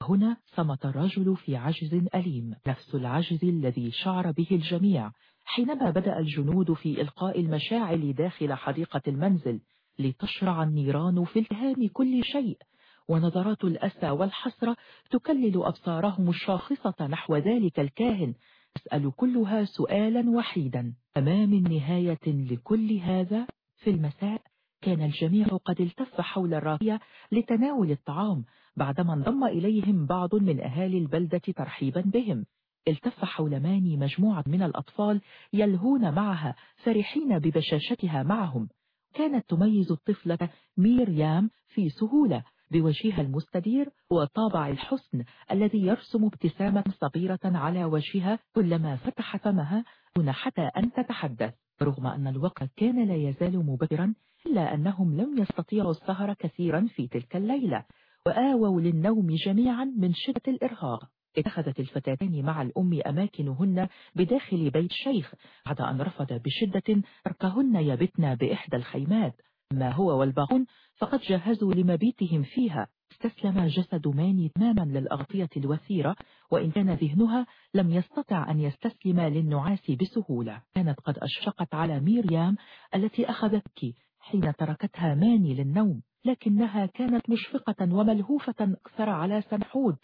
هنا صمت الرجل في عجز أليم. نفس العجز الذي شعر به الجميع. حينما بدأ الجنود في إلقاء المشاعل داخل حديقة المنزل لتشرع النيران في التهام كل شيء ونظرات الأسى والحسرة تكلل أبصارهم الشاخصة نحو ذلك الكاهن تسأل كلها سؤالا وحيدا. أمام النهاية لكل هذا في المساء كان الجميع قد التف حول الراقية لتناول الطعام بعدما انضم إليهم بعض من أهالي البلدة ترحيبا بهم. التف حول ماني مجموعة من الأطفال يلهون معها فرحين ببشاشتها معهم. كانت تميز الطفلة ميريام في سهولة بوجهها المستدير وطابع الحسن الذي يرسم ابتسامة صغيرة على وجهها كلما فتح فمها دون حتى أن تتحدث. رغم أن الوقت كان لا يزال مبكرا إلا أنهم لم يستطيعوا السهر كثيرا في تلك الليلة وآووا للنوم جميعا من شدة الإرهاق. اتخذت الفتاتان مع الأم أماكنهن بداخل بيت الشيخ بعد أن رفض بشدة تركهن يبتن بإحدى الخيمات ما هو والباقون فقد جهزوا لمبيتهم فيها. استسلم جسد ماني تماما للأغطية الوثيرة وإن كان ذهنها لم يستطع أن يستسلم للنعاس بسهولة. كانت قد أشفقت على ميريام التي أخذتك حين تركتها ماني للنوم لكنها كانت مشفقة وملهوفة أكثر على سنحود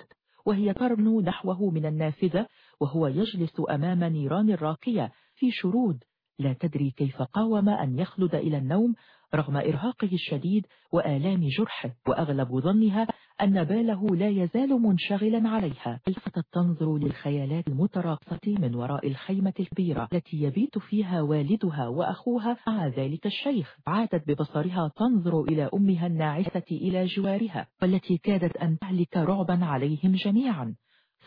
وهي ترنو نحوه من النافذة وهو يجلس أمام نيران الراقية في شرود لا تدري كيف قاوم أن يخلد إلى النوم رغم إرهاقه الشديد وآلام جرحه وأغلب ظنها أن باله لا يزال منشغلا عليها. الفتت تنظر للخيالات المتراقصة من وراء الخيمة الكبيرة التي يبيت فيها والدها وأخوها؟ مع ذلك الشيخ عادت ببصرها تنظر إلى أمها الناعسة إلى جوارها والتي كادت أن تهلك رعبا عليهم جميعا.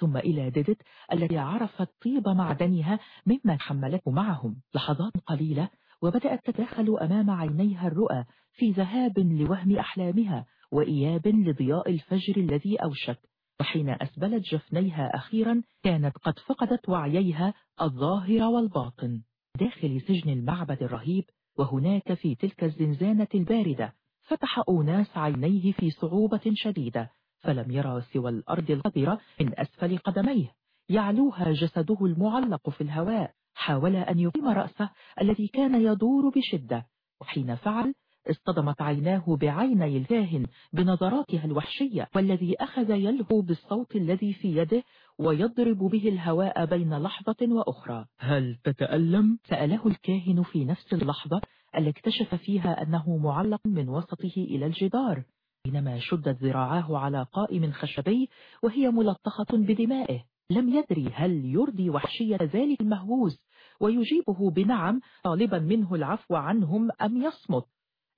ثم إلى ديدت التي عرفت طيب معدنها مما حملته معهم. لحظات قليلة وبدأت تتدخل أمام عينيها الرؤى في ذهاب لوهم أحلامها وإياب لضياء الفجر الذي أوشك. وحين أسبلت جفنيها أخيرا كانت قد فقدت وعييها الظاهر والباطن. داخل سجن المعبد الرهيب وهناك في تلك الزنزانة الباردة فتح أوناس عينيه في صعوبة شديدة. فلم يرى سوى الأرض القذرة من أسفل قدميه. يعلوها جسده المعلق في الهواء. حاول أن يقيم رأسه الذي كان يدور بشدة. وحين فعل اصطدمت عيناه بعيني الكاهن بنظراتها الوحشية والذي أخذ يلهو بالصوت الذي في يده ويضرب به الهواء بين لحظة وأخرى. هل تتألم؟ سأله الكاهن في نفس اللحظة التي اكتشف فيها أنه معلق من وسطه إلى الجدار. بينما شدت ذراعاه على قائم خشبي وهي ملطخة بدمائه. لم يدري هل يرضي وحشية ذلك المهووس ويجيبه بنعم طالبا منه العفو عنهم أم يصمت.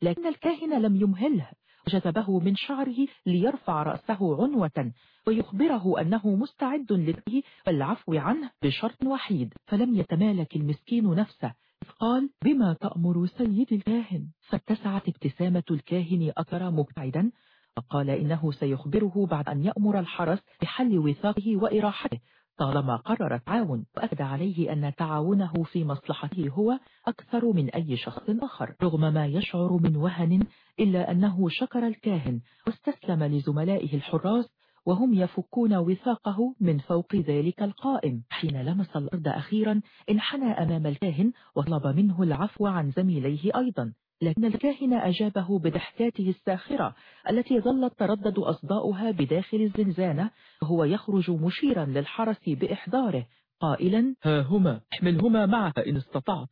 لكن الكاهن لم يمهله. جذبه من شعره ليرفع رأسه عنوة ويخبره أنه مستعد لذلك والعفو عنه بشرط وحيد. فلم يتمالك المسكين نفسه. قال بما تأمر سيد الكاهن؟ فاتسعت ابتسامة الكاهن أثر مبتعدا فقال إنه سيخبره بعد أن يأمر الحرس بحل وثاقه وإراحته. طالما قرر التعاون وأكد عليه أن تعاونه في مصلحته هو أكثر من أي شخص آخر رغم ما يشعر من وهن إلا أنه شكر الكاهن واستسلم لزملائه الحراس وهم يفكون وثاقه من فوق ذلك القائم. حين لمس الأرض أخيرا انحنى أمام الكاهن وطلب منه العفو عن زميليه أيضا. لكن الكاهن أجابه بضحكاته الساخرة التي ظلت تردد أصداؤها بداخل الزنزانة وهو يخرج مشيرا للحرس بإحضاره. قائلا ها هما احملهما معك إن استطعت.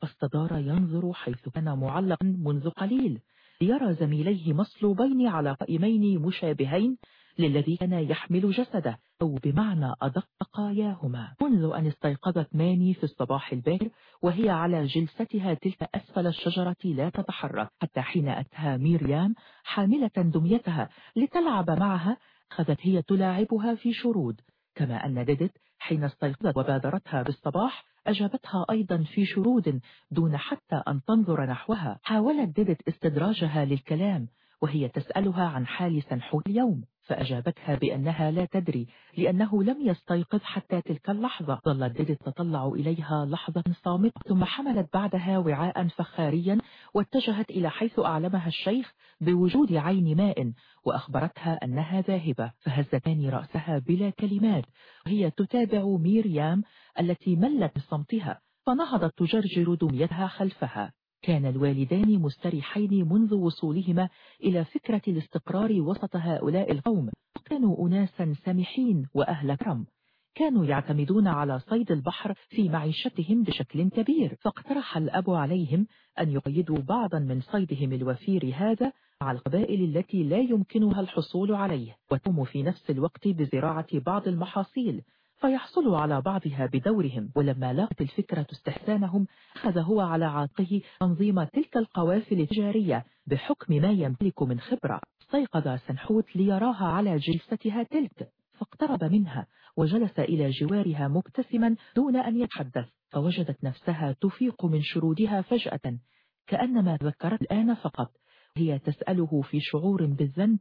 فاستدار ينظر حيث كان معلقا منذ قليل. ليرى زميليه مصلوبين على قائمين مشابهين للذي كان يحمل جسده أو بمعنى أدق بقاياهما منذ أن استيقظت ماني في الصباح الباكر وهي على جلستها تلك أسفل الشجرة لا تتحرك حتى حين أتها ميريام حاملة دميتها لتلعب معها أخذت هي تلاعبها في شرود. كما أن ديدت حين استيقظت وبادرتها بالصباح أجابتها أيضا في شرود دون حتى أن تنظر نحوها. حاولت ديدت استدراجها للكلام وهي تسألها عن حال سنحو اليوم. فأجابتها بأنها لا تدري لأنه لم يستيقظ حتى تلك اللحظة. ظلت ديدي تطلع إليها لحظة صامتة ثم حملت بعدها وعاء فخاريا واتجهت إلى حيث أعلمها الشيخ بوجود عين ماء وأخبرتها أنها ذاهبة. فهزتان رأسها بلا كلمات. وهي تتابع ميريام التي ملت بصمتها فنهضت تجرجر دميتها خلفها. كان الوالدان مستريحين منذ وصولهما إلى فكرة الاستقرار وسط هؤلاء القوم. كانوا أناسا سمحين وأهل كرم. كانوا يعتمدون على صيد البحر في معيشتهم بشكل كبير. فاقترح الأب عليهم أن يقيدوا بعضا من صيدهم الوفير هذا مع القبائل التي لا يمكنها الحصول عليه. وتقوم في نفس الوقت بزراعة بعض المحاصيل. فيحصلوا على بعضها بدورهم ولما لاقت الفكرة استحسانهم أخذ هو على عاتقه تنظيم تلك القوافل التجارية بحكم ما يمتلك من خبرة. استيقظ سنحوت ليراها على جلستها تلك فاقترب منها وجلس إلى جوارها مبتسما دون أن يتحدث فوجدت نفسها تفيق من شرودها فجأة كأنما ذكرت الآن فقط هي تسأله في شعور بالذنب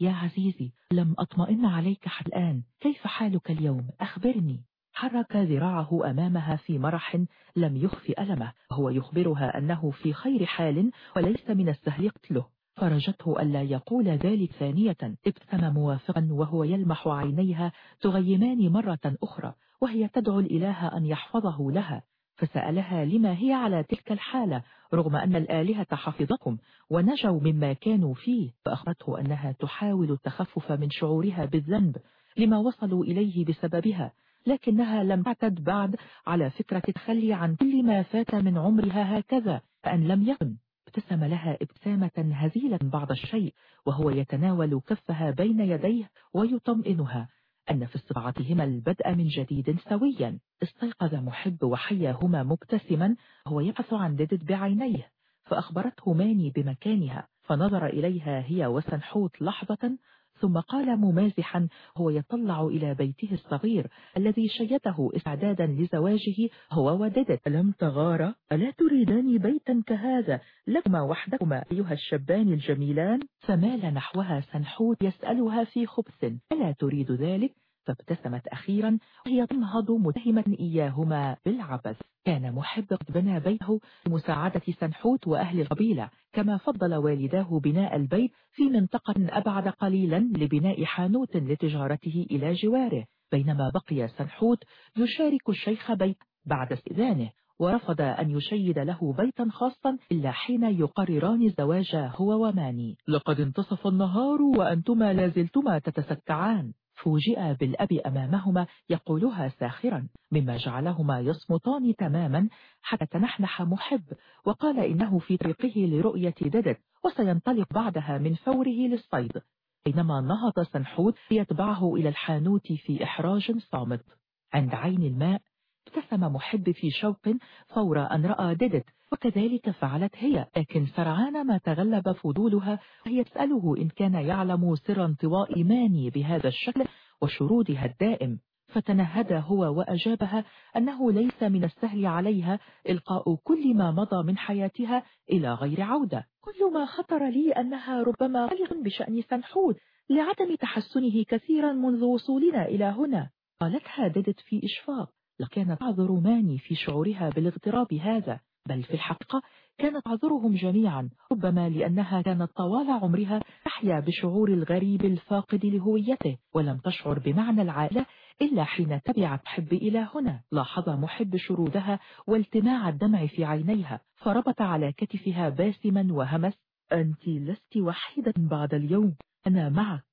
يا عزيزي لم أطمئن عليك حتى الآن كيف حالك اليوم؟ أخبرني. حرك ذراعه أمامها في مرح لم يخف ألمه. وهو يخبرها أنه في خير حال وليس من السهل قتله. فرجته ألا يقول ذلك ثانية. ابتسم موافقا وهو يلمح عينيها تغيمان مرة أخرى وهي تدعو الإله أن يحفظه لها. فسألها لما هي على تلك الحالة رغم أن الآلهة حفظتهم ونجوا مما كانوا فيه فأخبرته أنها تحاول التخفف من شعورها بالذنب لما وصلوا إليه بسببها لكنها لم تعتد بعد على فكرة التخلي عن كل ما فات من عمرها هكذا فأن لم يكن ابتسم لها ابتسامة هزيلة بعض الشيء وهو يتناول كفها بين يديه ويطمئنها. أن في استطاعتهما البدء من جديد سويا. استيقظ محب وحياهما مبتسما. هو يبحث عن ديدت بعينيه فأخبرته ماني بمكانها فنظر إليها هي وسنحوت لحظة ثم قال ممازحا هو يطلع إلى بيته الصغير الذي شيته استعدادا لزواجه هو وددت ألم تغار؟ ألا تريدان بيتا كهذا؟ لكما وحدكما أيها الشبان الجميلان. فمال نحوها سنحوت يسألها في خبث. ألا تريد ذلك؟ فابتسمت أخيرا وهي تنهض متهمة إياهما بالعبث. كان محب قد بنى بيته لمساعدة سنحوت وأهل القبيلة كما فضل والداه بناء البيت في منطقة أبعد قليلا لبناء حانوت لتجارته إلى جواره. بينما بقي سنحوت يشارك الشيخ بيت بعد استئذانه ورفض أن يشيد له بيتا خاصا إلا حين يقرران الزواج هو وماني. لقد انتصف النهار وأنتما لازلتما تتسكعان فوجئ بالأب أمامهما يقولها ساخرا مما جعلهما يصمتان تماما حتى تنحنح محب وقال إنه في طريقه لرؤية ددت وسينطلق بعدها من فوره للصيد. بينما نهض سنحوت يتبعه إلى الحانوت في إحراج صامت. عند عين الماء ابتسم محب في شوق فور أن رأى ددت وكذلك فعلت هي لكن سرعان ما تغلب فضولها وهي تسأله إن كان يعلم سر انطواء ماني بهذا الشكل وشرودها الدائم. فتنهد هو وأجابها أنه ليس من السهل عليها إلقاء كل ما مضى من حياتها إلى غير عودة. كل ما خطر لي أنها ربما قلق بشأن سنحود لعدم تحسنه كثيرا منذ وصولنا إلى هنا. قالتها ددت في إشفاق لكانت تعذر ماني في شعورها بالاغتراب هذا. بل في الحقيقة كانت تعذرهم جميعا ربما لأنها كانت طوال عمرها تحيا بشعور الغريب الفاقد لهويته ولم تشعر بمعنى العائلة إلا حين تبعت محب إلى هنا. لاحظ محب شرودها والتماع الدمع في عينيها فربط على كتفها باسما وهمس أنت لست وحيدة بعد اليوم أنا معك.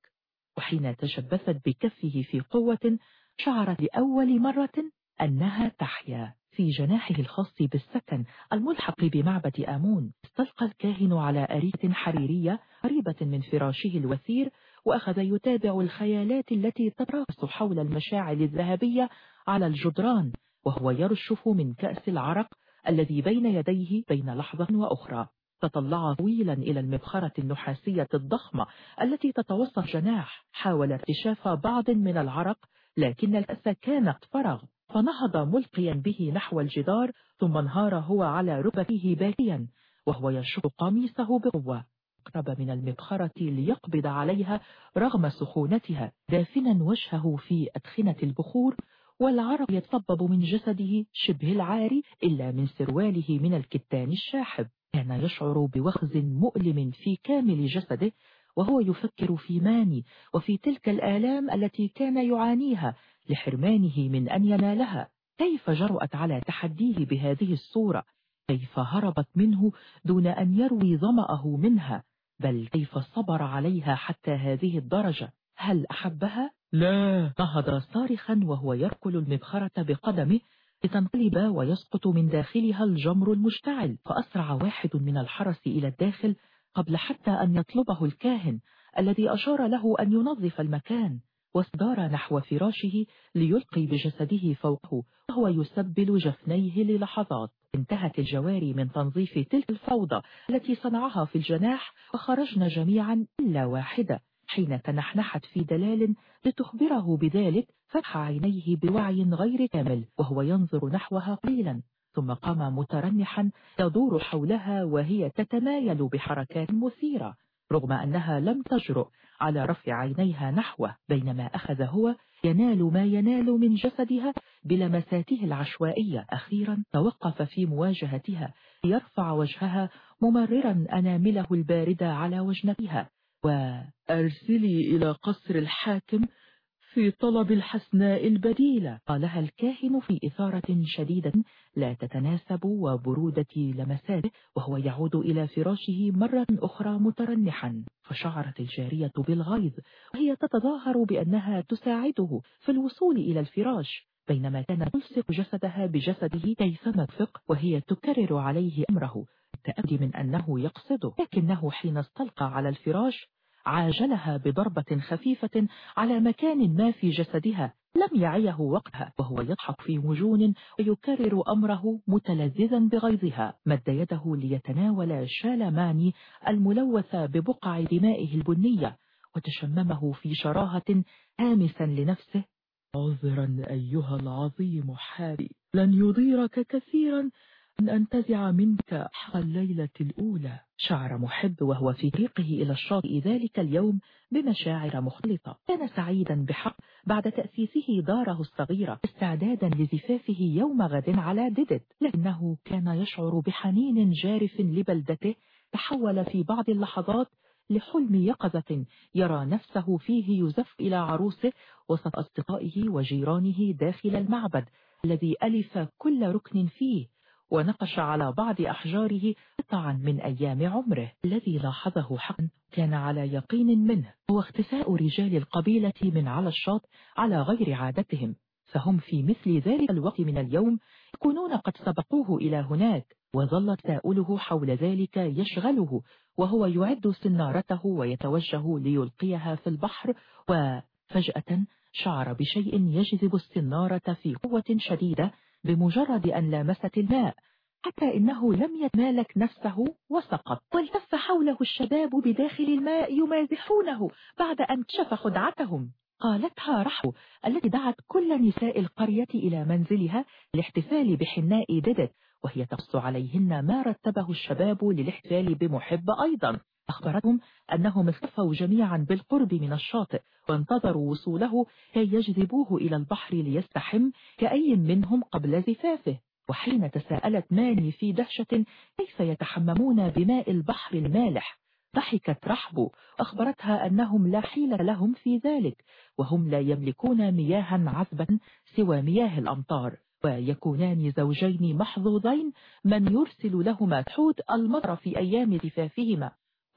وحين تشبثت بكفه في قوة شعرت لأول مرة أنها تحيا. في جناحه الخاص بالسكن الملحق بمعبد آمون. استلقى الكاهن على أريكة حريرية قريبة من فراشه الوثير وأخذ يتابع الخيالات التي تتراقص حول المشاعل الذهبية على الجدران وهو يرشف من كأس العرق الذي بين يديه بين لحظة وأخرى. تطلع طويلا إلى المبخرة النحاسية الضخمة التي تتوسط جناح حاول اكتشاف بعض من العرق لكن الكأس كانت فرغ فنهض ملقيا به نحو الجدار ثم انهار هو على ركبته باكيا وهو يشق قميصه بقوة. اقرب من المبخرة ليقبض عليها رغم سخونتها. دافنا وجهه في أدخنة البخور والعرق يتصبب من جسده شبه العاري إلا من سرواله من الكتان الشاحب. كان يشعر بوخز مؤلم في كامل جسده وهو يفكر في ماني وفي تلك الآلام التي كان يعانيها. لحرمانه من أن ينالها. كيف جرأت على تحديه بهذه الصورة؟ كيف هربت منه دون أن يروي ظمأه منها؟ بل كيف صبر عليها حتى هذه الدرجة؟ هل أحبها؟ لا. نهض صارخا وهو يركل المبخرة بقدمه لتنقلب ويسقط من داخلها الجمر المشتعل. فأسرع واحد من الحرس إلى الداخل قبل حتى أن يطلبه الكاهن الذي أشار له أن ينظف المكان. واصدار نحو فراشه ليلقي بجسده فوقه وهو يسبل جفنيه للحظات. انتهت الجواري من تنظيف تلك الفوضى التي صنعها في الجناح وخرجنا جميعا إلا واحدة. حين تنحنحت في دلال لتخبره بذلك فتح عينيه بوعي غير كامل وهو ينظر نحوها قليلا. ثم قام مترنحا يدور حولها وهي تتمايل بحركات مثيرة رغم أنها لم تجرؤ. على رفع عينيها نحوه بينما أخذ هو ينال ما ينال من جسدها بلمساته العشوائية. أخيرا توقف في مواجهتها ليرفع وجهها ممررا أنامله الباردة على وجنتها. وأرسلي إلى قصر الحاكم في طلب الحسناء البديلة قالها الكاهن في إثارة شديدة لا تتناسب وبرودة لمساته وهو يعود إلى فراشه مرة أخرى مترنحا. فشعرت الجارية بالغيظ وهي تتظاهر بأنها تساعده في الوصول إلى الفراش بينما كان تلصق جسدها بجسده كيفما تفق وهي تكرر عليه أمره. التأكد من أنه يقصده لكنه حين استلقى على الفراش عاجلها بضربة خفيفة على مكان ما في جسدها لم يعيه وقتها وهو يضحك في وجون ويكرر أمره متلذذا بغيظها. مد يده ليتناول شال ماني الملوثة ببقع دمائه البنية وتشممه في شراهة هامسا لنفسه. عذرا أيها العظيم حابي لن يضيرك كثيرا أن أنتزع منك حق الليلة الأولى. شعر محب وهو في طريقه إلى الشاطئ ذلك اليوم بمشاعر مختلطة. كان سعيدا بحق بعد تأسيسه داره الصغيرة استعدادا لزفافه يوم غد على ديدت لكنه كان يشعر بحنين جارف لبلدته. تحول في بعض اللحظات لحلم يقظة يرى نفسه فيه يزف إلى عروسه وسط أصدقائه وجيرانه داخل المعبد الذي ألف كل ركن فيه. ونقش على بعض أحجاره قطعا من أيام عمره. الذي لاحظه حقا كان على يقين منه. هو اختفاء رجال القبيلة من على الشاط على غير عادتهم. فهم في مثل ذلك الوقت من اليوم يكونون قد سبقوه إلى هناك. وظل تساؤله حول ذلك يشغله. وهو يعد سنارته ويتوجه ليلقيها في البحر. وفجأة شعر بشيء يجذب السنارة في قوة شديدة. بمجرد أن لامست الماء حتى إنه لم يتمالك نفسه وسقط. والتف حوله الشباب بداخل الماء يمازحونه بعد أن كشف خدعتهم. قالتها رحو التي دعت كل نساء القرية إلى منزلها لاحتفال بحناء ددت وهي تقص عليهن ما رتبه الشباب للاحتفال بمحب أيضا. أخبرتهم أنهم اختفوا جميعا بالقرب من الشاطئ وانتظروا وصوله كي يجذبوه إلى البحر ليستحم كأي منهم قبل زفافه. وحين تساءلت ماني في دهشة كيف يتحممون بماء البحر المالح؟ ضحكت رحب. وأخبرتها أنهم لا حيلة لهم في ذلك وهم لا يملكون مياها عذبة سوى مياه الأمطار. ويكونان زوجين محظوظين من يرسل لهما حوت المطر في أيام زفافهما.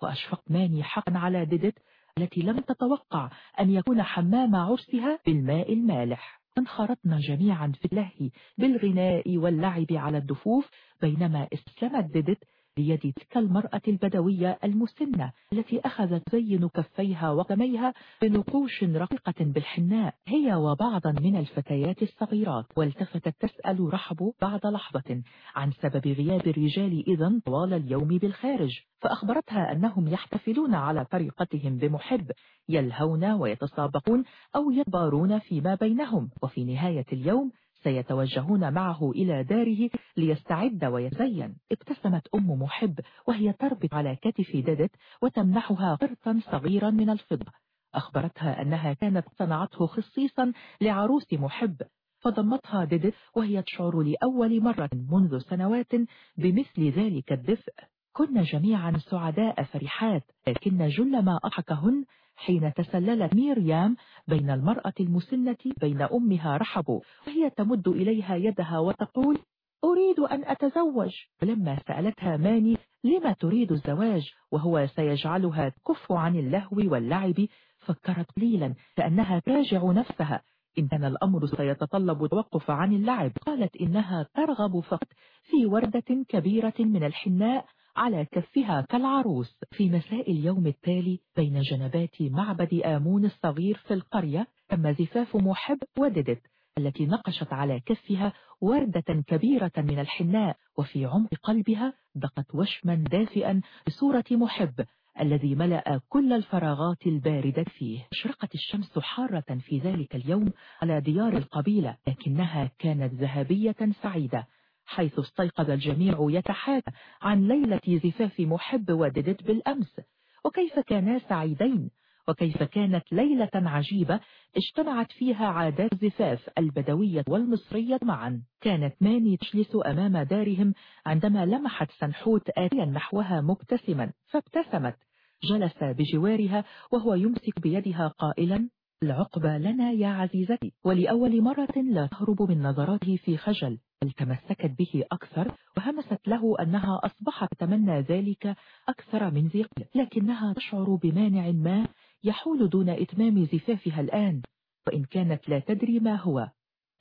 وأشفق ماني حقا على ديدت التي لم تتوقع أن يكون حمام عرسها بالماء المالح. انخرطنا جميعا في اللهي بالغناء واللعب على الدفوف بينما استسلمت ديدت بيد تلك المرأة البدوية المسنة التي أخذت زين كفيها وقدميها بنقوش رقيقة بالحناء. هي وبعضا من الفتيات الصغيرات والتفتت تسأل رحب بعد لحظة عن سبب غياب الرجال إذا طوال اليوم بالخارج فأخبرتها أنهم يحتفلون على طريقتهم بمحب يلهون ويتسابقون أو يتبارون فيما بينهم. وفي نهاية اليوم سيتوجهون معه إلى داره ليستعد ويزين. ابتسمت أم محب وهي تربط على كتف ددت وتمنحها قرطا صغيرا من الفضة. أخبرتها أنها كانت صنعته خصيصا لعروس محب. فضمتها ددت وهي تشعر لأول مرة منذ سنوات بمثل ذلك الدفء. كن جميعا سعداء فرحات لكن جل ما أضحكهن حين تسللت ميريام بين المرأة المسنة بين أمها رحب وهي تمد إليها يدها وتقول أريد أن أتزوج. ولما سألتها ماني لما تريد الزواج؟ وهو سيجعلها تكف عن اللهو واللعب. فكرت قليلا كأنها تراجع نفسها. إن كان الأمر سيتطلب التوقف عن اللعب. قالت إنها ترغب فقط في وردة كبيرة من الحناء على كفها كالعروس في مساء اليوم التالي بين جنبات معبد آمون الصغير في القرية تم زفاف محب وددت التي نقشت على كفها وردة كبيرة من الحناء وفي عمق قلبها دقت وشما دافئا بصورة محب الذي ملأ كل الفراغات الباردة فيه. أشرقت الشمس حارة في ذلك اليوم على ديار القبيلة لكنها كانت ذهبية سعيدة. حيث استيقظ الجميع يتحاكى عن ليلة زفاف محب وددت بالأمس. وكيف كانا سعيدين؟ وكيف كانت ليلة عجيبة اجتمعت فيها عادات الزفاف البدوية والمصرية معا. كانت ماني تجلس أمام دارهم عندما لمحت سنحوت آتيا نحوها مبتسما فابتسمت. جلس بجوارها وهو يمسك بيدها قائلا العقبة لنا يا عزيزتي. ولأول مرة لا تهرب من نظراته في خجل. بل تمسكت به أكثر وهمست له أنها أصبحت تتمنى ذلك أكثر من ذي لكنها تشعر بمانع ما يحول دون إتمام زفافها الآن. وإن كانت لا تدري ما هو.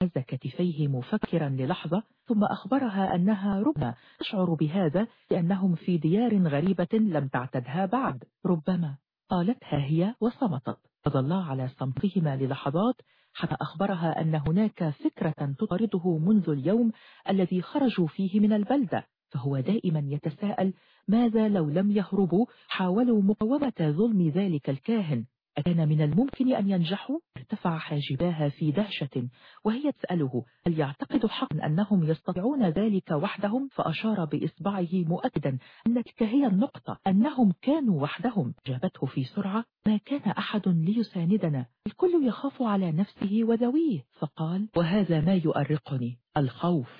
هز كتفيه مفكرا للحظة ثم أخبرها أنها ربما تشعر بهذا لأنهم في ديار غريبة لم تعتدها بعد. ربما قالتها هي وصمتت. فظلا على صمتهما للحظات حتى أخبرها أن هناك فكرة تطارده منذ اليوم الذي خرجوا فيه من البلدة فهو دائما يتساءل ماذا لو لم يهربوا حاولوا مقاومة ظلم ذلك الكاهن. أكان من الممكن أن ينجحوا؟ ارتفع حاجباها في دهشة وهي تسأله هل يعتقد حقا أنهم يستطيعون ذلك وحدهم؟ فأشار بإصبعه مؤكدا أن تلك هي النقطة أنهم كانوا وحدهم. جابته في سرعة ما كان أحد ليساندنا الكل يخاف على نفسه وذويه. فقال وهذا ما يؤرقني الخوف.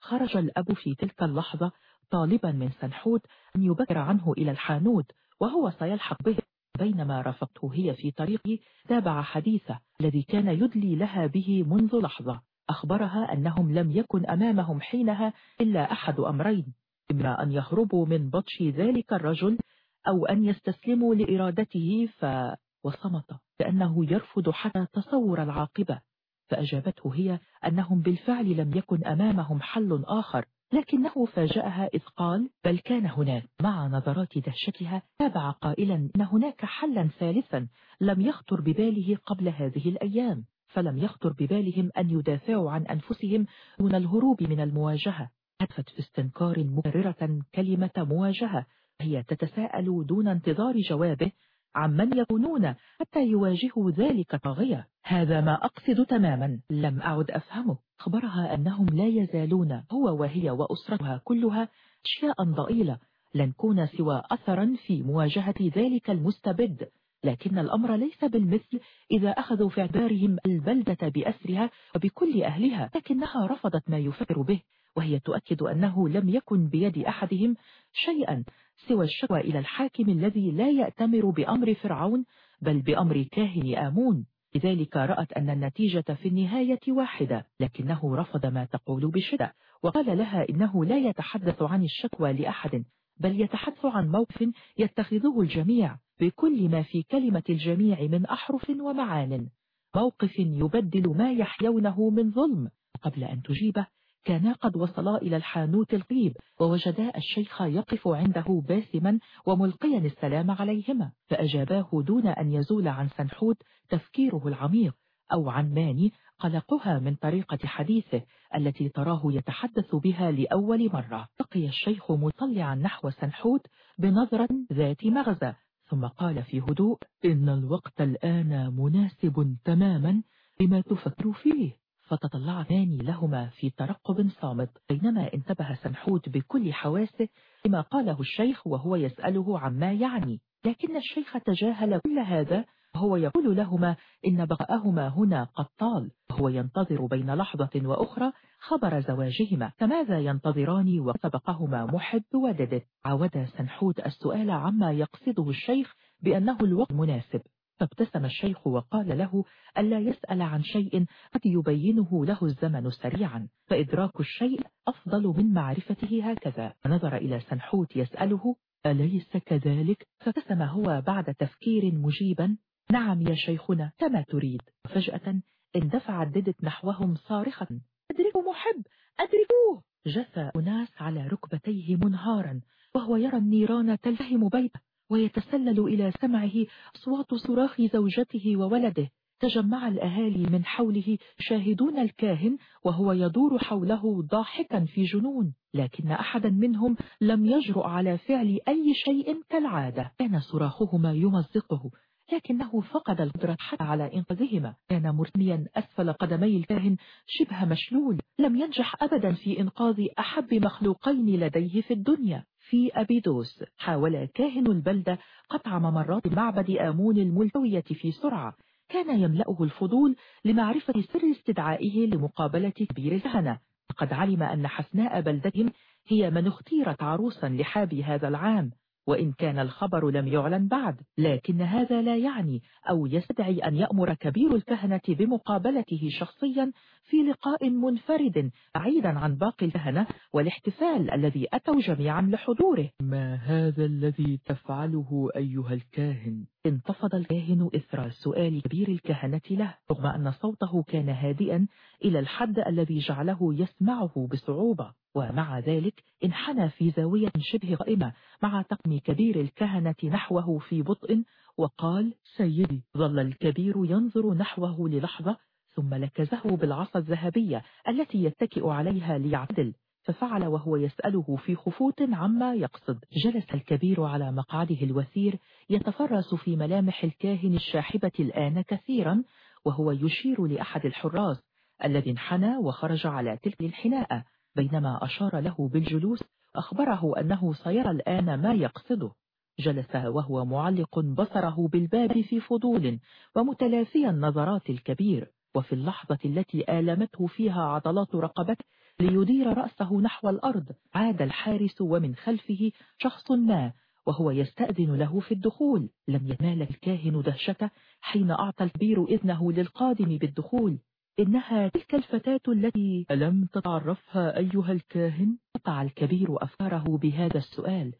خرج الأب في تلك اللحظة طالبا من سنحوت أن يبكر عنه إلى الحانوت وهو سيلحق به. بينما رافقته هي في طريقه تابع حديثه الذي كان يدلي لها به منذ لحظة. أخبرها أنهم لم يكن أمامهم حينها إلا أحد أمرين إما أن يهربوا من بطش ذلك الرجل أو أن يستسلموا لإرادته ف... وصمت لأنه يرفض حتى تصور العاقبة. فأجابته هي أنهم بالفعل لم يكن أمامهم حل آخر. لكنه فاجأها إذ قال بل كان هناك مع نظرات دهشتها تابع قائلا إن هناك حلا ثالثا لم يخطر بباله قبل هذه الأيام فلم يخطر ببالهم أن يدافعوا عن أنفسهم دون الهروب من المواجهة. هدفت في استنكار مكررة كلمة مواجهة هي تتساءل دون انتظار جوابه عمن يكونون حتى يواجهوا ذلك طاغية. هذا ما أقصد تماما لم أعد أفهمه. أخبرها أنهم لا يزالون هو وهي وأسرتها كلها أشياء ضئيلة لن كون سوى أثرا في مواجهة ذلك المستبد لكن الأمر ليس بالمثل إذا أخذوا في اعتبارهم البلدة بأسرها وبكل أهلها لكنها رفضت ما يفكر به وهي تؤكد أنه لم يكن بيد أحدهم شيئا سوى الشكوى إلى الحاكم الذي لا يأتمر بأمر فرعون بل بأمر كاهن آمون. لذلك رأت أن النتيجة في النهاية واحدة لكنه رفض ما تقول بشدة وقال لها إنه لا يتحدث عن الشكوى لأحد بل يتحدث عن موقف يتخذه الجميع بكل ما في كلمة الجميع من أحرف ومعان. موقف يبدل ما يحيونه من ظلم قبل أن تجيبه. كانا قد وصلا إلى الحانوت القيب ووجدا الشيخ يقف عنده باسما وملقيا السلام عليهما فأجاباه دون أن يزول عن سنحوت تفكيره العميق أو عن ماني قلقها من طريقة حديثه التي تراه يتحدث بها لأول مرة. بقي الشيخ مطلعا نحو سنحوت بنظرة ذات مغزى ثم قال في هدوء إن الوقت الآن مناسب تماما لما تفكر فيه. فتطلعتان لهما في ترقب صامت بينما انتبه سنحوت بكل حواسه لما قاله الشيخ وهو يسأله عما يعني. لكن الشيخ تجاهل كل هذا وهو يقول لهما إن بقاءهما هنا قد طال. وهو ينتظر بين لحظة وأخرى خبر زواجهما. فماذا ينتظران وسبقهما محب ودده عود سنحوت السؤال عما يقصده الشيخ بأنه الوقت مناسب. فابتسم الشيخ وقال له ألا يسأل عن شيء قد يبينه له الزمن سريعا فإدراك الشيء أفضل من معرفته هكذا. نظر إلى سنحوت يسأله أليس كذلك؟ فابتسم هو بعد تفكير مجيبا نعم يا شيخنا كما تريد. فجأة اندفعت ددت نحوهم صارخة أدركوا محب أدركوه! جثى أناس على ركبتيه منهارا وهو يرى النيران تلتهم بيته. ويتسلل إلى سمعه أصوات صراخ زوجته وولده. تجمع الأهالي من حوله شاهدون الكاهن وهو يدور حوله ضاحكا في جنون لكن أحدا منهم لم يجرؤ على فعل أي شيء كالعادة. كان صراخهما يمزقه لكنه فقد القدرة حتى على إنقاذهما. كان مرتميا أسفل قدمي الكاهن شبه مشلول لم ينجح أبدا في إنقاذ أحب مخلوقين لديه في الدنيا. في أبيدوس. حاول كاهن البلدة قطع ممرات معبد آمون الملتوية في سرعة. كان يملأه الفضول لمعرفة سر استدعائه لمقابلة كبير الكهنة. فقد علم أن حسناء بلدتهم هي من اختيرت عروسا لحاب هذا العام. وإن كان الخبر لم يعلن بعد لكن هذا لا يعني أو يستدعي أن يأمر كبير الكهنة بمقابلته شخصيا في لقاء منفرد بعيدا عن باقي الكهنة والاحتفال الذي أتوا جميعا لحضوره. ما هذا الذي تفعله أيها الكاهن؟ انتفض الكاهن إثر سؤال كبير الكهنة له رغم أن صوته كان هادئا إلى الحد الذي جعله يسمعه بصعوبة ومع ذلك انحنى في زاوية شبه قائمة مع تقم كبير الكهنة نحوه في بطء وقال سيدي ظل الكبير ينظر نحوه للحظة ثم لكزه بالعصا الذهبية التي يتكئ عليها ليعتدل. ففعل وهو يسأله في خفوت عما يقصد. جلس الكبير على مقعده الوثير يتفرس في ملامح الكاهن الشاحبة الآن كثيرا وهو يشير لأحد الحراس الذي انحنى وخرج على تلك الحناء بينما أشار له بالجلوس أخبره أنه سيرى الآن ما يقصده. جلس وهو معلق بصره بالباب في فضول ومتلافيا نظرات الكبير. وفي اللحظة التي آلمته فيها عضلات رقبته ليدير رأسه نحو الأرض عاد الحارس ومن خلفه شخص ما وهو يستأذن له في الدخول. لم ينال الكاهن دهشته حين أعطى الكبير إذنه للقادم بالدخول. إنها تلك الفتاة التي ألم تتعرفها أيها الكاهن؟ قطع الكبير أفكاره بهذا السؤال.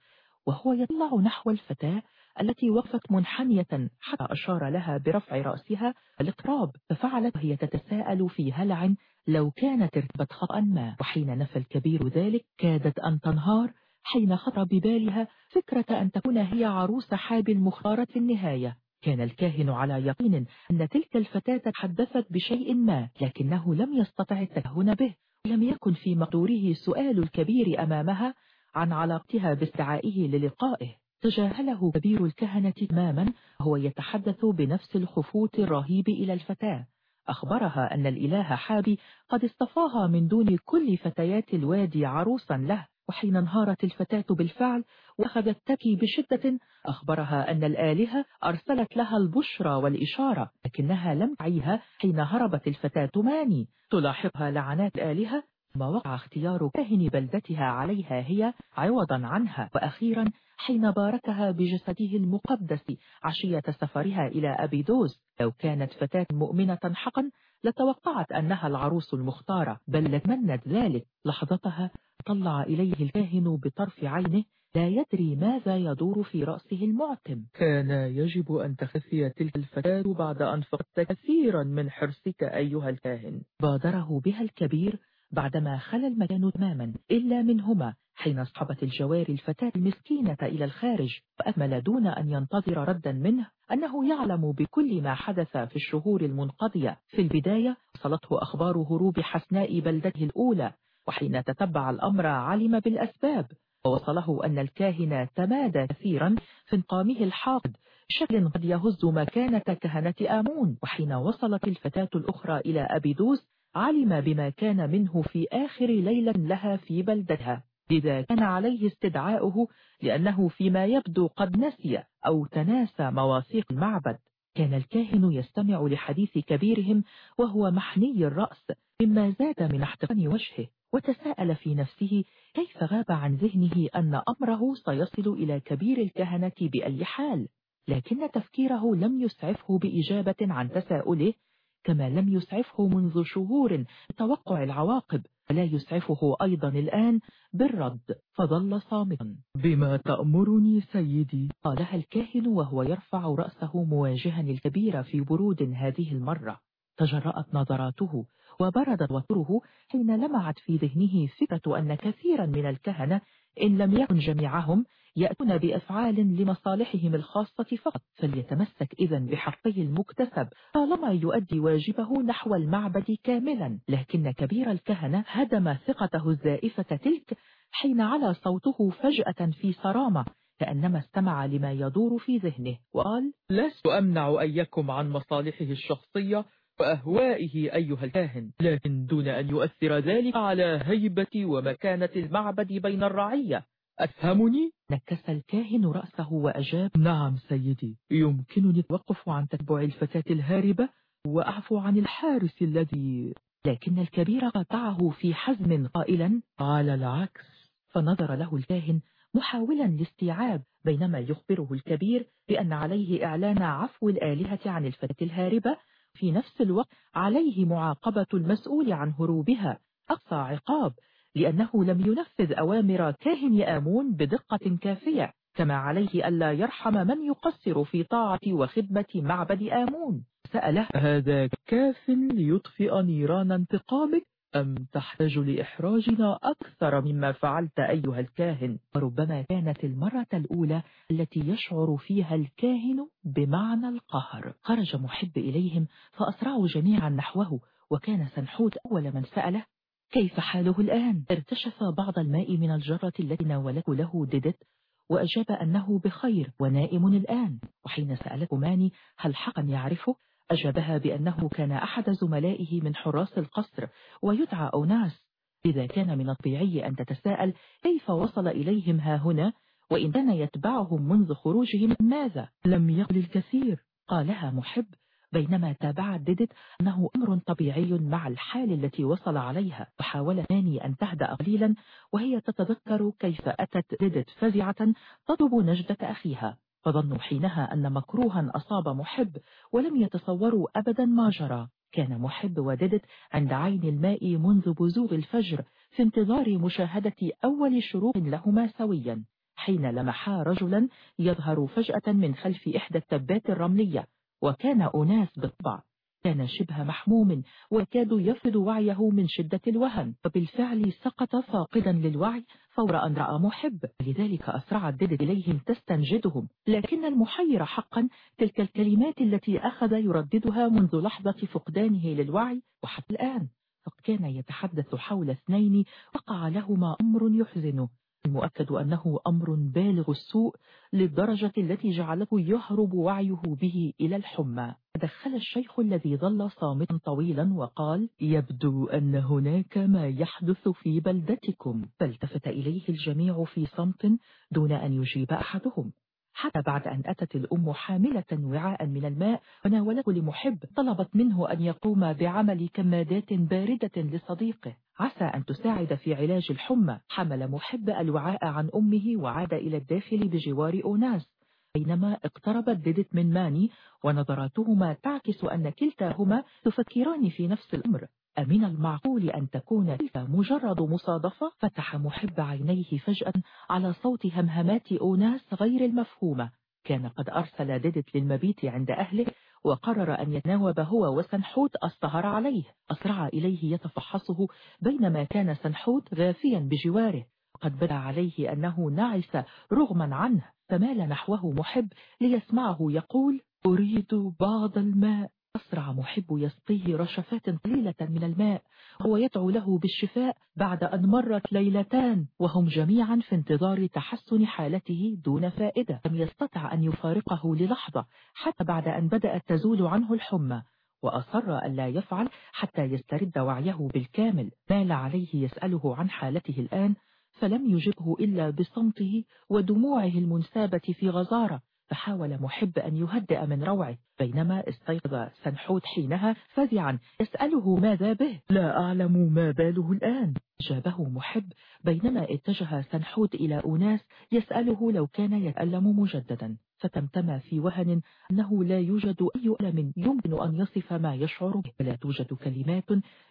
وهو يطلع نحو الفتاة التي وقفت منحنية حتى أشار لها برفع رأسها. الإقراب ففعلت وهي تتساءل في هلع لو كانت ارتبت خطأ ما. وحين نفى الكبير ذلك كادت أن تنهار. حين خطر ببالها فكرة أن تكون هي عروس حاب المختارة في النهاية. كان الكاهن على يقين أن تلك الفتاة تحدثت بشيء ما لكنه لم يستطع التكهن به. لم يكن في مقدوره سؤال الكبير أمامها. عن علاقتها باستدعائه للقائه. تجاهله كبير الكهنة تماما وهو يتحدث بنفس الخفوت الرهيب إلى الفتاة. أخبرها أن الإله حابي قد اصطفاها من دون كل فتيات الوادي عروسا له وحين انهارت الفتاة بالفعل وأخذت تبكي بشدة أخبرها أن الآلهة أرسلت لها البشرى والإشارة لكنها لم تعيها حين هربت الفتاة ماني. تلاحقها لعنات الآلهة ما وقع اختيار كاهن بلدتها عليها هي عوضا عنها. وأخيرا حين باركها بجسده المقدس عشية سفرها إلى أبيدوس لو كانت فتاة مؤمنة حقا لتوقعت أنها العروس المختارة. بل لتمنت ذلك لحظتها طلع إليه الكاهن بطرف عينه لا يدري ماذا يدور في رأسه المعتم. كان يجب أن تخفي تلك الفتاة بعد أن فقدت كثيرا من حرصك أيها الكاهن. بادره بها الكبير بعدما خلى المكان تماما إلا منهما حين اصحبت الجواري الفتاة المسكينة إلى الخارج وأكمل دون أن ينتظر ردا منه أنه يعلم بكل ما حدث في الشهور المنقضية. في البداية وصلته أخبار هروب حسناء بلدته الأولى وحين تتبع الأمر علم بالأسباب ووصله أن الكاهن تمادى كثيرا في انقامه الحاقد بشكل قد يهز مكانة كهنة آمون. وحين وصلت الفتاة الأخرى إلى أبيدوس علم بما كان منه في آخر ليلة لها في بلدتها. لذا كان عليه استدعاؤه لأنه فيما يبدو قد نسي أو تناسى مواثيق المعبد. كان الكاهن يستمع لحديث كبيرهم وهو محني الرأس مما زاد من احتقان وجهه وتساءل في نفسه كيف غاب عن ذهنه أن أمره سيصل إلى كبير الكهنة بأي حال. لكن تفكيره لم يسعفه بإجابة عن تساؤله كما لم يسعفه منذ شهور توقع العواقب ولا يسعفه أيضا الآن بالرد فظل صامتا. بما تأمرني سيدي. قالها الكاهن وهو يرفع رأسه مواجها الكبير في برود هذه المرة؟ تجرأت نظراته وبرد وتره حين لمعت في ذهنه فكرة أن كثيرا من الكهنة إن لم يكن جميعهم يأتون بأفعال لمصالحهم الخاصة فقط. فليتمسك إذا بحقه المكتسب طالما يؤدي واجبه نحو المعبد كاملا. لكن كبير الكهنة هدم ثقته الزائفة تلك حين على صوته فجأة في صرامة كأنما استمع لما يدور في ذهنه. وقال لست أمنع أيكم عن مصالحه الشخصية وأهوائه أيها الكاهن لكن دون أن يؤثر ذلك على هيبة ومكانة المعبد بين الرعية. أفهمني؟ نكس الكاهن رأسه وأجاب نعم سيدي. يمكنني التوقف عن تتبع الفتاة الهاربة وأعفو عن الحارس الذي لكن الكبير قطعه في حزم قائلا على العكس. فنظر له الكاهن محاولا الاستيعاب بينما يخبره الكبير بأن عليه إعلان عفو الآلهة عن الفتاة الهاربة في نفس الوقت عليه معاقبة المسؤول عن هروبها أقصى عقاب. لأنه لم ينفذ أوامر كاهن آمون بدقة كافية كما عليه ألا يرحم من يقصر في طاعة وخدمة معبد آمون. سأله هذا كاف ليطفئ نيران انتقامك؟ أم تحتاج لإحراجنا أكثر مما فعلت أيها الكاهن؟ وربما كانت المرة الأولى التي يشعر فيها الكاهن بمعنى القهر. خرج محب إليهم فأسرعوا جميعا نحوه وكان سنحوت أول من سأله كيف حاله الآن؟ ارتشف بعض الماء من الجرة التي ناولته له ديدت وأجاب أنه بخير ونائم الآن. وحين سألته ماني هل حقا يعرفه أجابها بأنه كان أحد زملائه من حراس القصر ويدعى أوناس. إذا كان من الطبيعي أن تتساءل كيف وصل إليهم ها هنا وإن كان يتبعهم منذ خروجهم ماذا؟ لم يقل الكثير. قالها محب بينما تابعت ديدت أنه أمر طبيعي مع الحال التي وصل عليها. وحاول ناني أن تهدأ قليلا وهي تتذكر كيف أتت ديدت فزعة تطلب نجدة أخيها. فظنوا حينها أن مكروها أصاب محب ولم يتصوروا أبدا ما جرى. كان محب وددت عند عين الماء منذ بزوغ الفجر في انتظار مشاهدة أول شروق لهما سويا حين لمحا رجلا يظهر فجأة من خلف إحدى التبات الرملية. وكان أناس بالطبع. كان شبه محموم وكاد يفقد وعيه من شدة الوهن. وبالفعل سقط فاقدا للوعي فور أن رأى محب. لذلك أسرعت ديد إليهم تستنجدهم. لكن المحير حقا تلك الكلمات التي أخذ يرددها منذ لحظة فقدانه للوعي. وحتى الآن فقد كان يتحدث حول اثنين وقع لهما أمر يحزنه المؤكد أنه أمر بالغ السوء للدرجة التي جعلته يهرب وعيه به إلى الحمى. دخل الشيخ الذي ظل صامتا طويلا وقال يبدو أن هناك ما يحدث في بلدتكم. فالتفت إليه الجميع في صمت دون أن يجيب أحدهم. حتى بعد أن أتت الأم حاملة وعاء من الماء وناولته لمحب طلبت منه أن يقوم بعمل كمادات باردة لصديقه. عسى أن تساعد في علاج الحمى. حمل محب الوعاء عن أمه وعاد إلى الداخل بجوار أوناس. بينما اقتربت ديدت من ماني ونظراتهما تعكس أن كلتاهما تفكران في نفس الأمر. أمن المعقول أن تكون تلك مجرد مصادفة؟ فتح محب عينيه فجأة على صوت همهمات أوناس غير المفهومة. كان قد أرسل ديدت للمبيت عند أهله وقرر أن يتناوب هو وسنحوت السهر عليه أسرع إليه يتفحصه بينما كان سنحوت غافيا بجواره. قد بدا عليه أنه نعس رغما عنه فمال نحوه محب ليسمعه يقول أريد بعض الماء. أسرع محب يسقيه رشفات قليلة من الماء هو يدعو له بالشفاء بعد أن مرت ليلتان وهم جميعا في انتظار تحسن حالته دون فائدة. لم يستطع أن يفارقه للحظة حتى بعد أن بدأت تزول عنه الحمى وأصر ألا يفعل حتى يسترد وعيه بالكامل. مال عليه يسأله عن حالته الآن فلم يجبه إلا بصمته ودموعه المنسابة في غزارة. فحاول محب أن يهدئ من روعه بينما استيقظ سنحوت حينها فزعا يسأله ماذا به؟ لا أعلم ما باله الآن. جابه محب بينما اتجه سنحوت إلى أناس يسأله لو كان يتألم مجددا. فتمتم في وهن أنه لا يوجد أي ألم يمكن أن يصف ما يشعر به. ولا توجد كلمات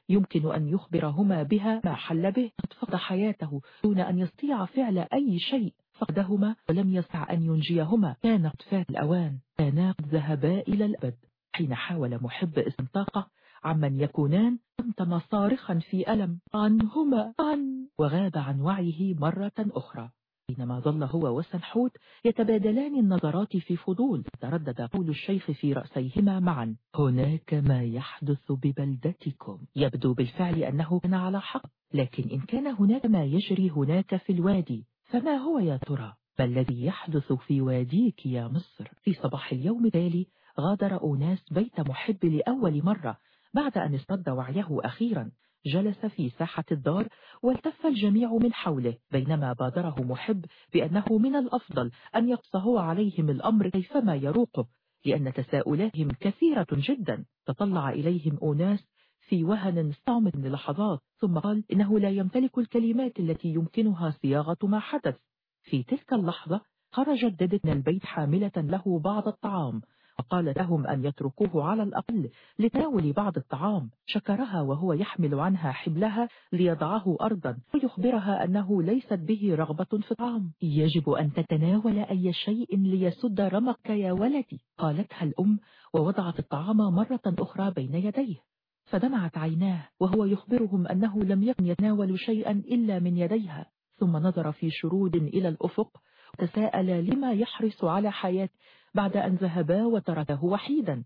يمكن أن يخبرهما بها ما حل به. قد فقد حياته دون أن يستطيع فعل أي شيء. فقدهما ولم يسع أن ينجيهما. كانت فات الأوان كانا قد ذهبا إلى الأبد حين حاول محب استنطاقه عمن يكونان تمتم صارخا في ألم. عنهما عن وغاب عن وعيه مرة أخرى. بينما ظل هو وسنحوت يتبادلان النظرات في فضول. تردد قول الشيخ في رأسيهما معا. هناك ما يحدث ببلدتكم. يبدو بالفعل أنه كان على حق لكن إن كان هناك ما يجري هناك في الوادي. فما هو يا ترى؟ ما الذي يحدث في واديك يا مصر؟ في صباح اليوم التالي غادر أوناس بيت محب لأول مرة بعد أن استرد وعيه أخيرا. جلس في ساحة الدار والتف الجميع من حوله بينما بادره محب بأنه من الأفضل أن يقصه عليهم الأمر كيفما يروقه لأن تساؤلاتهم كثيرة جدا. تطلع إليهم أوناس في وهن صامت للحظات ثم قال إنه لا يمتلك الكلمات التي يمكنها صياغة ما حدث. في تلك اللحظة خرجت ددت من البيت حاملة له بعض الطعام وقال لهم أن يتركوه على الأقل لتناول بعض الطعام. شكرها وهو يحمل عنها حبلها ليضعه أرضا ويخبرها أنه ليست به رغبة في الطعام. يجب أن تتناول أي شيء ليسد رمقك يا ولدي قالتها الأم ووضعت الطعام مرة أخرى بين يديه. فدمعت عيناه وهو يخبرهم أنه لم يكن يتناول شيئا إلا من يديها ثم نظر في شرود إلى الأفق تساءل لما يحرص على حياة بعد أن ذهبا وتركه وحيدا.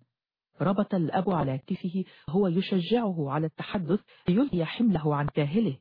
ربط الأب على كتفه وهو يشجعه على التحدث ليلهي حمله عن كاهله.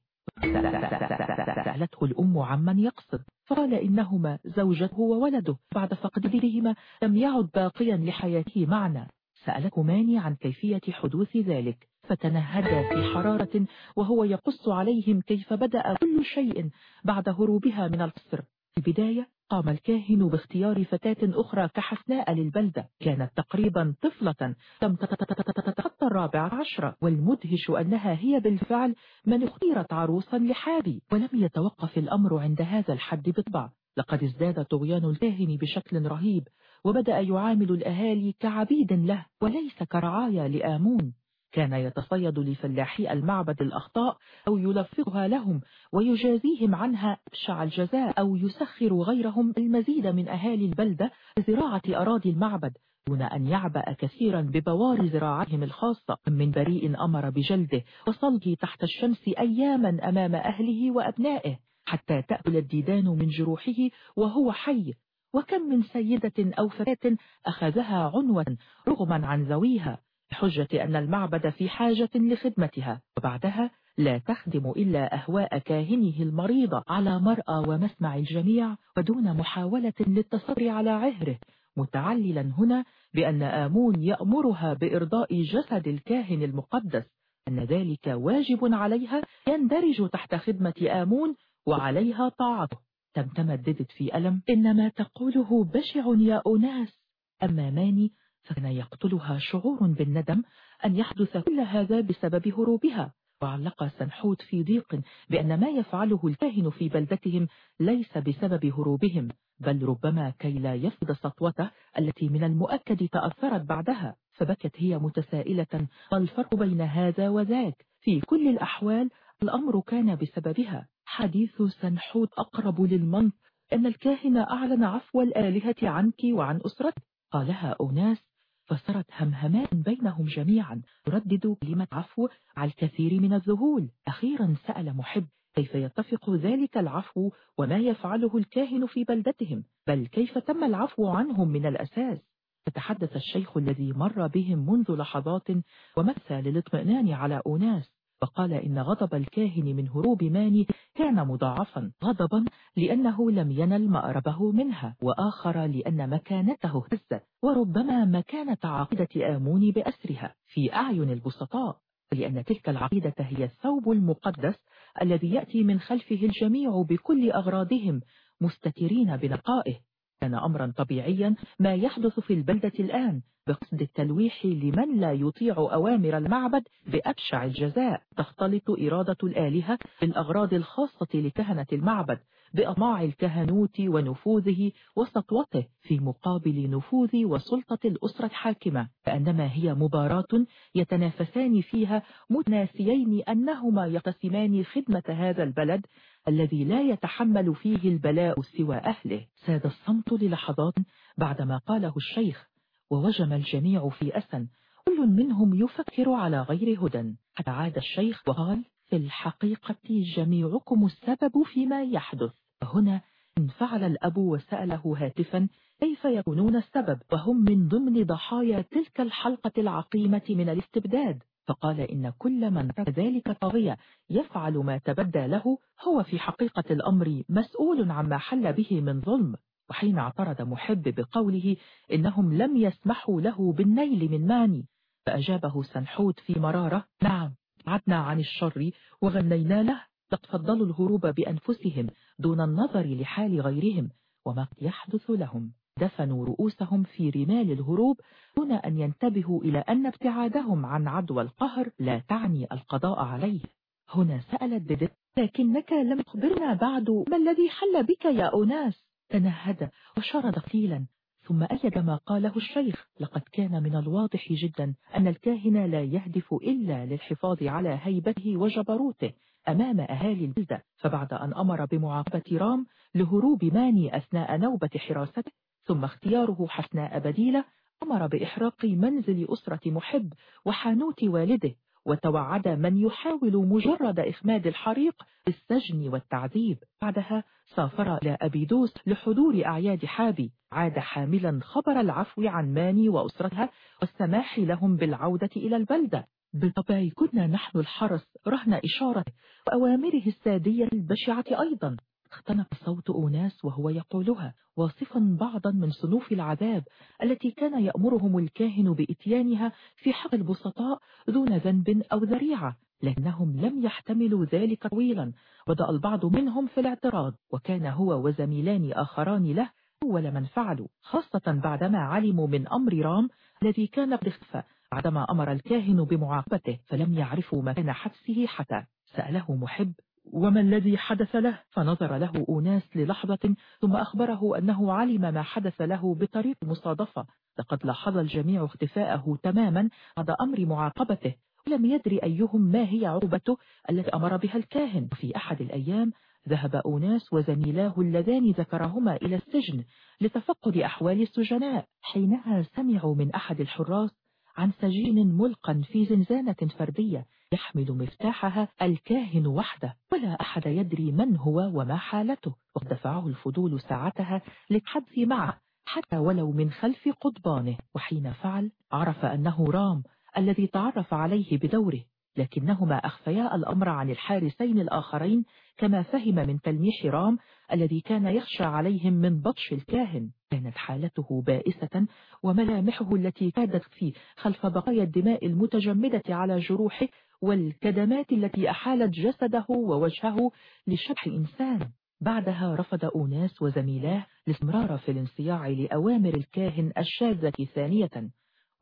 سألته الأم عمن يقصد فقال إنهما زوجته وولده بعد فقدهما لم يعد باقيا لحياته معنا. سألته ماني عن كيفية حدوث ذلك. فتنهدا في حرارة وهو يقص عليهم كيف بدأ كل شيء بعد هروبها من القصر. في البداية قام الكاهن باختيار فتاة أخرى كحسناء للبلدة. كانت تقريبا طفلة لم تتخطى الرابعة عشرة والمدهش أنها هي بالفعل من اختيرت عروسا لحابي ولم يتوقف الأمر عند هذا الحد بالطبع لقد ازداد طغيان الكاهن بشكل رهيب وبدأ يعامل الأهالي كعبيد له وليس كرعايا لآمون. كان يتصيد لفلاحي المعبد الأخطاء أو يلفقها لهم ويجازيهم عنها أبشع الجزاء أو يسخر غيرهم المزيد من أهالي البلدة لزراعة أراضي المعبد دون أن يعبأ كثيرا ببوار زراعتهم الخاصة. من بريء أمر بجلده وصلبه تحت الشمس أياما أمام أهله وأبنائه حتى تأكل الديدان من جروحه وهو حي. وكم من سيدة أو فتاة أخذها عنوة رغما عن ذويها بحجة أن المعبد في حاجة لخدمتها. وبعدها لا تخدم إلا أهواء كاهنه المريضة على مرأى ومسمع الجميع ودون محاولة للتصبر على عهره. متعللا هنا بأن آمون يأمرها بإرضاء جسد الكاهن المقدس أن ذلك واجب عليها يندرج تحت خدمة آمون وعليها طاعته. تمتمددت في ألم إنما تقوله بشع يا أناس. أما ماني فكان يقتلها شعور بالندم أن يحدث كل هذا بسبب هروبها. وعلق سنحوت في ضيق بأن ما يفعله الكاهن في بلدتهم ليس بسبب هروبهم بل ربما كي لا يفقد سطوته التي من المؤكد تأثرت بعدها. فبكت هي متسائلة ما الفرق بين هذا وذاك؟ في كل الأحوال الأمر كان بسببها. حديث سنحوت أقرب للمنطق. أن الكاهن أعلن عفو الآلهة عنك وعن أسرتك. قالها أناس. فصارت همهمات بينهم جميعا. تردد كلمة عفو على الكثير من الذهول. أخيرا سأل محب. كيف يتفق ذلك العفو وما يفعله الكاهن في بلدتهم؟ بل كيف تم العفو عنهم من الأساس؟ فتحدث الشيخ الذي مر بهم منذ لحظات ومثل للاطمئنان على أناس. فقال إن غضب الكاهن من هروب ماني كان مضاعفا غضبا لأنه لم ينل مأربه منها وآخر لأن مكانته هزت وربما مكانة عقيدة آمون بأسرها في أعين البسطاء لأن تلك العقيدة هي الثوب المقدس الذي يأتي من خلفه الجميع بكل أغراضهم مستترين بنقائه كان أمرا طبيعيا ما يحدث في البلدة الآن بقصد التلويح لمن لا يطيع أوامر المعبد بأبشع الجزاء. تختلط إرادة الآلهة بالأغراض الخاصة لكهنة المعبد بأطماع الكهنوت ونفوذه وسطوته في مقابل نفوذ وسلطة الأسرة الحاكمة كأنما هي مباراة يتنافسان فيها متناسيين أنهما يقسمان خدمة هذا البلد الذي لا يتحمل فيه البلاء سوى أهله. ساد الصمت للحظات بعدما قاله الشيخ ووجم الجميع في أسن كل منهم يفكر على غير هدى. حتى عاد الشيخ وقال في الحقيقة جميعكم السبب فيما يحدث. هنا انفعل الأب وسأله هاتفا كيف يكونون السبب؟ وهم من ضمن ضحايا تلك الحلقة العقيمة من الاستبداد. فقال إن كل من ذلك طاغية يفعل ما تبدى له هو في حقيقة الأمر مسؤول عما حل به من ظلم. وحين اعترض محب بقوله إنهم لم يسمحوا له بالنيل من ماني فأجابه سنحوت في مرارة نعم عدنا عن الشر وغنينا له لقد فضلوا الهروب بأنفسهم دون النظر لحال غيرهم وما يحدث لهم. دفنوا رؤوسهم في رمال الهروب دون أن ينتبهوا إلى أن ابتعادهم عن عدوى القهر لا تعني القضاء عليه. هنا سألت ديدت لكنك لم تخبرنا بعد ما الذي حل بك يا أناس؟ تنهد وشرد قيلا. ثم أيد ما قاله الشيخ لقد كان من الواضح جدا أن الكاهن لا يهدف إلا للحفاظ على هيبته وجبروته أمام أهالي البلدة فبعد أن أمر بمعاقبة رام لهروب ماني أثناء نوبة حراسته ثم اختياره حسناء بديلة أمر بإحراق منزل أسرة محب وحانوت والده وتوعد من يحاول مجرد إخماد الحريق بالسجن والتعذيب. بعدها سافر إلى أبيدوس لحضور أعياد حابي. عاد حاملا خبر العفو عن ماني وأسرتها والسماح لهم بالعودة إلى البلدة. بالطبع كنا نحن الحرس رهن إشارة وأوامره السادية البشعة أيضا. اختنق صوت أناس وهو يقولها واصفا بعضا من صنوف العذاب التي كان يأمرهم الكاهن بإتيانها في حق البسطاء دون ذنب أو ذريعة لأنهم لم يحتملوا ذلك طويلا. بدأ البعض منهم في الاعتراض وكان هو وزميلان آخران له أول من فعلوا خاصة بعدما علموا من أمر رام الذي كان قد اختفى. بعدما أمر الكاهن بمعاقبته فلم يعرفوا مكان حبسه حتى سأله محب وما الذي حدث له؟ فنظر له أناس للحظة ثم أخبره أنه علم ما حدث له بطريق مصادفة لقد لاحظ الجميع اختفاءه تماما بعد أمر معاقبته ولم يدري أيهم ما هي عقوبته التي أمر بها الكاهن. في أحد الأيام ذهب أناس وزميلاه اللذان ذكرهما إلى السجن لتفقد أحوال السجناء. حينها سمعوا من أحد الحراس عن سجين ملقا في زنزانة فردية يحمل مفتاحها الكاهن وحده ولا أحد يدري من هو وما حالته. وقد دفعه الفضول ساعتها للحدث معه حتى ولو من خلف قضبانه. وحين فعل عرف أنه رام الذي تعرف عليه بدوره. لكنهما أخفيا الأمر عن الحارسين الآخرين كما فهم من تلميح رام الذي كان يخشى عليهم من بطش الكاهن. كانت حالته بائسة وملامحه التي كادت في خلف بقايا الدماء المتجمدة على جروحه والكدمات التي أحالت جسده ووجهه لشبح إنسان بعدها رفض أوناس وزميلاه الاستمرار في الانصياع لأوامر الكاهن الشاذة ثانية.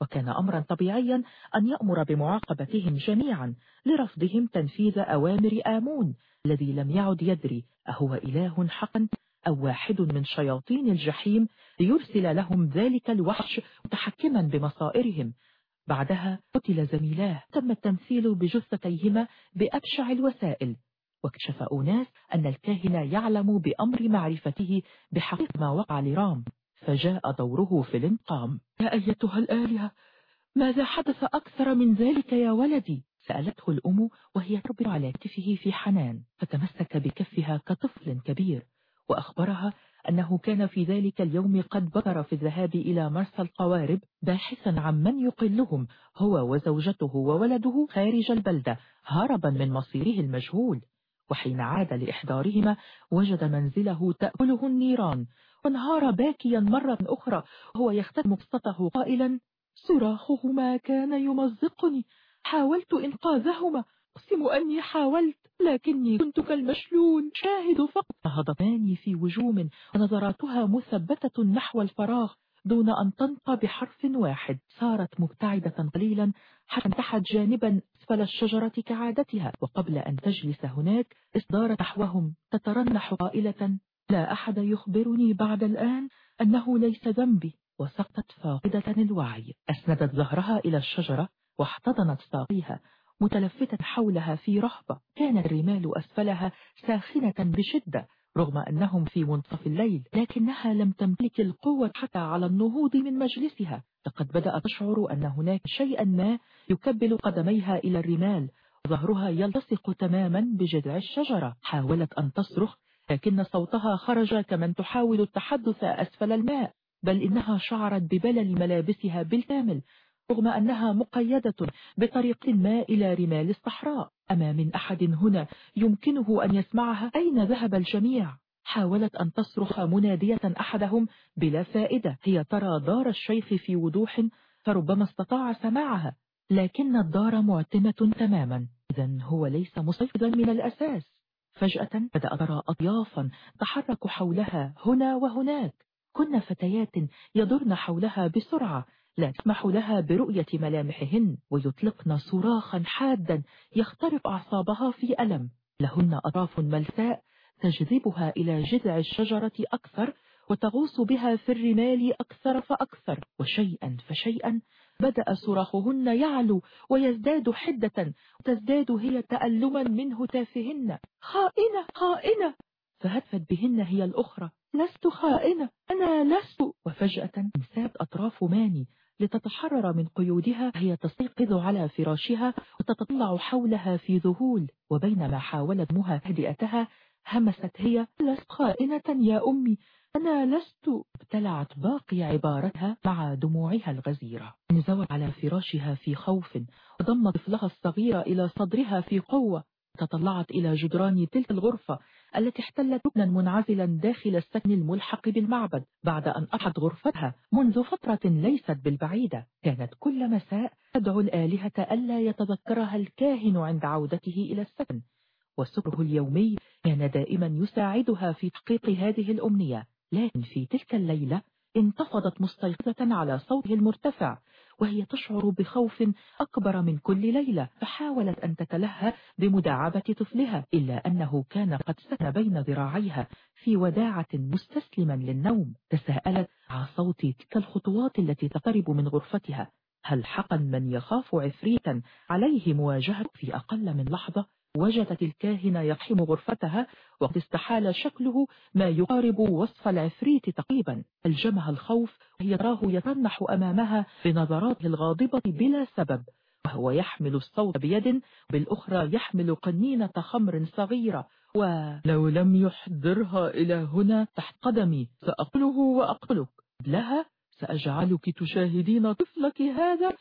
وكان أمرا طبيعيا أن يأمر بمعاقبتهم جميعا لرفضهم تنفيذ أوامر آمون الذي لم يعد يدري أهو إله حقا أو واحد من شياطين الجحيم ليرسل لهم ذلك الوحش متحكما بمصائرهم. بعدها قتل زميلاه. تم التمثيل بجثتيهما بأبشع الوسائل. واكتشف أناس أن الكاهن يعلم بأمر معرفته بحقيقة ما وقع لرام فجاء دوره في الانقام. يا أيتها الآلهة ماذا حدث أكثر من ذلك يا ولدي؟ سألته الأم وهي تربع على كتفه في حنان فتمسك بكفها كطفل كبير وأخبرها أنه كان في ذلك اليوم قد بكر في الذهاب إلى مرسى القوارب باحثا عن من يقلهم هو وزوجته وولده خارج البلدة هربا من مصيره المجهول. وحين عاد لإحضارهما وجد منزله تأكله النيران. وانهار باكيا مرة أخرى وهو يختم قصته قائلا صراخهما كان يمزقني حاولت إنقاذهما أقسم أني حاولت لكني كنت كالمشلول شاهد فقط. هضماني في وجوم ونظراتها مثبتة نحو الفراغ دون أن تنطى بحرف واحد. صارت مبتعدة قليلا حتى انتحت جانبا أسفل الشجرة كعادتها. وقبل أن تجلس هناك اصدارت نحوهم. تترنح قائلة لا أحد يخبرني بعد الآن أنه ليس ذنبي. وسقطت فاقدة الوعي. أسندت ظهرها إلى الشجرة واحتضنت ساقيها متلفتة حولها في رهبة. كان الرمال أسفلها ساخنة بشدة رغم أنهم في منتصف الليل لكنها لم تمتلك القوة حتى على النهوض من مجلسها. لقد بدأت تشعر أن هناك شيئا ما يكبل قدميها إلى الرمال. ظهرها يلتصق تماما بجذع الشجرة. حاولت أن تصرخ لكن صوتها خرج كمن تحاول التحدث أسفل الماء بل إنها شعرت ببلل ملابسها بالكامل. رغم أنها مقيدة بطريق ما إلى رمال الصحراء. أما من أحد هنا يمكنه أن يسمعها أين ذهب الجميع؟ حاولت أن تصرخ منادية أحدهم بلا فائدة. هي ترى دار الشيخ في وضوح فربما استطاع سماعها لكن الدار معتمة تماما. إذا هو ليس مصيفا من الأساس. فجأة بدأ ترى أطيافا تحرك حولها هنا وهناك. كن فتيات يدرن حولها بسرعة لا تسمح لها برؤية ملامحهن ويطلقن صراخا حادا يخترق أعصابها في ألم. لهن أطراف ملساء تجذبها إلى جذع الشجرة أكثر وتغوص بها في الرمال أكثر فأكثر. وشيئا فشيئا بدأ صراخهن يعلو ويزداد حدة وتزداد هي تألما من هتافهن خائنة خائنة! فهتفت بهن هي الأخرى. لست خائنة أنا لست! وفجأة انساب أطراف ماني لتتحرر من قيودها هي تستيقظ على فراشها وتتطلع حولها في ذهول. وبينما حاولت مها تهدئتها همست هي لست خائنة يا أمي أنا لست ابتلعت باقي عبارتها مع دموعها الغزيرة. انزوت على فراشها في خوف وضم طفلها الصغير إلى صدرها في قوة. تطلعت إلى جدران تلك الغرفة التي احتلت ركنا منعزلا داخل السكن الملحق بالمعبد بعد أن أحد غرفتها منذ فترة ليست بالبعيدة. كانت كل مساء تدعو الآلهة ألا يتذكرها الكاهن عند عودته إلى السكن وسكره اليومي كان دائما يساعدها في تحقيق هذه الأمنية. لكن في تلك الليلة انتفضت مستيقظة على صوته المرتفع وهي تشعر بخوف أكبر من كل ليلة فحاولت أن تتلهى بمداعبة طفلها إلا أنه كان قد سكن بين ذراعيها. في وداعة مستسلما للنوم تساءلت على صوت تلك الخطوات التي تقرب من غرفتها. هل حقا من يخاف عفريتا؟ عليه مواجهة في أقل من لحظة. وجدت الكاهن يقحم غرفتها وقد استحال شكله ما يقارب وصف العفريت تقريبا. ألجمها الخوف وهي تراه يتنح أمامها بنظراته الغاضبة بلا سبب وهو يحمل الصوت بيد بالأخرى يحمل قنينة خمر صغيرة. ولو لم يحضرها إلى هنا تحت قدمي سأقله وأقتلك. لها سأجعلك تشاهدين طفلك هذا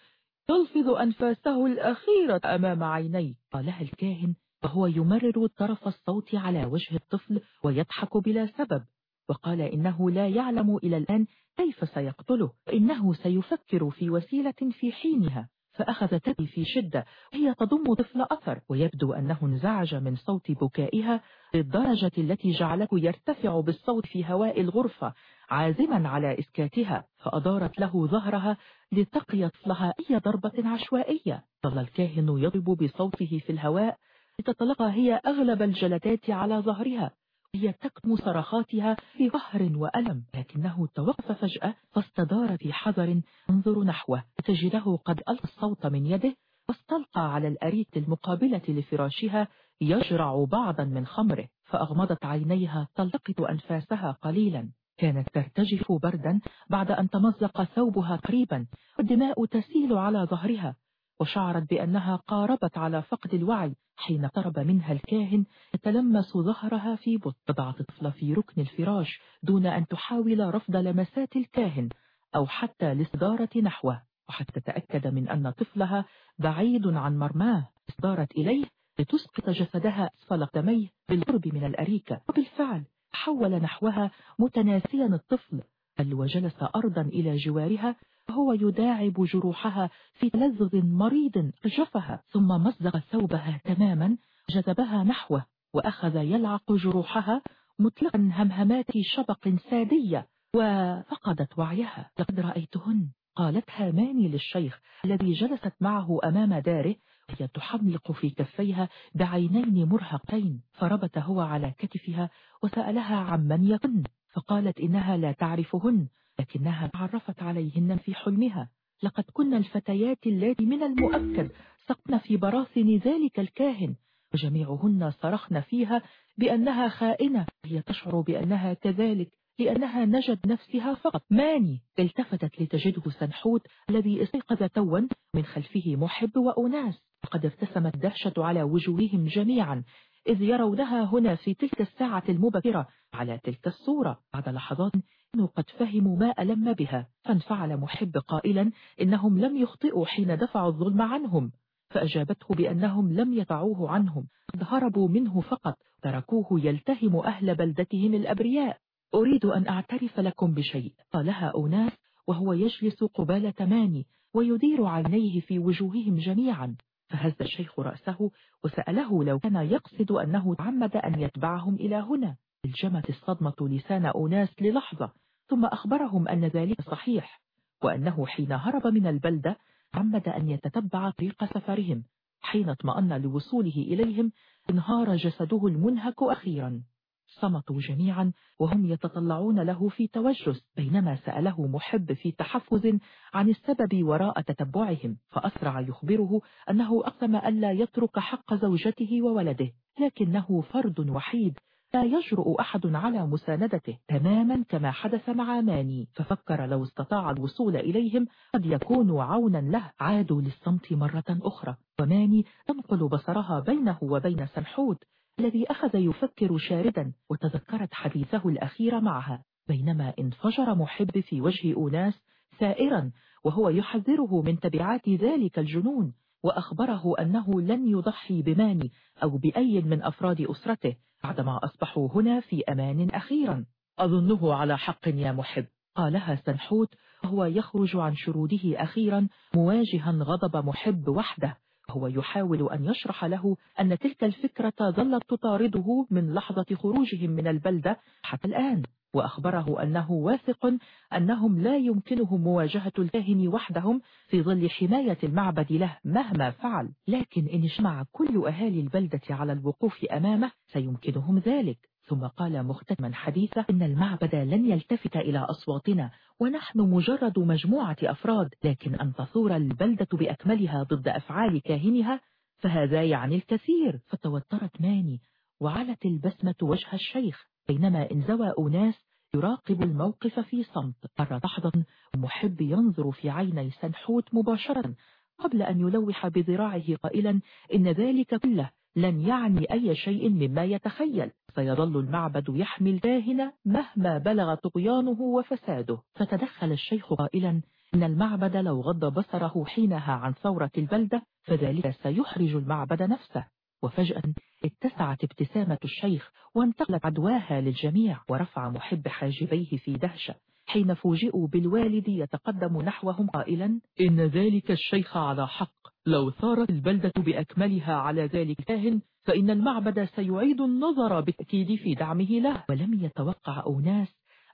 يلفظ أنفاسه الأخيرة أمام عيني. قالها الكاهن وهو يمرر طرف الصوت على وجه الطفل ويضحك بلا سبب وقال إنه لا يعلم إلى الآن كيف سيقتله إنه سيفكر في وسيلة في حينها فأخذ تبي في شدة وهي تضم طفل أثر ويبدو أنه انزعج من صوت بكائها للدرجة التي جعلته يرتفع بالصوت في هواء الغرفة عازما على إسكاتها فأدارت له ظهرها لتقي طفلها أي ضربة عشوائية. ظل الكاهن يضرب بصوته في الهواء لتتلقى هي أغلب الجلدات على ظهرها هي تكتم صرخاتها في قهر وألم لكنه توقف فجأة فاستدار في حذر انظر نحوه تجده قد ألقى الصوت من يده واستلقى على الأريك المقابلة لفراشها يجرع بعضا من خمره فأغمضت عينيها تلتقط أنفاسها قليلا. كانت ترتجف بردا بعد أن تمزق ثوبها قريبا والدماء تسيل على ظهرها. وشعرت بأنها قاربت على فقد الوعي حين اقترب منها الكاهن يتلمس ظهرها في بط وضعت الطفل في ركن الفراش دون أن تحاول رفض لمسات الكاهن أو حتى الاصدارة نحوه وحتى تأكد من أن طفلها بعيد عن مرماه. اصدارت إليه لتسقط جسدها أسفل قدميه بالقرب من الأريكة. وبالفعل حول نحوها متناسيا الطفل وجلس أرضا إلى جوارها وهو يداعب جروحها في تلذذ مريض رجفها ثم مزق ثوبها تماما جذبها نحوه وأخذ يلعق جروحها مطلقا همهمات شبق سادية وفقدت وعيها. لقد رأيتهن؟ قالتها ماني للشيخ الذي جلست معه أمام داره وهي تحملق في كفيها بعينين مرهقين فربت هو على كتفها وسألها عمن يكن فقالت إنها لا تعرفهن لكنها تعرفت عليهن في حلمها. لقد كن الفتيات اللاتي من المؤكد سقن في براثن ذلك الكاهن وجميعهن صرخن فيها بأنها خائنة هي تشعر بأنها كذلك لأنها نجد نفسها فقط. ماني التفتت لتجده سنحوت الذي استيقظ توا من خلفه محب وأناس وقد ارتسمت دهشة على وجوههم جميعا. إذ يرونها هنا في تلك الساعة المبكرة. على تلك الصورة بعد لحظات إنه قد فهموا ما ألم بها. فانفعل محب قائلا إنهم لم يخطئوا حين دفعوا الظلم عنهم. فأجابته بأنهم لم يدعوه عنهم. قد هربوا منه فقط. تركوه يلتهم أهل بلدتهم الأبرياء. أريد أن أعترف لكم بشيء. قالها أناس وهو يجلس قبالة ماني ويدير عينيه في وجوههم جميعا. فهز الشيخ رأسه وسأله لو كان يقصد أنه تعمد أن يتبعهم إلى هنا. الجمت الصدمة لسان أناس للحظة ثم أخبرهم أن ذلك صحيح وأنه حين هرب من البلدة عمد أن يتتبع طريق سفرهم حين اطمأن لوصوله إليهم انهار جسده المنهك أخيرا. صمتوا جميعا وهم يتطلعون له في توجس بينما سأله محب في تحفز عن السبب وراء تتبعهم فأسرع يخبره أنه أقسم ألا يترك حق زوجته وولده لكنه فرد وحيد لا يجرؤ أحد على مساندته تماما كما حدث مع ماني ففكر لو استطاع الوصول إليهم قد يكونوا عونا له عادوا للصمت مرة أخرى وماني تنقل بصرها بينه وبين سنحوت الذي أخذ يفكر شاردا وتذكرت حديثه الأخير معها بينما انفجر محب في وجه أوناس سائرا وهو يحذره من تبعات ذلك الجنون وأخبره أنه لن يضحي بماني أو بأي من أفراد أسرته بعدما أصبحوا هنا في أمان أخيرا. أظنه على حق يا محب قالها سنحوت وهو يخرج عن شروده أخيرا مواجها غضب محب وحده. هو يحاول أن يشرح له أن تلك الفكرة ظلت تطارده من لحظة خروجهم من البلدة حتى الآن وأخبره أنه واثق أنهم لا يمكنهم مواجهة الكاهن وحدهم في ظل حماية المعبد له مهما فعل. لكن إن اجتمع كل أهالي البلدة على الوقوف أمامه سيمكنهم ذلك. ثم قال مختتما حديثه إن المعبد لن يلتفت إلى أصواتنا ونحن مجرد مجموعة أفراد لكن أن تثور البلدة بأكملها ضد أفعال كاهنها فهذا يعني الكثير. فتوترت ماني وعلت البسمة وجه الشيخ بينما انزوى أناس يراقب الموقف في صمت. مرة لحظة محب ينظر في عيني سنحوت مباشرة قبل أن يلوح بذراعه قائلا إن ذلك كله لن يعني أي شيء مما يتخيل. سيظل المعبد يحمي الكاهن مهما بلغ طغيانه وفساده. فتدخل الشيخ قائلا إن المعبد لو غض بصره حينها عن ثورة البلدة فذلك سيحرج المعبد نفسه. وفجأة اتسعت ابتسامة الشيخ وانتقلت عدواها للجميع ورفع محب حاجبيه في دهشة. حين فوجئوا بالوالد يتقدم نحوهم قائلا إن ذلك الشيخ على حق. لو ثارت البلدة بأكملها على ذلك الكاهن فإن المعبد سيعيد النظر بالتأكيد في دعمه له. ولم يتوقع أوناس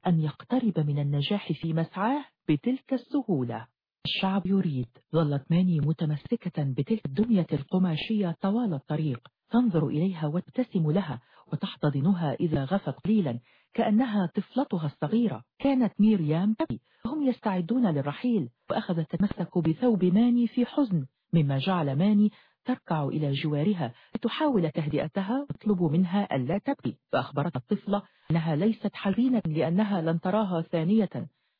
أن يقترب من النجاح في مسعاه بتلك السهولة. الشعب يريد. ظلت ماني متمسكة بتلك الدمية القماشية طوال الطريق. تنظر إليها وتبتسم لها وتحتضنها إذا غفت قليلا. كأنها طفلتها الصغيرة. كانت ميريام تبي وهم يستعدون للرحيل. وأخذت تتمسك بثوب ماني في حزن مما جعل ماني تركع إلى جوارها لتحاول تهدئتها وتطلب منها ألا تبكي. فأخبرت الطفلة أنها ليست حزينة لأنها لن تراها ثانية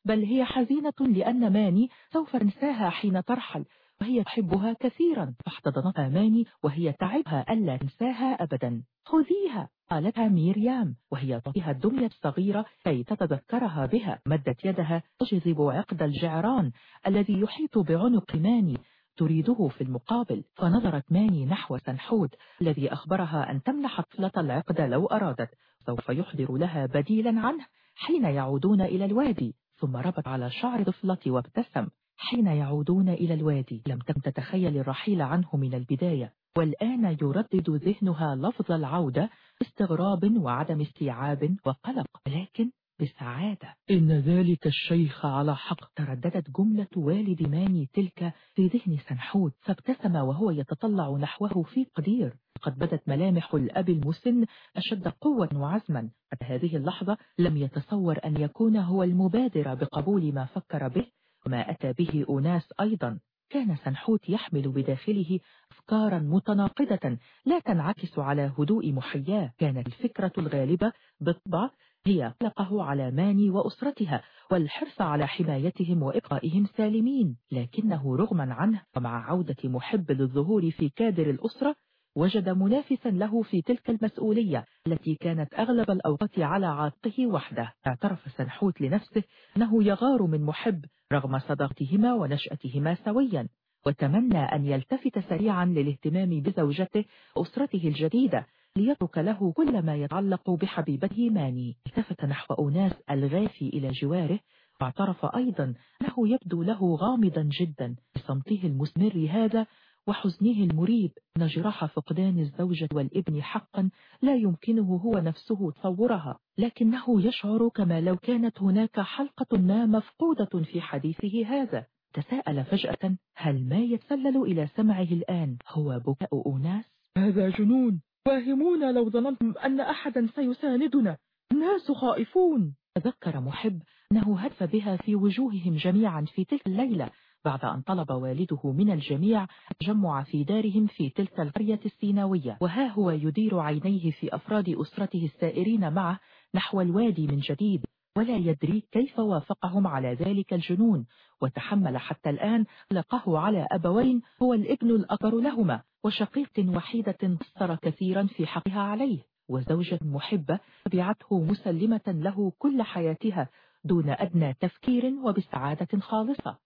بل هي حزينة لأن ماني سوف تنساها حين ترحل وهي تحبها كثيرا. فاحتضنتها ماني وهي تعبها ألا تنساها أبدا. خذيها! قالتها ميريام وهي تعطيها الدمية الصغيرة كي تتذكرها بها. مدت يدها تجذب عقد الجعران الذي يحيط بعنق ماني تريده في المقابل. فنظرت ماني نحو سنحود الذي أخبرها أن تمنح طفلة العقد لو أرادت. سوف يحضر لها بديلا عنه حين يعودون إلى الوادي. ثم ربط على شعر طفلة وابتسم حين يعودون إلى الوادي. لم تم تتخيل الرحيل عنه من البداية. والآن يردد ذهنها لفظ العودة استغراب وعدم استيعاب وقلق. لكن بسعادة إن ذلك الشيخ على حق. ترددت جملة والد ماني تلك في ذهن سنحوت فابتسم وهو يتطلع نحوه في قدير. قد بدت ملامح الأب المسن أشد قوة وعزما. حتى هذه اللحظة لم يتصور أن يكون هو المبادر بقبول ما فكر به وما أتى به أناس أيضا. كان سنحوت يحمل بداخله أفكارا متناقضة لا تنعكس على هدوء محياه. كانت الفكرة الغالبة بالطبع هي قلقه على ماني وأسرتها والحرص على حمايتهم وإبقائهم سالمين. لكنه رغما عنه ومع عودة محب للظهور في كادر الأسرة وجد منافسا له في تلك المسؤولية التي كانت أغلب الأوقات على عاتقه وحده. اعترف سنحوت لنفسه أنه يغار من محب رغم صداقتهما ونشأتهما سويا وتمنى أن يلتفت سريعا للاهتمام بزوجته وأسرته الجديدة ليترك له كل ما يتعلق بحبيبته ماني. التفت نحو أناس الغافي إلى جواره واعترف أيضا أنه يبدو له غامضا جدا بصمته المسمر هذا وحزنه المريب. أن جراح فقدان الزوجة والابن حقا لا يمكنه هو نفسه تصورها. لكنه يشعر كما لو كانت هناك حلقة ما مفقودة في حديثه هذا. تساءل فجأة هل ما يتسلل إلى سمعه الآن هو بكاء أناس؟ هذا جنون. واهمون لو ظننتم أن أحدا سيساندنا. الناس خائفون. تذكر محب أنه هدف بها في وجوههم جميعا في تلك الليلة. بعد أن طلب والده من الجميع التجمع في دارهم في تلك القرية السيناوية وها هو يدير عينيه في أفراد أسرته السائرين معه نحو الوادي من جديد. ولا يدري كيف وافقهم على ذلك الجنون. وتحمل حتى الآن لقه على أبوين هو الابن الأكبر لهما. وشقيق وحيدة قصر كثيرا في حقها عليه. وزوجة محبة تبعته مسلمة له كل حياتها دون أدنى تفكير وبسعادة خالصة.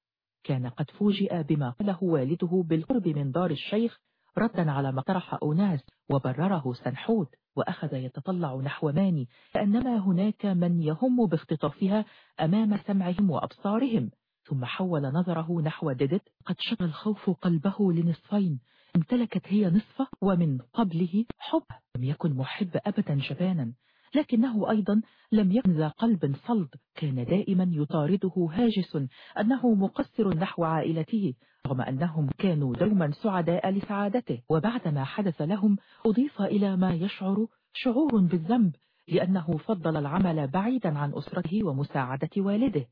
كان قد فوجئ بما قاله والده بالقرب من دار الشيخ ردا على ما طرح أوناس وبرره سنحوت وأخذ يتطلع نحو ماني كأنما هناك من يهم باختطافها أمام سمعهم وأبصارهم. ثم حول نظره نحو ديدت قد شق الخوف قلبه لنصفين امتلكت هي نصفة ومن قبله حب. لم يكن محب أبدا جبانا. لكنه أيضا لم يكن ذا قلب صلب. كان دائما يطارده هاجس أنه مقصر نحو عائلته رغم أنهم كانوا دوما سعداء لسعادته. وبعدما حدث لهم أضيف إلى ما يشعر شعور بالذنب لأنه فضل العمل بعيدا عن أسرته ومساعدة والده.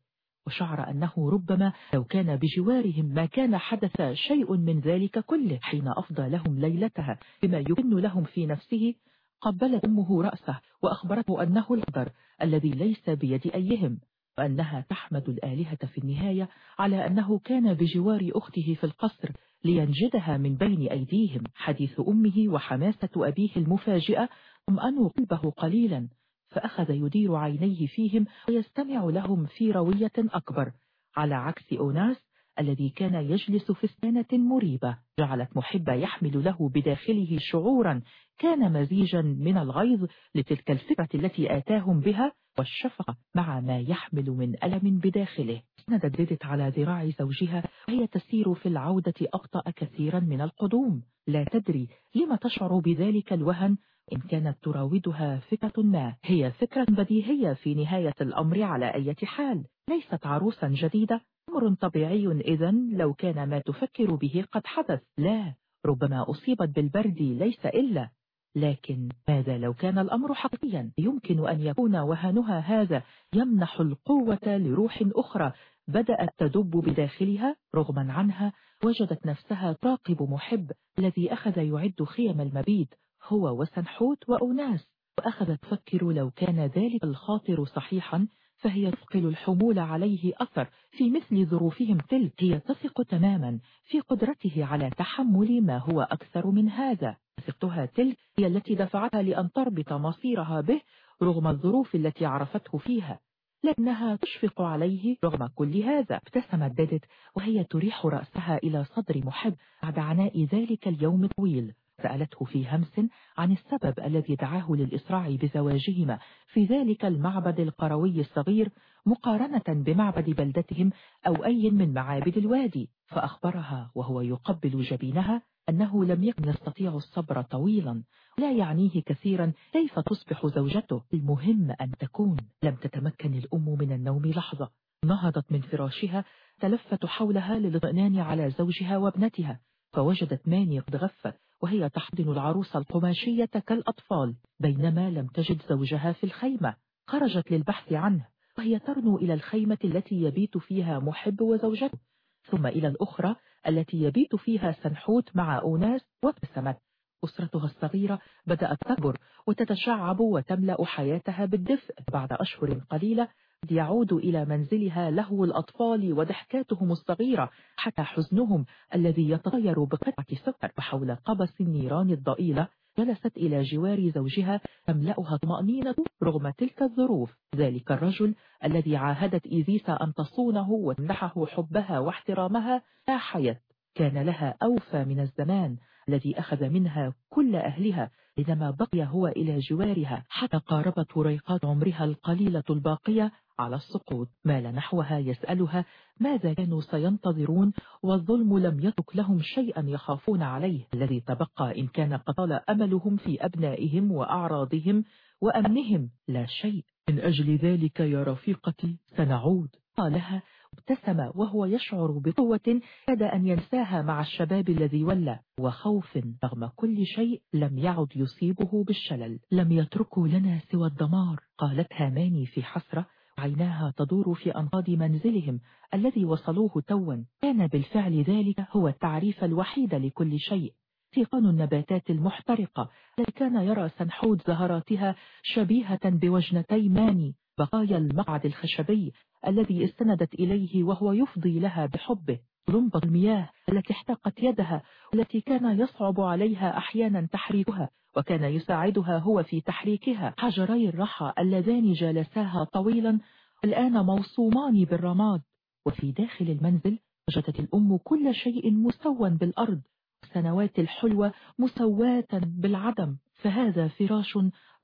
وشعر أنه ربما لو كان بجوارهم ما كان حدث شيء من ذلك كله حين أفضى لهم ليلتها بما يكن لهم في نفسه قبلت أمه رأسه وأخبرته أنه القدر الذي ليس بيد أيهم وأنها تحمد الآلهة في النهاية على أنه كان بجوار أخته في القصر لينجدها من بين أيديهم. حديث أمه وحماسة أبيه المفاجئة طمأنوا قلبه قليلا فأخذ يدير عينيه فيهم ويستمع لهم في روية أكبر. على عكس أوناس الذي كان يجلس في استانة مريبة. جعلت محبة يحمل له بداخله شعورا. كان مزيجا من الغيظ لتلك الفكرة التي آتاهم بها والشفقة مع ما يحمل من ألم بداخله. اسندت ديدت على ذراع زوجها وهي تسير في العودة أبطأ كثيرا من القدوم. لا تدري لما تشعر بذلك الوهن إن كانت تراودها فكرة ما هي فكرة بديهية في نهاية الأمر على أي حال. ليست عروسا جديدة. أمر طبيعي إذا لو كان ما تفكر به قد حدث. لا ربما أصيبت بالبرد ليس إلا. لكن ماذا لو كان الأمر حقيقيا؟ يمكن أن يكون وهنها هذا. يمنح القوة لروح أخرى. بدأت تدب بداخلها. رغما عنها وجدت نفسها تراقب محب الذي أخذ يعد خيم المبيت. هو وسنحوت وأناس وأخذت تفكر لو كان ذلك الخاطر صحيحا فهي تثقل الحمول عليه أثر. في مثل ظروفهم تلك هي تثق تماما في قدرته على تحمل ما هو أكثر من هذا. ثقتها تلك هي التي دفعتها لأن تربط مصيرها به رغم الظروف التي عرفته فيها. لكنها تشفق عليه رغم كل هذا. ابتسمت ديدت وهي تريح رأسها إلى صدر محب. بعد عناء ذلك اليوم الطويل. سألته في همس عن السبب الذي دعاه للإسراع بزواجهما. في ذلك المعبد القروي الصغير مقارنة بمعبد بلدتهم أو أي من معابد الوادي. فأخبرها وهو يقبل جبينها أنه لم يكن يستطيع الصبر طويلا. لا يعنيه كثيرا كيف تصبح زوجته. المهم أن تكون لم تتمكن الأم من النوم لحظة. نهضت من فراشها تلفت حولها للاطمئنان على زوجها وابنتها. فوجدت ماني قد غفت وهي تحضن العروس القماشية كالأطفال بينما لم تجد زوجها في الخيمة. خرجت للبحث عنه وهي ترنو إلى الخيمة التي يبيت فيها محب وزوجته ثم إلى الأخرى التي يبيت فيها سنحوت مع أوناس وابتسمت. أسرتها الصغيرة بدأت تكبر وتتشعب وتملأ حياتها بالدفء بعد أشهر قليلة يعود إلى منزلها لهو الأطفال وضحكاتهم الصغيرة حتى حزنهم الذي يتغير بقطعة سكر وحول قبس النيران الضئيلة جلست إلى جوار زوجها تملأها طمأنينة رغم تلك الظروف. ذلك الرجل الذي عاهدت إيزيسا أن تصونه وتمنحه حبها واحترامها لا حياة. كان لها أوفى من الزمان الذي أخذ منها كل أهلها. إنما بقي هو إلى جوارها حتى قاربت ريقات عمرها القليلة الباقية على السقوط. مال نحوها يسألها ماذا كانوا سينتظرون والظلم لم يترك لهم شيئا يخافون عليه. الذي تبقى إن كان قطال أملهم في أبنائهم وأعراضهم وأمنهم لا شيء. من أجل ذلك يا رفيقتي سنعود. قالها ابتسم وهو يشعر بقوة كاد أن ينساها مع الشباب الذي ولى وخوف رغم كل شيء لم يعد يصيبه بالشلل. لم يتركوا لنا سوى الدمار؟ قالتها ماني في حسرة. عيناها تدور في أنقاض منزلهم الذي وصلوه توا. كان بالفعل ذلك هو التعريف الوحيد لكل شيء. تيقان النباتات المحترقة كان يرى سنحود زهراتها شبيهة بوجنتي ماني بقايا المقعد الخشبي الذي استندت إليه وهو يفضي لها بحبه. لمبة المياه التي احتقت يدها والتي كان يصعب عليها أحيانا تحريكها وكان يساعدها هو في تحريكها. حجري الرحى اللذان جالساها طويلا الآن موصومان بالرماد. وفي داخل المنزل وجدت الأم كل شيء مسوى بالأرض. السنوات الحلوة مسواة بالعدم فهذا فراش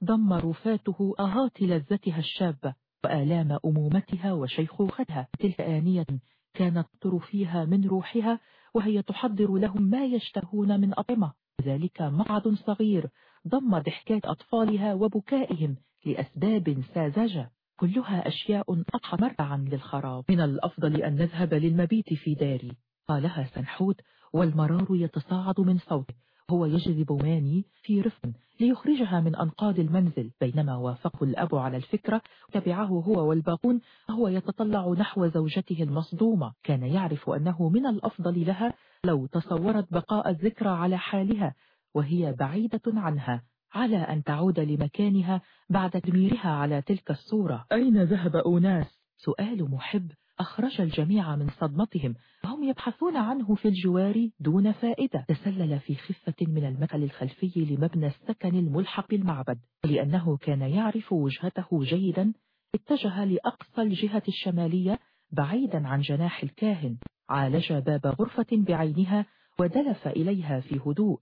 ضم رفاته أهات لذتها الشابة وآلام أمومتها وشيخوختها. تلك آنية كانت تر فيها من روحها وهي تحضر لهم ما يشتهون من أطعمة. ذلك مقعد صغير ضم ضحكات أطفالها وبكائهم لأسباب ساذجة. كلها أشياء أضحى مرعا للخراب. من الأفضل أن نذهب للمبيت في داري. قالها سنحوت والمرار يتصاعد من صوته. هو يجذب ماني في رفق ليخرجها من أنقاض المنزل. بينما وافقه الأب على الفكرة تبعه هو والباقون هو يتطلع نحو زوجته المصدومة. كان يعرف أنه من الأفضل لها لو تصورت بقاء الذكرى على حالها وهي بعيدة عنها. على أن تعود لمكانها بعد تدميرها على تلك الصورة. أين ذهب أوناس؟ سؤال محب أخرج الجميع من صدمتهم. وهم يبحثون عنه في الجوار دون فائدة. تسلل في خفة من المدخل الخلفي لمبنى السكن الملحق المعبد ولأنه كان يعرف وجهته جيدا. اتجه لأقصى الجهة الشمالية بعيدا عن جناح الكاهن. عالج باب غرفة بعينها ودلف إليها في هدوء.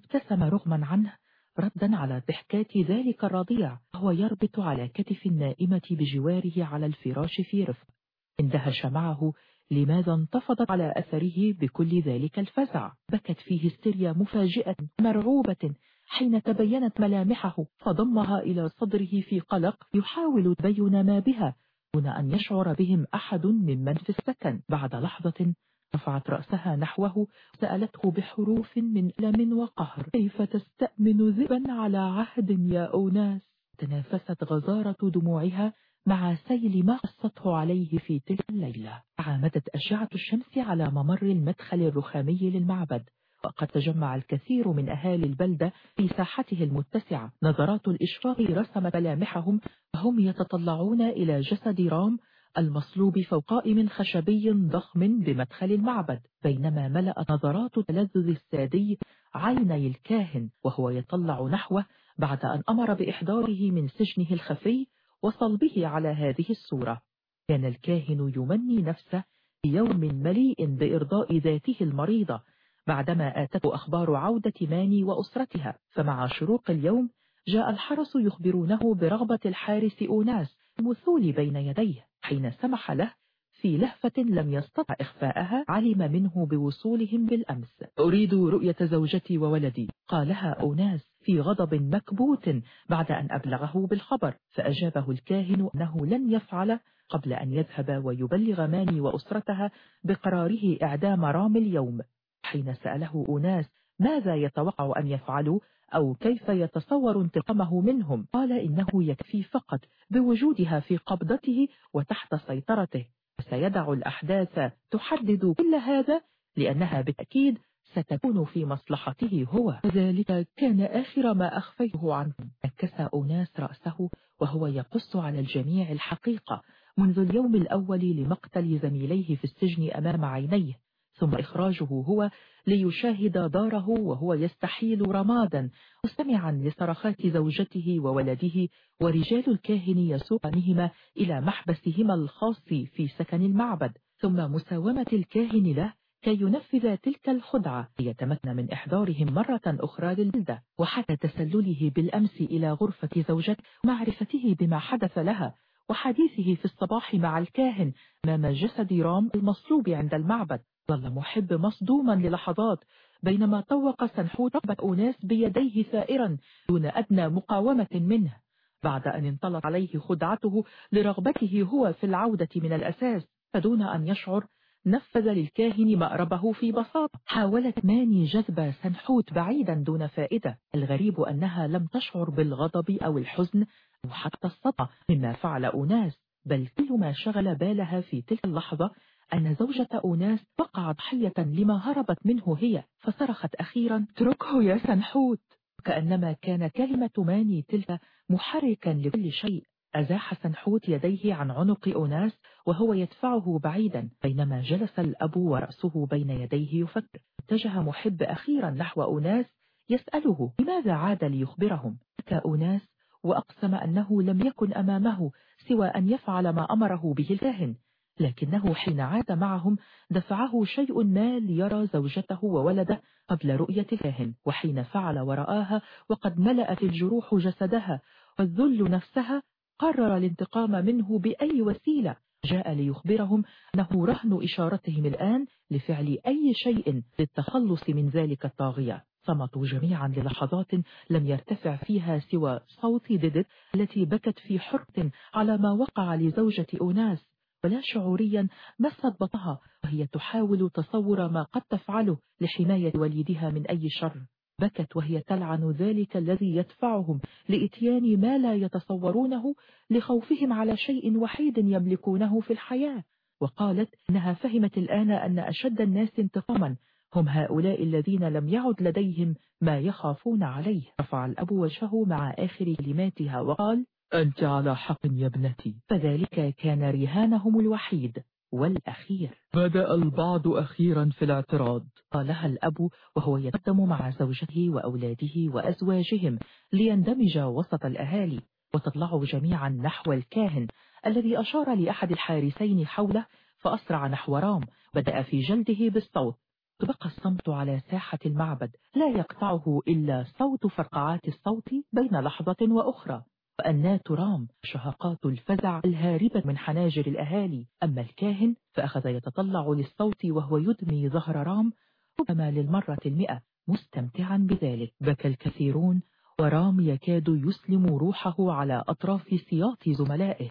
ابتسم رغما عنه ردا على ضحكات ذلك الرضيع. وهو يربط على كتف النائمة بجواره على الفراش في رفق. اندهش معه لماذا انتفضت على أثره بكل ذلك الفزع. بكت فيه هستيريا مفاجئة مرعوبة حين تبينت ملامحه فضمها إلى صدره في قلق يحاول تبين ما بها دون أن يشعر بهم أحد ممن في السكن. بعد لحظة رفعت رأسها نحوه سألته بحروف من ألم وقهر كيف تستأمن ذئبا على عهد يا أوناس؟ تنافست غزارة دموعها مع سيل ما قصته عليه في تلك الليلة. عامدت أشعة الشمس على ممر المدخل الرخامي للمعبد وقد تجمع الكثير من أهالي البلدة في ساحته المتسعة. نظرات الإشفاق رسمت ملامحهم وهم يتطلعون إلى جسد رام المصلوب فوق قائم خشبي ضخم بمدخل المعبد. بينما ملأت نظرات تلذذ السادي عيني الكاهن وهو يطلع نحوه بعد أن أمر بإحضاره من سجنه الخفي وصلبه على هذه الصورة. كان الكاهن يمني نفسه في يوم مليء بإرضاء ذاته المريضة بعدما آتته أخبار عودة ماني وأسرتها. فمع شروق اليوم جاء الحرس يخبرونه برغبة الحارس أوناس المثول بين يديه. حين سمح له في لهفة لم يستطع إخفاءها علم منه بوصولهم بالأمس. أريد رؤية زوجتي وولدي. قالها أوناس في غضب مكبوت بعد أن أبلغه بالخبر. فأجابه الكاهن أنه لن يفعل قبل أن يذهب ويبلغ ماني وأسرتها بقراره إعدام رام اليوم. حين سأله أناس ماذا يتوقع أن يفعلوا أو كيف يتصور انتقامه منهم قال إنه يكفي فقط بوجودها في قبضته وتحت سيطرته. سيدع الأحداث تحدد كل هذا لأنها بالتأكيد ستكون في مصلحته هو. ذلك كان آخر ما أخفيه عنه نكس أناس رأسه وهو يقص على الجميع الحقيقة منذ اليوم الأول لمقتل زميليه في السجن أمام عينيه. ثم إخراجه هو ليشاهد داره وهو يستحيل رمادا مستمعا لصرخات زوجته وولده ورجال الكاهن يسوقانهما إلى محبسهما الخاص في سكن المعبد. ثم مساومة الكاهن له كي ينفذ تلك الخدعة ليتمكن من إحضارهم مرة أخرى للبلدة. وحتى تسلله بالأمس إلى غرفة زوجته معرفته بما حدث لها وحديثه في الصباح مع الكاهن أمام جسد رام المصلوب عند المعبد. ظل محب مصدوما للحظات بينما طوق سنحوت ربة أناس بيديه ثائرا دون أدنى مقاومة منه بعد أن انطلت عليه خدعته لرغبته هو في العودة من الأساس فدون أن يشعر نفذ للكاهن مأربه في بساطة. حاولت ماني جذب سنحوت بعيدا دون فائدة. الغريب أنها لم تشعر بالغضب أو الحزن أو حتى الصدمة مما فعل أوناس بل كل ما شغل بالها في تلك اللحظة أن زوجة أوناس وقعت ضحية لما هربت منه هي فصرخت أخيرا اتركه يا سنحوت. كأنما كان كلمة ماني تلك محركا لكل شيء. أزاح سنحوت يديه عن عنق أوناس وهو يدفعه بعيدا بينما جلس الأب ورأسه بين يديه يفكر. اتجه محب أخيرا نحو أوناس يسأله لماذا عاد ليخبرهم؟ بكى أوناس وأقسم أنه لم يكن أمامه سوى أن يفعل ما أمره به الكاهن. لكنه حين عاد معهم دفعه شيء ما ليرى زوجته وولده قبل رؤية الكاهن وحين فعل ورآها وقد ملأت الجروح جسدها والذل نفسها قرر الانتقام منه بأي وسيلة. جاء ليخبرهم أنه رهن إشارتهم الآن لفعل أي شيء للتخلص من ذلك الطاغية. صمتوا جميعا للحظات لم يرتفع فيها سوى صوت ديدت التي بكت في حرق على ما وقع لزوجة أوناس. ولا شعوريا مست بطها وهي تحاول تصور ما قد تفعله لحماية وليدها من أي شر. بكت وهي تلعن ذلك الذي يدفعهم لإتيان ما لا يتصورونه لخوفهم على شيء وحيد يملكونه في الحياة. وقالت إنها فهمت الآن أن أشد الناس انتقاما هم هؤلاء الذين لم يعد لديهم ما يخافون عليه. رفع الأب وجهه مع آخر كلماتها وقال أنت على حق يا ابنتي. فذلك كان رهانهم الوحيد والأخير. بدأ البعض أخيرا في الاعتراض. قالها الأب وهو يتقدم مع زوجته وأولاده وأزواجهم ليندمج وسط الأهالي وتطلعوا جميعا نحو الكاهن الذي أشار لأحد الحارسين حوله فأسرع نحو رام. بدأ في جلده بالصوت. تبقى الصمت على ساحة المعبد. لا يقطعه إلا صوت فرقعات الصوت بين لحظة وأخرى. وأنات رام شهقات الفزع الهاربة من حناجر الأهالي. أما الكاهن فأخذ يتطلع للصوت وهو يدمي ظهر رام. ربما للمرة المئة مستمتعا بذلك. بكى الكثيرون ورام يكاد يسلم روحه على أطراف سياط زملائه.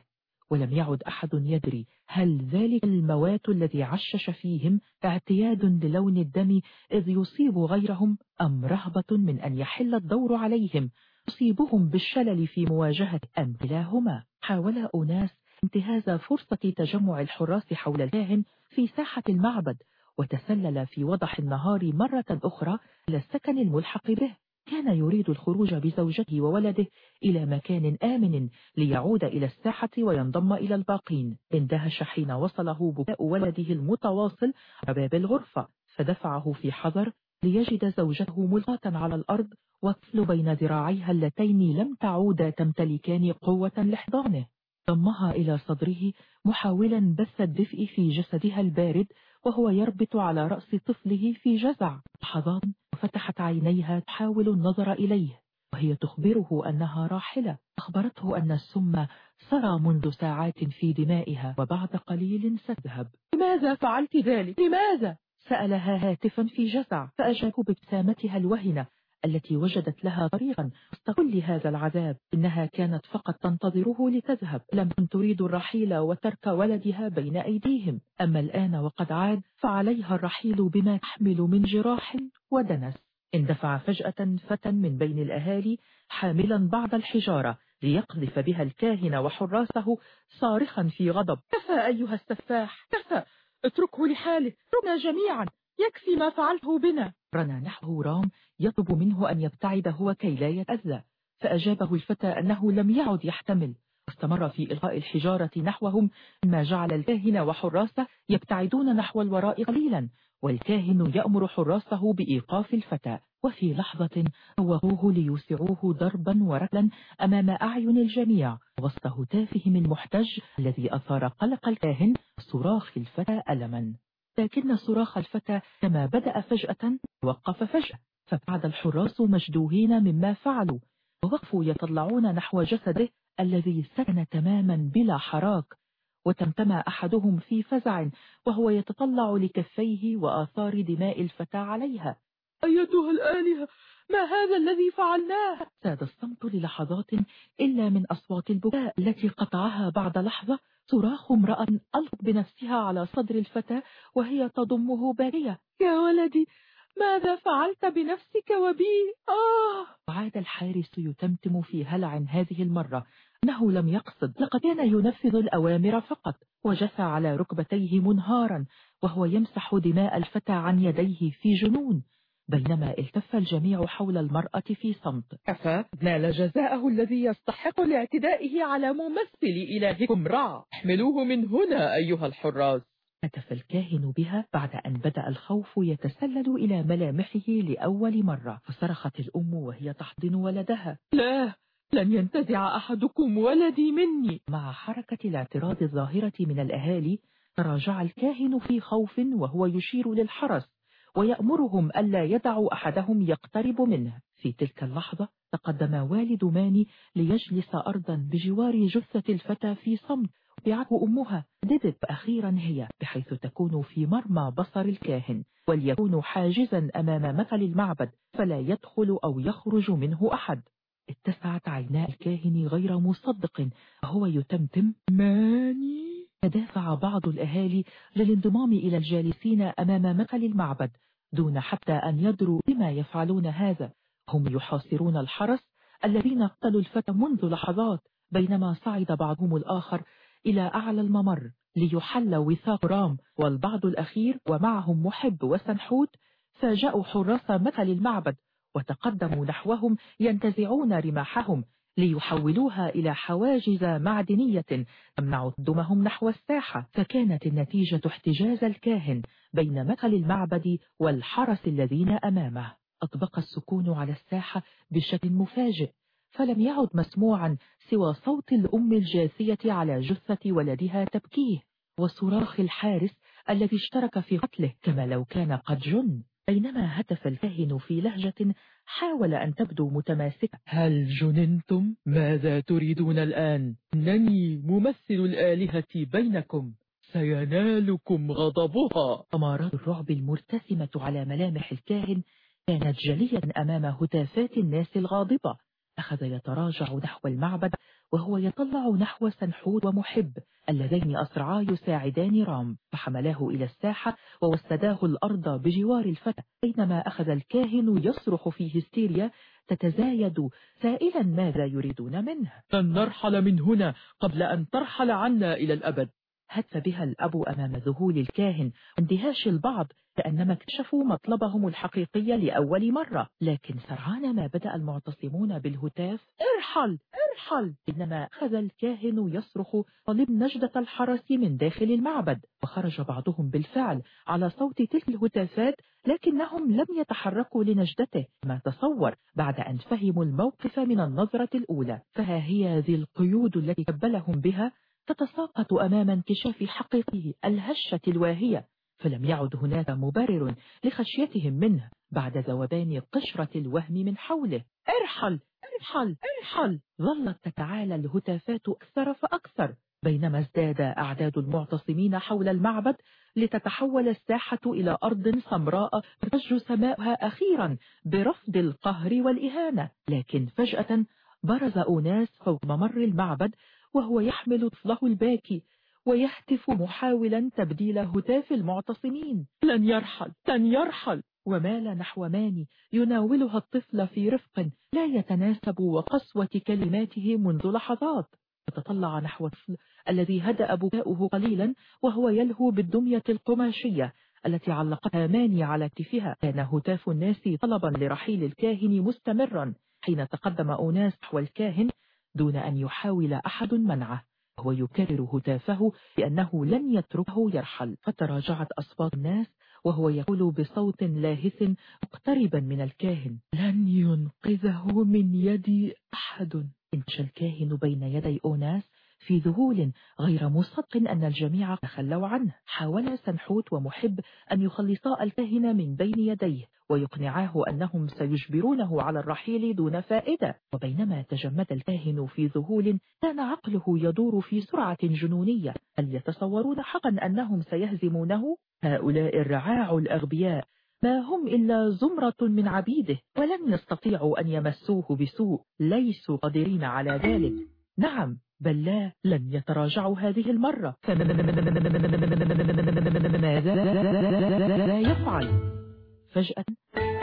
ولم يعد أحد يدري هل ذلك الموات الذي عشش فيهم اعتياد للون الدم إذ يصيب غيرهم أم رهبة من أن يحل الدور عليهم. يصيبهم بالشلل في مواجهة أم كلاهما حاول أناس انتهاز فرصة تجمع الحراس حول الكاهن في ساحة المعبد وتسلل في وضح النهار مرة أخرى إلى السكن الملحق به. كان يريد الخروج بزوجته وولده إلى مكان آمن ليعود إلى الساحة وينضم إلى الباقين. اندهش حين وصله بكاء ولده المتواصل باب الغرفة فدفعه في حذر ليجد زوجته ملقاة على الأرض والطفل بين ذراعيها اللتين لم تعودا تمتلكان قوة لحضانه ضمها إلى صدره محاولا بث الدفء في جسدها البارد وهو يربط على رأس طفله في جزع لحظات وفتحت عينيها تحاول النظر إليه وهي تخبره أنها راحلة أخبرته أن السم سرى منذ ساعات في دمائها وبعد قليل ستذهب لماذا فعلت ذلك؟ لماذا؟ سألها هاتفا في جزع فأجاب بابتسامتها الوهنة التي وجدت لها طريقا. كل هذا العذاب إنها كانت فقط تنتظره لتذهب. لم تريد الرحيل وترك ولدها بين أيديهم. أما الآن وقد عاد فعليها الرحيل بما تحمل من جراح ودنس. اندفع فجأة فتى من بين الأهالي حاملا بعض الحجارة ليقذف بها الكاهن وحراسه صارخا في غضب. كفى أيها السفاح كفى اتركه لحاله. رنا جميعا. يكفي ما فعلته بنا. رنا نحوه رام يطلب منه أن يبتعد هو كي لا يتأذى. فأجابه الفتى أنه لم يعد يحتمل. واستمر في إلقاء الحجارة نحوهم ما جعل الكاهن وحراسه يبتعدون نحو الوراء قليلا والكاهن يأمر حراسه بإيقاف الفتى وفي لحظة وقوه ليوسعوه ضربا وركلا أمام أعين الجميع. وسط هتافهم المحتج الذي أثار قلق الكاهن صراخ الفتى ألما. لكن صراخ الفتى كما بدأ فجأة وقف فجأة فبعد الحراس مجدوهين مما فعلوا ووقفوا يطلعون نحو جسده الذي سكن تماما بلا حراك وتمتمى أحدهم في فزع وهو يتطلع لكفيه وآثار دماء الفتى عليها. أيتها الآلهة ما هذا الذي فعلناه؟ ساد الصمت للحظات إلا من أصوات البكاء التي قطعها بعد لحظة. صراخ امرأة ألقت بنفسها على صدر الفتى وهي تضمه باكية. يا ولدي ماذا فعلت بنفسك وبي؟ آه. عاد الحارس يتمتم في هلع هذه المرة أنه لم يقصد. لقد كان ينفذ الأوامر فقط وجثى على ركبتيه منهارا وهو يمسح دماء الفتى عن يديه في جنون بينما التف الجميع حول المرأة في صمت. كفى نال جزاءه الذي يستحق لاعتدائه على ممثل إلهكم. رع احملوه من هنا أيها الحراس. هتف الكاهن بها بعد أن بدأ الخوف يتسلل إلى ملامحه لأول مرة. فصرخت الأم وهي تحضن ولدها. لا لن ينتزع أحدكم ولدي مني. مع حركة الاعتراض الظاهرة من الأهالي تراجع الكاهن في خوف وهو يشير للحرس ويأمرهم ألا يدعوا أحدهم يقترب منه. في تلك اللحظة تقدم والد ماني ليجلس أرضا بجوار جثة الفتى في صمت. وبعته أمها ددت أخيرا هي بحيث تكون في مرمى بصر الكاهن وليكون حاجزا أمام مثل المعبد فلا يدخل أو يخرج منه أحد. اتسعت عيناء الكاهن غير مصدق وهو يتمتم. ماني؟ تدافع بعض الأهالي للانضمام إلى الجالسين أمام مثل المعبد دون حتى أن يدروا بما يفعلون هذا. هم يحاصرون الحرس الذين اقتلوا الفتى منذ لحظات بينما صعد بعضهم الآخر إلى أعلى الممر ليحل وثاق رام. والبعض الأخير ومعهم محب وسنحوت فاجأوا حراس مثل المعبد وتقدموا نحوهم ينتزعون رماحهم ليحولوها إلى حواجز معدنية تمنع قدمهم نحو الساحة. فكانت النتيجة احتجاز الكاهن بين مثل المعبد والحرس الذين أمامه. أطبق السكون على الساحة بشكل مفاجئ فلم يعد مسموعا سوى صوت الأم الجاثية على جثة ولدها تبكيه وصراخ الحارس الذي اشترك في قتله. كما لو كان قد جن. بينما هتف الكاهن في لهجة حاول أن تبدو متماسكة هل جننتم؟ ماذا تريدون الآن؟ إنني ممثل الآلهة بينكم سينالكم غضبها أمارات الرعب المرتسمة على ملامح الكاهن كانت جليا أمام هتافات الناس الغاضبة أخذ يتراجع نحو المعبد وهو يطلع نحو سنحود ومحب اللذين أسرعا يساعدان رام. فحملاه إلى الساحة ووسداه الأرض بجوار الفتى. بينما أخذ الكاهن يصرخ في هستيريا تتزايد سائلا ماذا يريدون منه؟ أن نرحل من هنا قبل أن ترحل عنا إلى الأبد. هتف بها الأب أمام ذهول الكاهن واندهاش البعض كأنما اكتشفوا مطلبهم الحقيقي لأول مرة. لكن سرعان ما بدأ المعتصمون بالهتاف ارحل ارحل! إنما أخذ الكاهن يصرخ طلب نجدة الحرس من داخل المعبد! وخرج بعضهم بالفعل على صوت تلك الهتافات لكنهم لم يتحركوا لنجدته. ما تصور بعد أن فهموا الموقف من النظرة الأولى فها هي ذي القيود التي كبلهم بها تتساقط أمام انكشاف حقيقه الهشة الواهية فلم يعد هناك مبرر لخشيتهم منه بعد ذوبان قشرة الوهم من حوله. ارحل! ارحل! ارحل! ظلت تتعالى الهتافات أكثر فأكثر بينما ازداد أعداد المعتصمين حول المعبد لتتحول الساحة إلى أرض سمراء ترج سماؤها أخيرا برفض القهر والإهانة. لكن فجأة برز أناس فوق ممر المعبد وهو يحمل طفله الباكي ويهتف محاولا تبديل هتاف المعتصمين. لن يرحل لن يرحل. ومال نحو ماني يناولها الطفل في رفق لا يتناسب وقسوة كلماته منذ لحظات. فتطلع نحو الطفل الذي هدأ بكاؤه قليلا وهو يلهو بالدمية القماشية التي علقتها ماني على كتفها. كان هتاف الناس طلبا لرحيل الكاهن مستمرا. حين تقدم أناس نحو الكاهن دون أن يحاول أحد منعه. وهو يكرر هتافه بأنه لن يتركه يرحل. فتراجعت أصوات الناس وهو يقول بصوت لاهث مقتربا من الكاهن. لن ينقذه من يدي أحد. انتشى الكاهن بين يدي أوناس في ذهول غير مصدق أن الجميع تخلوا عنه. حاول سنحوت ومحب أن يخلصا الكاهن من بين يديه ويقنعاه أنهم سيجبرونه على الرحيل دون فائدة. وبينما تجمد الكاهن في ذهول كان عقله يدور في سرعة جنونية. هل يتصورون حقا أنهم سيهزمونه؟ هؤلاء الرعاع الأغبياء. ما هم إلا زمرة من عبيده. ولن يستطيعوا أن يمسوه بسوء. ليسوا قادرين على ذلك. نعم. بل لا لن يتراجعوا هذه المرة. ماذا لا يفعل. فجأة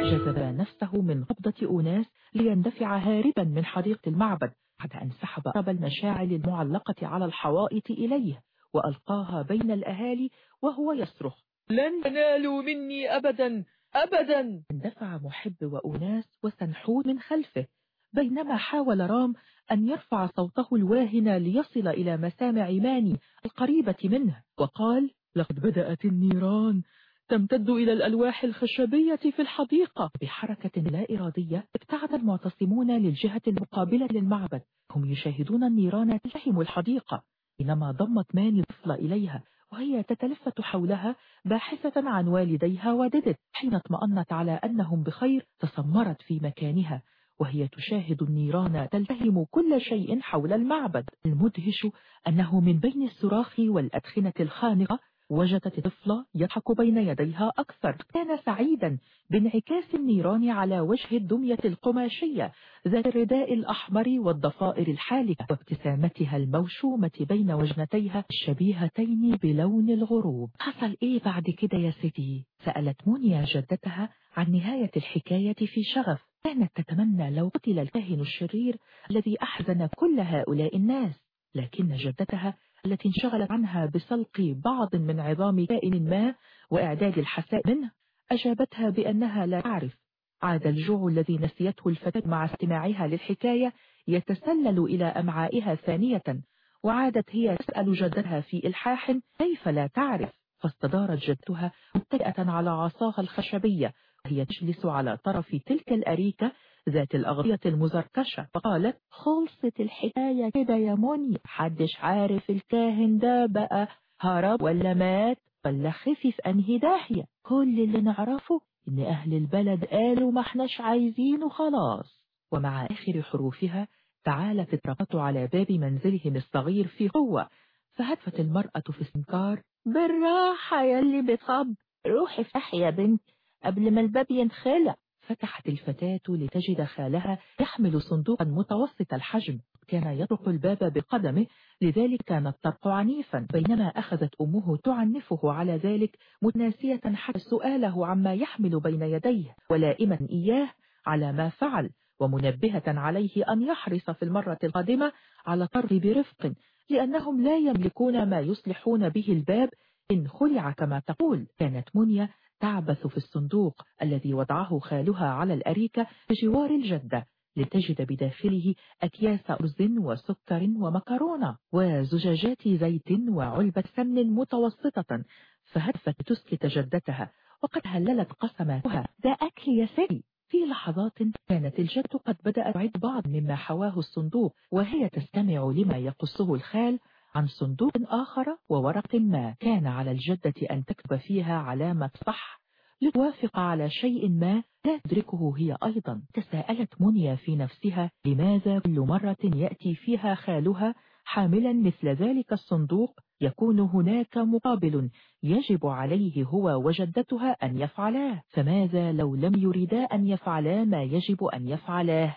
جذب نفسه من قبضة أناس ليندفع هاربا من حديقة المعبد بعد أن سحب أقرب المشاعل المعلقة على الحوائط إليه وألقاها بين الأهالي وهو يصرخ. لن تنالوا مني أبدا أبدا! اندفع محب وأناس وسنحون من خلفه. بينما حاول رام أن يرفع صوته الواهن ليصل إلى مسامع ماني القريبة منه وقال لقد بدأت النيران تمتد إلى الألواح الخشبية في الحديقة. بحركة لا إرادية ابتعد المعتصمون للجهة المقابلة للمعبد. هم يشاهدون النيران تلتهم الحديقة بينما ضمت ماني الطفل إليها وهي تتلفت حولها باحثة عن والديها وددت حين اطمأنت على أنهم بخير تسمرت في مكانها. وهي تشاهد النيران تلتهم كل شيء حول المعبد. المدهش أنه من بين الصراخ والأدخنة الخانقة وجدت طفلة يضحك بين يديها أكثر. كان سعيدا بانعكاس النيران على وجه الدمية القماشية ذات الرداء الأحمر والضفائر الحالكة وابتسامتها الموشومة بين وجنتيها الشبيهتين بلون الغروب. حصل إيه بعد كده يا ستي؟ سألت مونيا جدتها عن نهاية الحكاية في شغف. كانت تتمنى لو قتل الكاهن الشرير الذي أحزن كل هؤلاء الناس لكن جدتها التي انشغلت عنها بسلق بعض من عظام كائن ما وإعداد الحساء منه أجابتها بأنها لا تعرف. عاد الجوع الذي نسيته الفتاة مع استماعها للحكاية يتسلل إلى أمعائها ثانية وعادت هي تسأل جدتها في إلحاح كيف لا تعرف فاستدارت جدتها متكئة على عصاها الخشبية وهي تجلس على طرف تلك الأريكة ذات الأغطية المزركشة. فقالت خلصت الحكاية كده يا موني. حدش عارف الكاهن ده بقى هرب ولا مات. ولا خفي في أنهي داهية. كل اللي نعرفه إن أهل البلد قالوا ما إحناش عايزينه خلاص. ومع آخر حروفها تعالت الرقة على باب منزلهم الصغير في قوة. فهدفت المرأة في استنكار. بالراحة يلي بتخب. روحي افتحي يا بنت. قبل ما الباب ينخلع فتحت الفتاة لتجد خالها يحمل صندوقا متوسط الحجم كان يطرق الباب بقدمه لذلك كان الطرق عنيفا بينما أخذت أمه تعنفه على ذلك متناسية حتى سؤاله عما يحمل بين يديه ولائما إياه على ما فعل ومنبهة عليه أن يحرص في المرة القادمة على طرد برفق لأنهم لا يملكون ما يصلحون به الباب إن خلع كما تقول. كانت منيا تعبث في الصندوق الذي وضعه خالها على الأريكة بجوار الجدة لتجد بداخله أكياس أرز وسكر ومكرونة وزجاجات زيت وعلبة سمن متوسطة فهدفت تسكت جدتها وقد هللت قسماتها. ده أكل يا سيدي. في لحظات كانت الجد قد بدأت تعد بعض مما حواه الصندوق وهي تستمع لما يقصه الخال عن صندوق آخر وورق ما كان على الجدة أن تكتب فيها علامة صح لتوافق على شيء ما لا تدركه هي أيضا. تساءلت منيا في نفسها لماذا كل مرة يأتي فيها خالها حاملا مثل ذلك الصندوق؟ يكون هناك مقابل يجب عليه هو وجدتها أن يفعلاه فماذا لو لم يريدا أن يفعلا ما يجب أن يفعلاه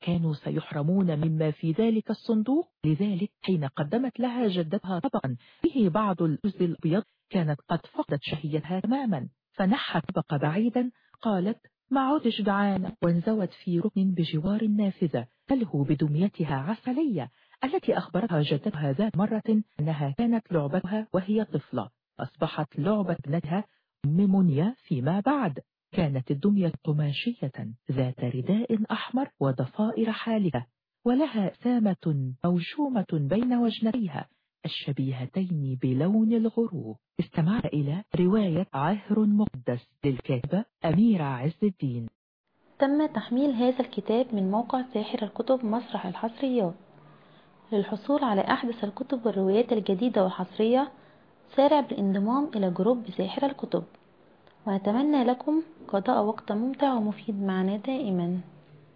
كانوا سيحرمون مما في ذلك الصندوق. لذلك حين قدمت لها جدتها طبقا به بعض الأرز الأبيض كانت قد فقدت شهيتها تماما. فنحت طبق بعيدا قالت ما عدش جعانة وانزوت في ركن بجوار النافذة تلهو بدميتها عسلية؟ التي أخبرتها جدتها ذات مرة أنها كانت لعبتها وهي طفلة. أصبحت لعبة ابنتها أم منيا فيما بعد. كانت الدمية قماشية ذات رداء أحمر وضفائر حالكة ولها سامة موشومة بين وجنتيها الشبيهتين بلون الغروب. استمع إلى رواية عهر مقدس للكاتبة أميرة عز الدين. تم تحميل هذا الكتاب من موقع ساحر الكتب مسرح الحصريات للحصول على أحدث الكتب والروايات الجديدة والحصرية سارع بالانضمام إلى جروب ساحر الكتب. وأتمنى لكم قضاء وقت ممتع ومفيد معنا دائما.